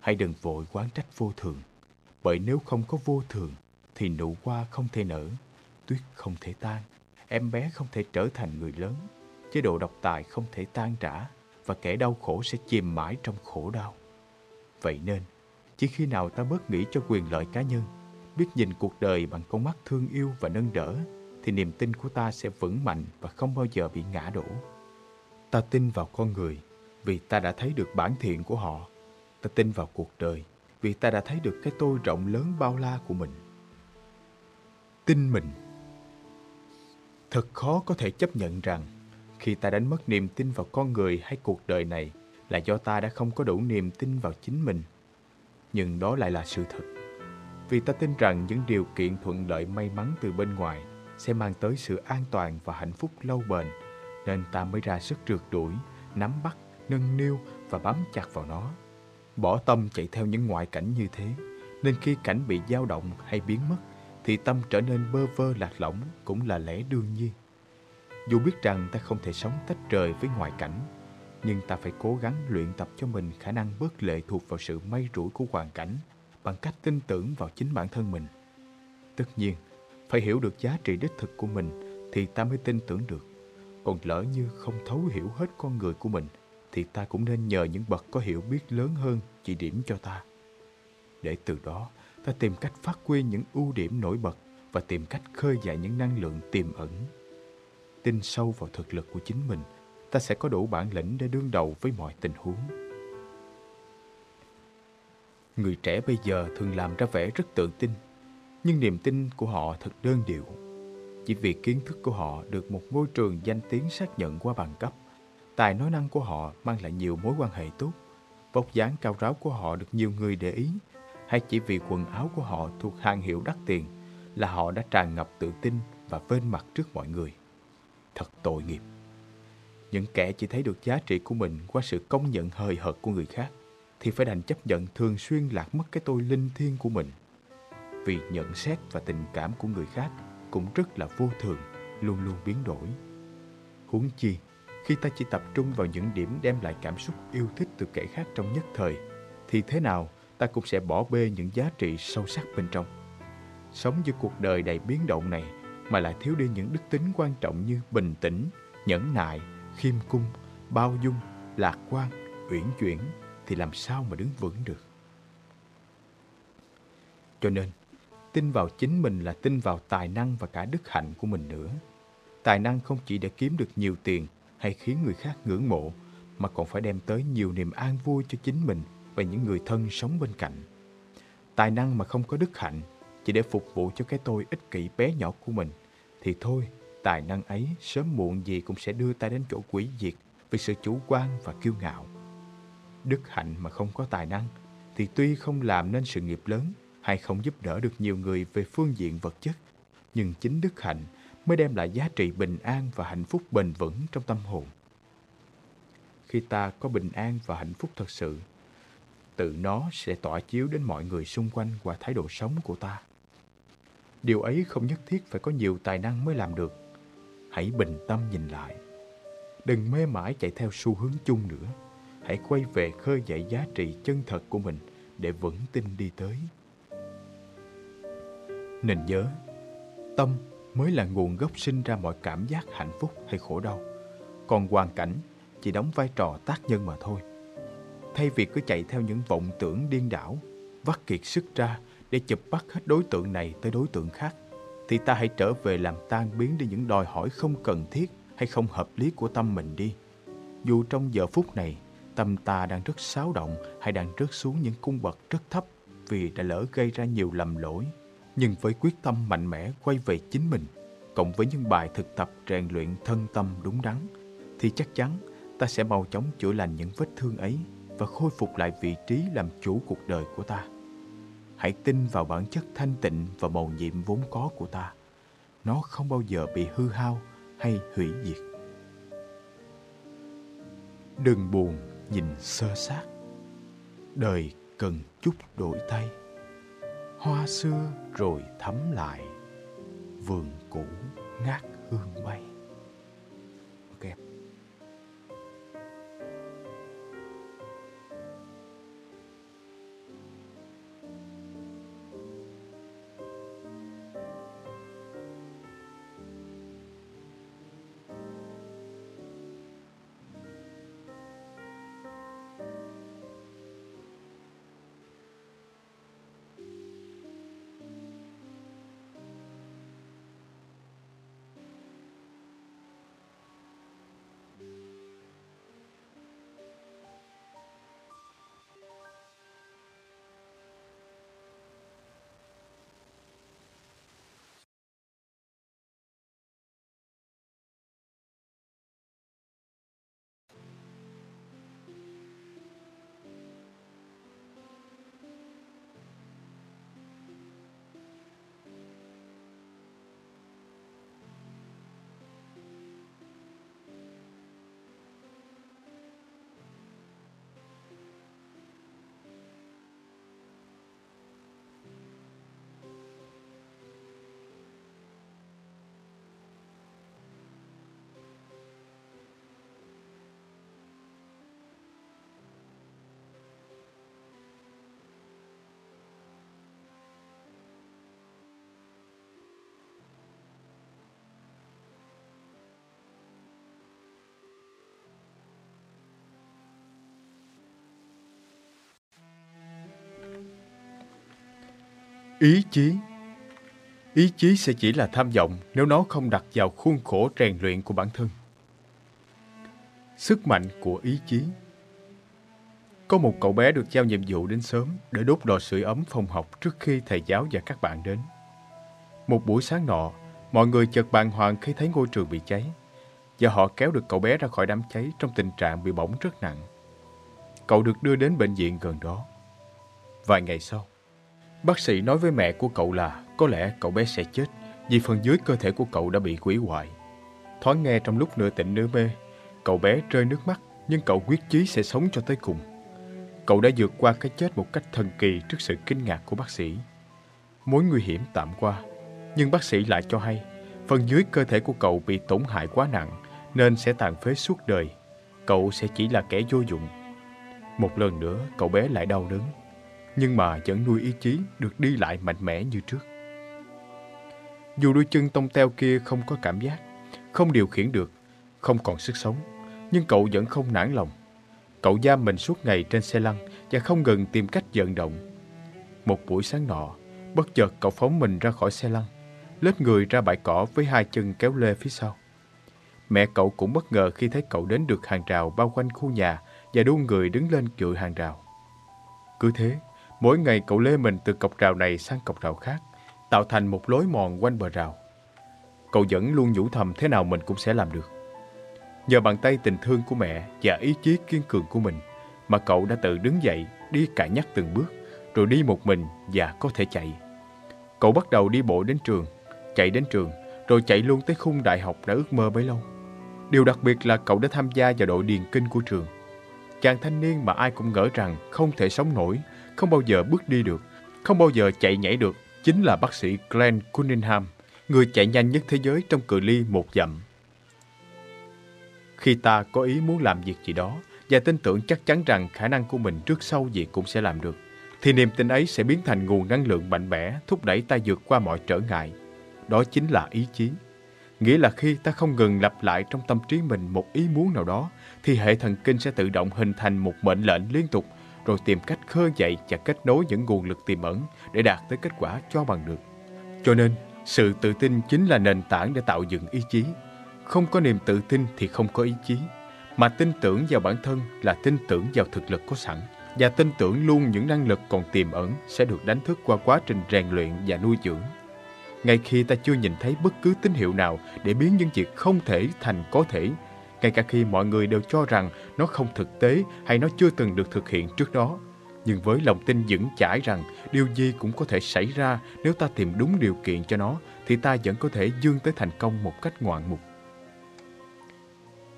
Hãy đừng vội quán trách vô thường, bởi nếu không có vô thường thì nụ hoa không thể nở, tuyết không thể tan, em bé không thể trở thành người lớn, chế độ độc tài không thể tan rã và kẻ đau khổ sẽ chìm mãi trong khổ đau. Vậy nên, chỉ khi nào ta bớt nghĩ cho quyền lợi cá nhân, biết nhìn cuộc đời bằng con mắt thương yêu và nâng đỡ, thì niềm tin của ta sẽ vững mạnh và không bao giờ bị ngã đổ. Ta tin vào con người vì ta đã thấy được bản thiện của họ. Ta tin vào cuộc đời vì ta đã thấy được cái tôi rộng lớn bao la của mình. Tin mình Thật khó có thể chấp nhận rằng khi ta đánh mất niềm tin vào con người hay cuộc đời này là do ta đã không có đủ niềm tin vào chính mình. Nhưng đó lại là sự thật. Vì ta tin rằng những điều kiện thuận lợi may mắn từ bên ngoài sẽ mang tới sự an toàn và hạnh phúc lâu bền, nên ta mới ra sức rượt đuổi, nắm bắt, nâng niu và bám chặt vào nó. Bỏ tâm chạy theo những ngoại cảnh như thế, nên khi cảnh bị dao động hay biến mất, thì tâm trở nên bơ vơ lạc lõng cũng là lẽ đương nhiên. Dù biết rằng ta không thể sống tách rời với ngoại cảnh, nhưng ta phải cố gắng luyện tập cho mình khả năng bớt lệ thuộc vào sự may rủi của hoàn cảnh bằng cách tin tưởng vào chính bản thân mình. Tất nhiên, phải hiểu được giá trị đích thực của mình thì ta mới tin tưởng được. Còn lỡ như không thấu hiểu hết con người của mình thì ta cũng nên nhờ những bậc có hiểu biết lớn hơn chỉ điểm cho ta. Để từ đó, ta tìm cách phát huy những ưu điểm nổi bật và tìm cách khơi dậy những năng lượng tiềm ẩn. Tin sâu vào thực lực của chính mình, ta sẽ có đủ bản lĩnh để đương đầu với mọi tình huống. Người trẻ bây giờ thường làm ra vẻ rất tự tin, nhưng niềm tin của họ thật đơn điệu. Chỉ vì kiến thức của họ được một môi trường danh tiếng xác nhận qua bằng cấp, tài nói năng của họ mang lại nhiều mối quan hệ tốt, vóc dáng cao ráo của họ được nhiều người để ý, hay chỉ vì quần áo của họ thuộc hàng hiệu đắt tiền là họ đã tràn ngập tự tin và vên mặt trước mọi người. Thật tội nghiệp. Những kẻ chỉ thấy được giá trị của mình qua sự công nhận hời hợt của người khác thì phải đành chấp nhận thường xuyên lạc mất cái tôi linh thiêng của mình. Vì nhận xét và tình cảm của người khác cũng rất là vô thường, luôn luôn biến đổi. Huống chi, khi ta chỉ tập trung vào những điểm đem lại cảm xúc yêu thích từ kẻ khác trong nhất thời, thì thế nào ta cũng sẽ bỏ bê những giá trị sâu sắc bên trong. Sống với cuộc đời đầy biến động này mà lại thiếu đi những đức tính quan trọng như bình tĩnh, nhẫn nại, khiêm cung, bao dung, lạc quan, uyển chuyển thì làm sao mà đứng vững được. Cho nên, tin vào chính mình là tin vào tài năng và cả đức hạnh của mình nữa. Tài năng không chỉ để kiếm được nhiều tiền hay khiến người khác ngưỡng mộ, mà còn phải đem tới nhiều niềm an vui cho chính mình và những người thân sống bên cạnh. Tài năng mà không có đức hạnh, chỉ để phục vụ cho cái tôi ích kỷ bé nhỏ của mình, thì thôi, tài năng ấy sớm muộn gì cũng sẽ đưa ta đến chỗ quỷ diệt vì sự chủ quan và kiêu ngạo. Đức hạnh mà không có tài năng, thì tuy không làm nên sự nghiệp lớn hay không giúp đỡ được nhiều người về phương diện vật chất, nhưng chính đức hạnh mới đem lại giá trị bình an và hạnh phúc bền vững trong tâm hồn. Khi ta có bình an và hạnh phúc thật sự, tự nó sẽ tỏa chiếu đến mọi người xung quanh qua thái độ sống của ta. Điều ấy không nhất thiết phải có nhiều tài năng mới làm được. Hãy bình tâm nhìn lại. Đừng mê mãi chạy theo xu hướng chung nữa. Hãy quay về khơi dậy giá trị chân thật của mình để vững tin đi tới. Nên nhớ, tâm mới là nguồn gốc sinh ra mọi cảm giác hạnh phúc hay khổ đau. Còn hoàn cảnh chỉ đóng vai trò tác nhân mà thôi. Thay vì cứ chạy theo những vọng tưởng điên đảo, vắt kiệt sức ra để chụp bắt hết đối tượng này tới đối tượng khác, thì ta hãy trở về làm tan biến đi những đòi hỏi không cần thiết hay không hợp lý của tâm mình đi. Dù trong giờ phút này, tâm ta đang rất xáo động hay đang rớt xuống những cung bậc rất thấp vì đã lỡ gây ra nhiều lầm lỗi nhưng với quyết tâm mạnh mẽ quay về chính mình, cộng với những bài thực tập rèn luyện thân tâm đúng đắn, thì chắc chắn ta sẽ mau chóng chữa lành những vết thương ấy và khôi phục lại vị trí làm chủ cuộc đời của ta. Hãy tin vào bản chất thanh tịnh và màu nhiệm vốn có của ta. Nó không bao giờ bị hư hao hay hủy diệt. Đừng buồn nhìn sơ sát. Đời cần chút đổi thay hoa xưa rồi thắm lại vườn cũ ngát hương bay. Ý chí Ý chí sẽ chỉ là tham vọng nếu nó không đặt vào khuôn khổ rèn luyện của bản thân. Sức mạnh của ý chí Có một cậu bé được giao nhiệm vụ đến sớm để đốt lò sưởi ấm phòng học trước khi thầy giáo và các bạn đến. Một buổi sáng nọ, mọi người chợt bàng hoàng khi thấy ngôi trường bị cháy và họ kéo được cậu bé ra khỏi đám cháy trong tình trạng bị bỏng rất nặng. Cậu được đưa đến bệnh viện gần đó. Vài ngày sau, Bác sĩ nói với mẹ của cậu là có lẽ cậu bé sẽ chết vì phần dưới cơ thể của cậu đã bị quỷ hoại. Thoáng nghe trong lúc nửa tỉnh nửa mê, cậu bé rơi nước mắt nhưng cậu quyết chí sẽ sống cho tới cùng. Cậu đã vượt qua cái chết một cách thần kỳ trước sự kinh ngạc của bác sĩ. Mối nguy hiểm tạm qua, nhưng bác sĩ lại cho hay phần dưới cơ thể của cậu bị tổn hại quá nặng nên sẽ tàn phế suốt đời. Cậu sẽ chỉ là kẻ vô dụng. Một lần nữa cậu bé lại đau đớn, nhưng mà vẫn nuôi ý chí được đi lại mạnh mẽ như trước. Dù đôi chân tông teo kia không có cảm giác, không điều khiển được, không còn sức sống, nhưng cậu vẫn không nản lòng. Cậu giam mình suốt ngày trên xe lăn và không ngừng tìm cách vận động. Một buổi sáng nọ, bất chợt cậu phóng mình ra khỏi xe lăn, lết người ra bãi cỏ với hai chân kéo lê phía sau. Mẹ cậu cũng bất ngờ khi thấy cậu đến được hàng rào bao quanh khu nhà và đu người đứng lên cựa hàng rào. Cứ thế, mỗi ngày cậu lê mình từ cọc rào này sang cọc rào khác, tạo thành một lối mòn quanh bờ rào. Cậu vẫn luôn nhủ thầm thế nào mình cũng sẽ làm được. Nhờ bàn tay tình thương của mẹ và ý chí kiên cường của mình mà cậu đã tự đứng dậy, đi cải nhắc từng bước, rồi đi một mình và có thể chạy. Cậu bắt đầu đi bộ đến trường, chạy đến trường, rồi chạy luôn tới khung đại học đã ước mơ bấy lâu. Điều đặc biệt là cậu đã tham gia vào đội điền kinh của trường. Chàng thanh niên mà ai cũng ngỡ rằng không thể sống nổi, không bao giờ bước đi được, không bao giờ chạy nhảy được, chính là bác sĩ Glenn Cunningham, người chạy nhanh nhất thế giới trong cự ly một dặm. Khi ta có ý muốn làm việc gì đó và tin tưởng chắc chắn rằng khả năng của mình trước sau gì cũng sẽ làm được, thì niềm tin ấy sẽ biến thành nguồn năng lượng mạnh mẽ thúc đẩy ta vượt qua mọi trở ngại. Đó chính là ý chí. Nghĩa là khi ta không ngừng lặp lại trong tâm trí mình một ý muốn nào đó, thì hệ thần kinh sẽ tự động hình thành một mệnh lệnh liên tục, rồi tìm cách khơi dậy và kết nối những nguồn lực tiềm ẩn để đạt tới kết quả cho bằng được. Cho nên, sự tự tin chính là nền tảng để tạo dựng ý chí. Không có niềm tự tin thì không có ý chí, mà tin tưởng vào bản thân là tin tưởng vào thực lực có sẵn và tin tưởng luôn những năng lực còn tiềm ẩn sẽ được đánh thức qua quá trình rèn luyện và nuôi dưỡng. Ngay khi ta chưa nhìn thấy bất cứ tín hiệu nào để biến những việc không thể thành có thể, ngay cả khi mọi người đều cho rằng nó không thực tế hay nó chưa từng được thực hiện trước đó. Nhưng với lòng tin vững chãi rằng điều gì cũng có thể xảy ra nếu ta tìm đúng điều kiện cho nó, thì ta vẫn có thể dương tới thành công một cách ngoạn mục.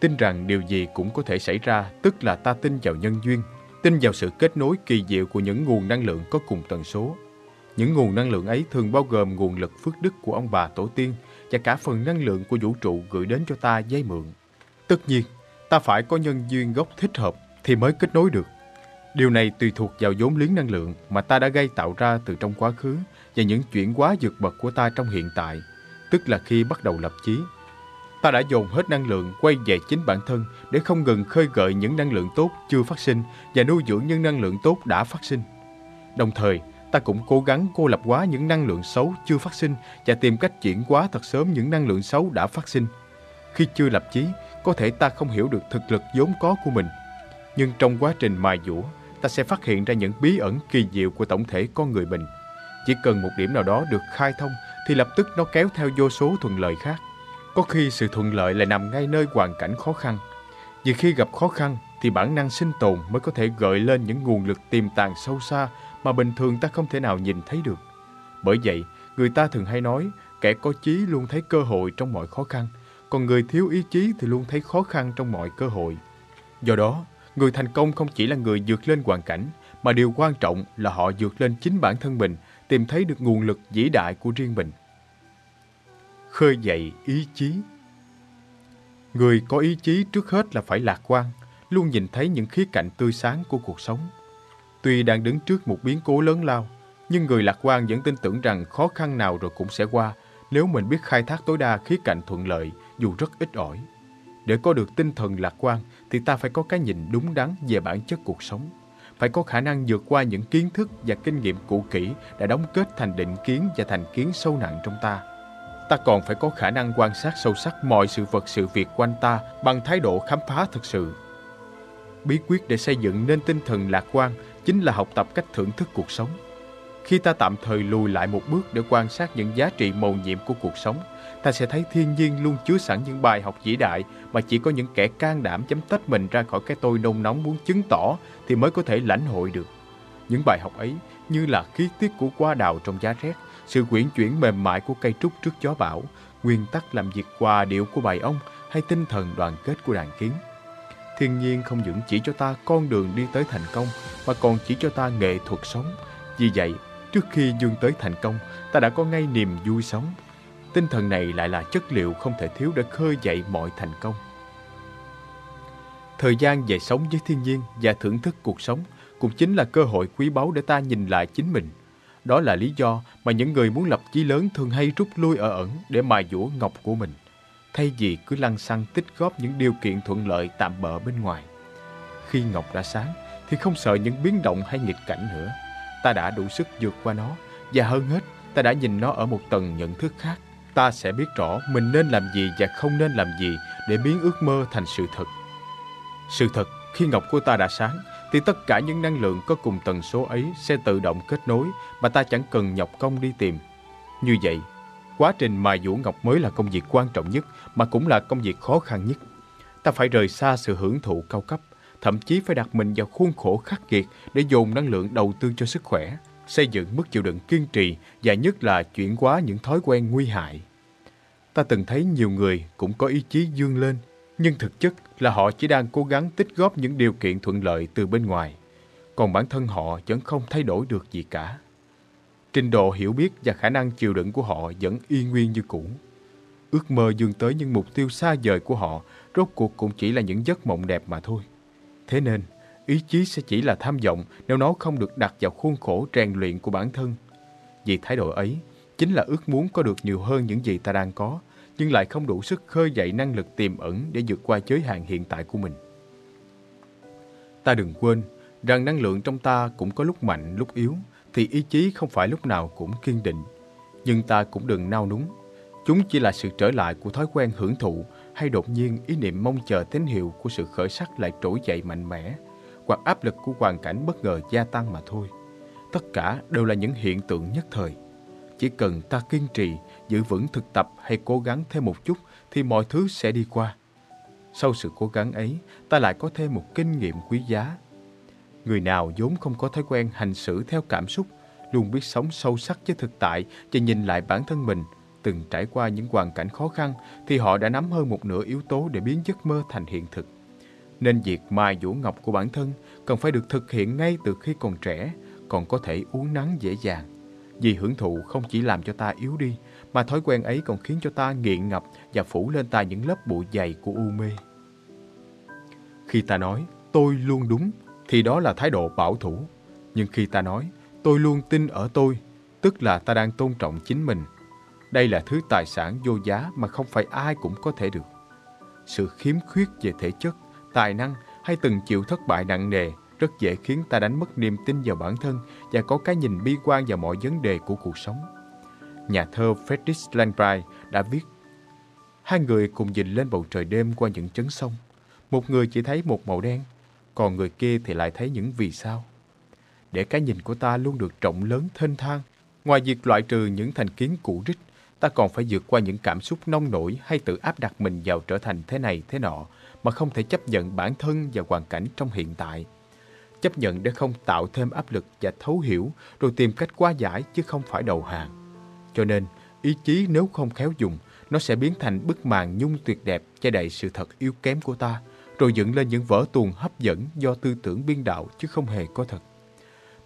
Tin rằng điều gì cũng có thể xảy ra, tức là ta tin vào nhân duyên, tin vào sự kết nối kỳ diệu của những nguồn năng lượng có cùng tần số. Những nguồn năng lượng ấy thường bao gồm nguồn lực phước đức của ông bà tổ tiên và cả phần năng lượng của vũ trụ gửi đến cho ta dây mượn. Tất nhiên, ta phải có nhân duyên gốc thích hợp thì mới kết nối được. Điều này tùy thuộc vào vốn liếng năng lượng mà ta đã gây tạo ra từ trong quá khứ và những chuyển hóa vượt bậc của ta trong hiện tại, tức là khi bắt đầu lập chí. Ta đã dồn hết năng lượng quay về chính bản thân để không ngừng khơi gợi những năng lượng tốt chưa phát sinh và nuôi dưỡng những năng lượng tốt đã phát sinh. Đồng thời, ta cũng cố gắng cô lập hóa những năng lượng xấu chưa phát sinh và tìm cách chuyển hóa thật sớm những năng lượng xấu đã phát sinh. Khi chưa lập chí, có thể ta không hiểu được thực lực vốn có của mình. Nhưng trong quá trình mài dũa, ta sẽ phát hiện ra những bí ẩn kỳ diệu của tổng thể con người mình. Chỉ cần một điểm nào đó được khai thông thì lập tức nó kéo theo vô số thuận lợi khác. Có khi sự thuận lợi lại nằm ngay nơi hoàn cảnh khó khăn. Vì khi gặp khó khăn thì bản năng sinh tồn mới có thể gợi lên những nguồn lực tiềm tàng sâu xa mà bình thường ta không thể nào nhìn thấy được. Bởi vậy, người ta thường hay nói kẻ có chí luôn thấy cơ hội trong mọi khó khăn, còn người thiếu ý chí thì luôn thấy khó khăn trong mọi cơ hội. Do đó, người thành công không chỉ là người vượt lên hoàn cảnh, mà điều quan trọng là họ vượt lên chính bản thân mình, tìm thấy được nguồn lực vĩ đại của riêng mình. Khơi dậy ý chí Người có ý chí trước hết là phải lạc quan, luôn nhìn thấy những khía cạnh tươi sáng của cuộc sống. Tuy đang đứng trước một biến cố lớn lao, nhưng người lạc quan vẫn tin tưởng rằng khó khăn nào rồi cũng sẽ qua nếu mình biết khai thác tối đa khía cạnh thuận lợi dù rất ít ỏi. Để có được tinh thần lạc quan thì ta phải có cái nhìn đúng đắn về bản chất cuộc sống. Phải có khả năng vượt qua những kiến thức và kinh nghiệm cũ kỹ đã đóng kết thành định kiến và thành kiến sâu nặng trong ta. Ta còn phải có khả năng quan sát sâu sắc mọi sự vật sự việc quanh ta bằng thái độ khám phá thực sự. Bí quyết để xây dựng nên tinh thần lạc quan chính là học tập cách thưởng thức cuộc sống. Khi ta tạm thời lùi lại một bước để quan sát những giá trị mầu nhiệm của cuộc sống, ta sẽ thấy thiên nhiên luôn chứa sẵn những bài học vĩ đại mà chỉ có những kẻ can đảm chấm tách mình ra khỏi cái tôi nôn nóng muốn chứng tỏ thì mới có thể lãnh hội được. Những bài học ấy như là khí tiết của hoa đào trong giá rét, sự quyển chuyển mềm mại của cây trúc trước gió bão, nguyên tắc làm việc hòa điệu của bài ông hay tinh thần đoàn kết của đàn kiến. Thiên nhiên không những chỉ cho ta con đường đi tới thành công mà còn chỉ cho ta nghệ thuật sống. Vì vậy, trước khi dương tới thành công, ta đã có ngay niềm vui sống. Tinh thần này lại là chất liệu không thể thiếu để khơi dậy mọi thành công. Thời gian về sống với thiên nhiên và thưởng thức cuộc sống cũng chính là cơ hội quý báu để ta nhìn lại chính mình. Đó là lý do mà những người muốn lập chí lớn thường hay rút lui ở ẩn để mài dũa ngọc của mình, thay vì cứ lăn xăng tích góp những điều kiện thuận lợi tạm bợ bên ngoài. Khi ngọc đã sáng thì không sợ những biến động hay nghịch cảnh nữa. Ta đã đủ sức vượt qua nó và hơn hết ta đã nhìn nó ở một tầng nhận thức khác. Ta sẽ biết rõ mình nên làm gì và không nên làm gì để biến ước mơ thành sự thật. Sự thật, khi ngọc của ta đã sáng, thì tất cả những năng lượng có cùng tần số ấy sẽ tự động kết nối mà ta chẳng cần nhọc công đi tìm. Như vậy, quá trình mài dũa ngọc mới là công việc quan trọng nhất mà cũng là công việc khó khăn nhất. Ta phải rời xa sự hưởng thụ cao cấp, thậm chí phải đặt mình vào khuôn khổ khắc nghiệt để dồn năng lượng đầu tư cho sức khỏe, xây dựng mức chịu đựng kiên trì và nhất là chuyển hóa những thói quen nguy hại. Ta từng thấy nhiều người cũng có ý chí dương lên nhưng thực chất là họ chỉ đang cố gắng tích góp những điều kiện thuận lợi từ bên ngoài, còn bản thân họ vẫn không thay đổi được gì cả. Trình độ hiểu biết và khả năng chịu đựng của họ vẫn y nguyên như cũ. Ước mơ dương tới những mục tiêu xa vời của họ rốt cuộc cũng chỉ là những giấc mộng đẹp mà thôi. Thế nên, ý chí sẽ chỉ là tham vọng nếu nó không được đặt vào khuôn khổ rèn luyện của bản thân. Vì thái độ ấy, chính là ước muốn có được nhiều hơn những gì ta đang có nhưng lại không đủ sức khơi dậy năng lực tiềm ẩn để vượt qua giới hạn hiện tại của mình. Ta đừng quên rằng năng lượng trong ta cũng có lúc mạnh, lúc yếu, thì ý chí không phải lúc nào cũng kiên định. Nhưng ta cũng đừng nao núng. Chúng chỉ là sự trở lại của thói quen hưởng thụ hay đột nhiên ý niệm mong chờ tín hiệu của sự khởi sắc lại trỗi dậy mạnh mẽ hoặc áp lực của hoàn cảnh bất ngờ gia tăng mà thôi. Tất cả đều là những hiện tượng nhất thời. Chỉ cần ta kiên trì giữ vững thực tập hay cố gắng thêm một chút thì mọi thứ sẽ đi qua. Sau sự cố gắng ấy, ta lại có thêm một kinh nghiệm quý giá. Người nào vốn không có thói quen hành xử theo cảm xúc, luôn biết sống sâu sắc với thực tại và nhìn lại bản thân mình, từng trải qua những hoàn cảnh khó khăn thì họ đã nắm hơn một nửa yếu tố để biến giấc mơ thành hiện thực. Nên việc mài vũ ngọc của bản thân cần phải được thực hiện ngay từ khi còn trẻ, còn có thể uống nắng dễ dàng. Vì hưởng thụ không chỉ làm cho ta yếu đi, mà thói quen ấy còn khiến cho ta nghiện ngập và phủ lên ta những lớp bụi dày của u mê. Khi ta nói tôi luôn đúng thì đó là thái độ bảo thủ. Nhưng khi ta nói tôi luôn tin ở tôi, tức là ta đang tôn trọng chính mình. Đây là thứ tài sản vô giá mà không phải ai cũng có thể được. Sự khiếm khuyết về thể chất, tài năng hay từng chịu thất bại nặng nề rất dễ khiến ta đánh mất niềm tin vào bản thân và có cái nhìn bi quan vào mọi vấn đề của cuộc sống nhà thơ Friedrich Langbrei đã viết Hai người cùng nhìn lên bầu trời đêm qua những chấn sông. Một người chỉ thấy một màu đen, còn người kia thì lại thấy những vì sao. Để cái nhìn của ta luôn được rộng lớn thênh thang, ngoài việc loại trừ những thành kiến cũ rích, ta còn phải vượt qua những cảm xúc nông nổi hay tự áp đặt mình vào trở thành thế này thế nọ mà không thể chấp nhận bản thân và hoàn cảnh trong hiện tại. Chấp nhận để không tạo thêm áp lực và thấu hiểu rồi tìm cách qua giải chứ không phải đầu hàng. Cho nên, ý chí nếu không khéo dùng, nó sẽ biến thành bức màn nhung tuyệt đẹp che đậy sự thật yếu kém của ta, rồi dựng lên những vở tuồng hấp dẫn do tư tưởng biên đạo chứ không hề có thật.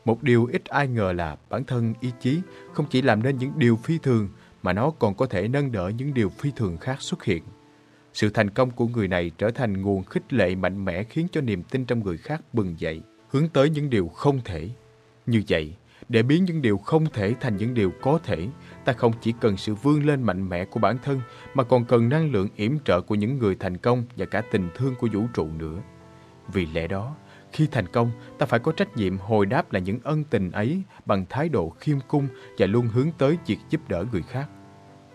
Một điều ít ai ngờ là bản thân ý chí không chỉ làm nên những điều phi thường mà nó còn có thể nâng đỡ những điều phi thường khác xuất hiện. Sự thành công của người này trở thành nguồn khích lệ mạnh mẽ khiến cho niềm tin trong người khác bừng dậy, hướng tới những điều không thể. Như vậy, để biến những điều không thể thành những điều có thể, ta không chỉ cần sự vươn lên mạnh mẽ của bản thân, mà còn cần năng lượng yểm trợ của những người thành công và cả tình thương của vũ trụ nữa. Vì lẽ đó, khi thành công, ta phải có trách nhiệm hồi đáp lại những ân tình ấy bằng thái độ khiêm cung và luôn hướng tới việc giúp đỡ người khác.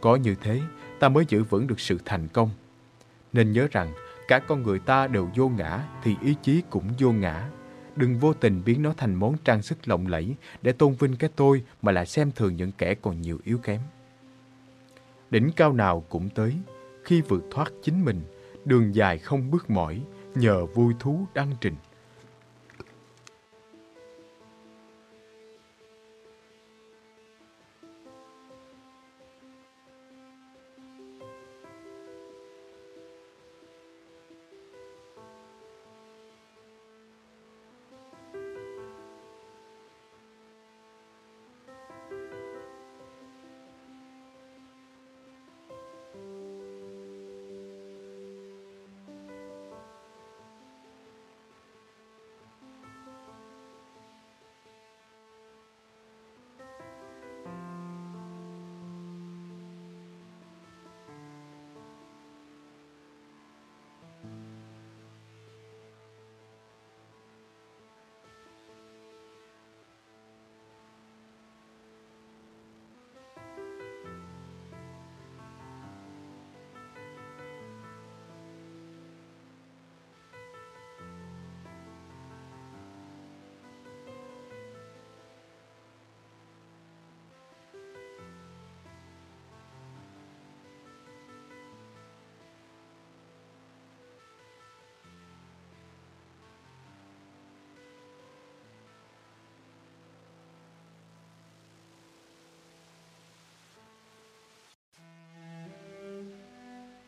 Có như thế, ta mới giữ vững được sự thành công. Nên nhớ rằng, cả con người ta đều vô ngã thì ý chí cũng vô ngã đừng vô tình biến nó thành món trang sức lộng lẫy để tôn vinh cái tôi mà lại xem thường những kẻ còn nhiều yếu kém. Đỉnh cao nào cũng tới, khi vượt thoát chính mình, đường dài không bước mỏi, nhờ vui thú đăng trình.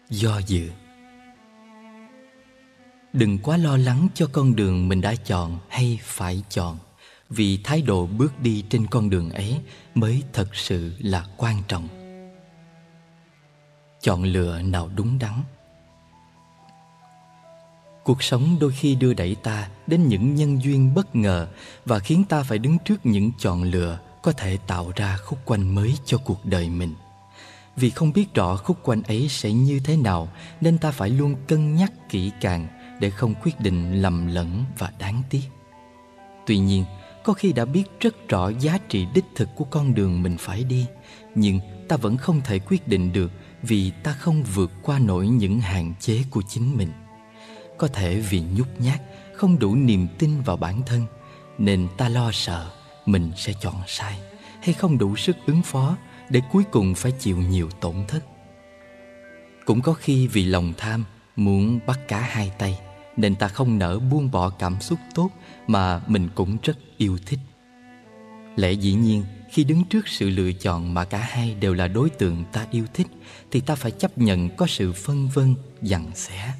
Do dự. Đừng quá lo lắng cho con đường mình đã chọn hay phải chọn, vì thái độ bước đi trên con đường ấy mới thật sự là quan trọng. Chọn lựa nào đúng đắn. Cuộc sống đôi khi đưa đẩy ta đến những nhân duyên bất ngờ và khiến ta phải đứng trước những chọn lựa có thể tạo ra khúc quanh mới cho cuộc đời mình vì không biết rõ khúc quanh ấy sẽ như thế nào, nên ta phải luôn cân nhắc kỹ càng để không quyết định lầm lẫn và đáng tiếc. Tuy nhiên, có khi đã biết rất rõ giá trị đích thực của con đường mình phải đi, nhưng ta vẫn không thể quyết định được vì ta không vượt qua nổi những hạn chế của chính mình. Có thể vì nhút nhát, không đủ niềm tin vào bản thân, nên ta lo sợ mình sẽ chọn sai, hay không đủ sức ứng phó để cuối cùng phải chịu nhiều tổn thất. Cũng có khi vì lòng tham muốn bắt cả hai tay, nên ta không nỡ buông bỏ cảm xúc tốt mà mình cũng rất yêu thích. Lẽ dĩ nhiên, khi đứng trước sự lựa chọn mà cả hai đều là đối tượng ta yêu thích, thì ta phải chấp nhận có sự phân vân, dằn xẻ.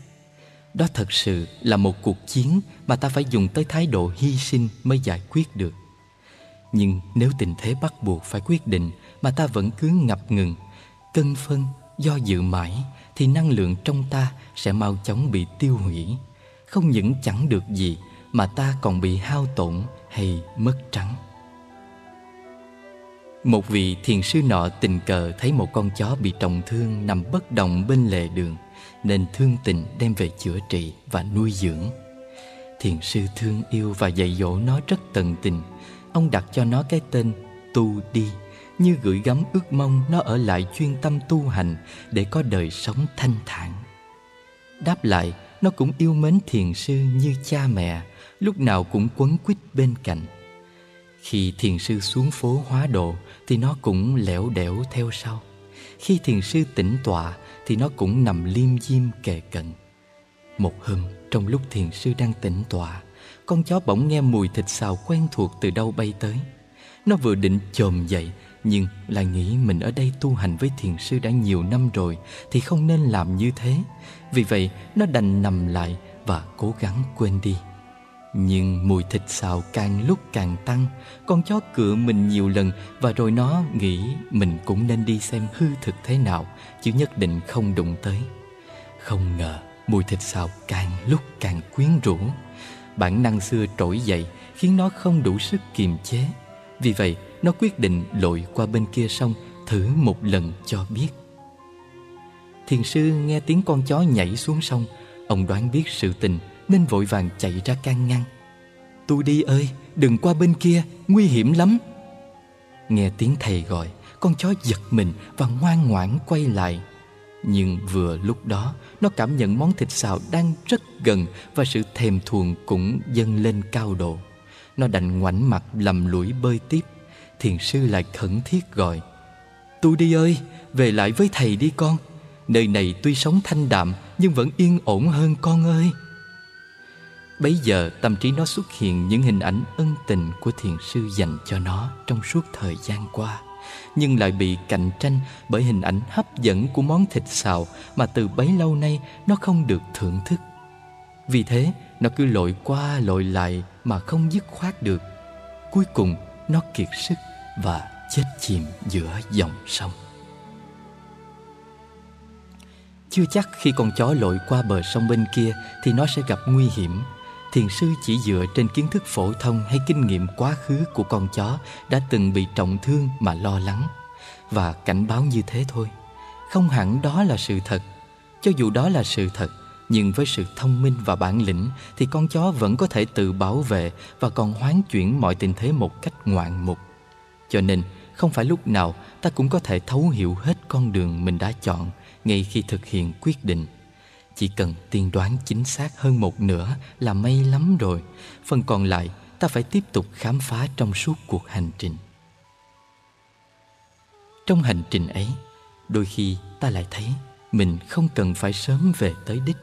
Đó thật sự là một cuộc chiến mà ta phải dùng tới thái độ hy sinh mới giải quyết được. Nhưng nếu tình thế bắt buộc phải quyết định mà ta vẫn cứ ngập ngừng. Cân phân, do dự mãi, thì năng lượng trong ta sẽ mau chóng bị tiêu hủy. Không những chẳng được gì mà ta còn bị hao tổn hay mất trắng. Một vị thiền sư nọ tình cờ thấy một con chó bị trọng thương nằm bất động bên lề đường, nên thương tình đem về chữa trị và nuôi dưỡng. Thiền sư thương yêu và dạy dỗ nó rất tận tình. Ông đặt cho nó cái tên tu đi như gửi gắm ước mong nó ở lại chuyên tâm tu hành để có đời sống thanh thản. Đáp lại, nó cũng yêu mến thiền sư như cha mẹ, lúc nào cũng quấn quýt bên cạnh. Khi thiền sư xuống phố hóa độ thì nó cũng lẻo đẻo theo sau. Khi thiền sư tĩnh tọa thì nó cũng nằm liêm diêm kề cận. Một hôm, trong lúc thiền sư đang tĩnh tọa, con chó bỗng nghe mùi thịt xào quen thuộc từ đâu bay tới. Nó vừa định chồm dậy nhưng lại nghĩ mình ở đây tu hành với thiền sư đã nhiều năm rồi thì không nên làm như thế. Vì vậy, nó đành nằm lại và cố gắng quên đi. Nhưng mùi thịt xào càng lúc càng tăng, Con chó cựa mình nhiều lần Và rồi nó nghĩ mình cũng nên đi xem hư thực thế nào, Chứ nhất định không đụng tới. Không ngờ mùi thịt xào càng lúc càng quyến rũ. Bản năng xưa trỗi dậy, Khiến nó không đủ sức kiềm chế. Vì vậy nó quyết định lội qua bên kia sông, Thử một lần cho biết. Thiền sư nghe tiếng con chó nhảy xuống sông, Ông đoán biết sự tình nên vội vàng chạy ra can ngăn. Tu đi ơi, đừng qua bên kia, nguy hiểm lắm. Nghe tiếng thầy gọi, Con chó giật mình và ngoan ngoãn quay lại. Nhưng vừa lúc đó, Nó cảm nhận món thịt xào đang rất gần Và sự thèm thuồng cũng dâng lên cao độ. Nó đành ngoảnh mặt lầm lũi bơi tiếp. Thiền sư lại khẩn thiết gọi, Tu đi ơi, Về lại với thầy đi con. Nơi này tuy sống thanh đạm, Nhưng vẫn yên ổn hơn con ơi. Bấy giờ, tâm trí nó xuất hiện những hình ảnh ân tình của thiền sư dành cho nó trong suốt thời gian qua, Nhưng lại bị cạnh tranh bởi hình ảnh hấp dẫn của món thịt xào Mà từ bấy lâu nay nó không được thưởng thức. Vì thế, nó cứ lội qua lội lại mà không dứt khoát được. Cuối cùng, nó kiệt sức và chết chìm giữa dòng sông Chưa chắc khi con chó lội qua bờ sông bên kia thì nó sẽ gặp nguy hiểm thiền sư chỉ dựa trên kiến thức phổ thông hay kinh nghiệm quá khứ của con chó đã từng bị trọng thương mà lo lắng và cảnh báo như thế thôi. Không hẳn đó là sự thật. Cho dù đó là sự thật, nhưng với sự thông minh và bản lĩnh thì con chó vẫn có thể tự bảo vệ và còn hoán chuyển mọi tình thế một cách ngoạn mục. Cho nên, không phải lúc nào ta cũng có thể thấu hiểu hết con đường mình đã chọn ngay khi thực hiện quyết định. Chỉ cần tiên đoán chính xác hơn một nửa là may lắm rồi. Phần còn lại ta phải tiếp tục khám phá trong suốt cuộc hành trình. Trong hành trình ấy Đôi khi ta lại thấy Mình không cần phải sớm về tới đích.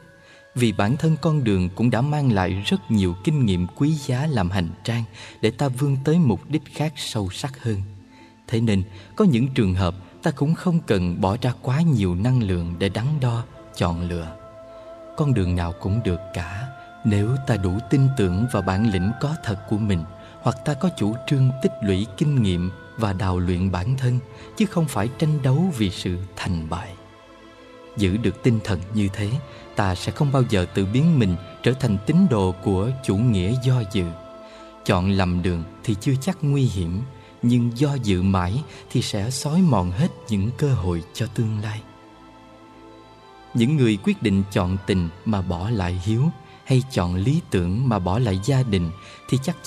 Vì bản thân con đường cũng đã mang lại rất nhiều kinh nghiệm quý giá làm hành trang Để ta vươn tới mục đích khác sâu sắc hơn. Thế nên, có những trường hợp ta cũng không cần bỏ ra quá nhiều năng lượng để đắn đo, chọn lựa. Con đường nào cũng được cả, nếu ta đủ tin tưởng vào bản lĩnh có thật của mình, hoặc ta có chủ trương tích lũy kinh nghiệm và đào luyện bản thân, chứ không phải tranh đấu vì sự thành bại. Giữ được tinh thần như thế ta sẽ không bao giờ tự biến mình trở thành tín đồ của chủ nghĩa do dự. Chọn lầm đường thì chưa chắc nguy hiểm, nhưng do dự mãi thì sẽ xói mòn hết những cơ hội cho tương lai. Những người quyết định chọn tình mà bỏ lại hiếu hay chọn lý tưởng mà bỏ lại gia đình thì chắc chắn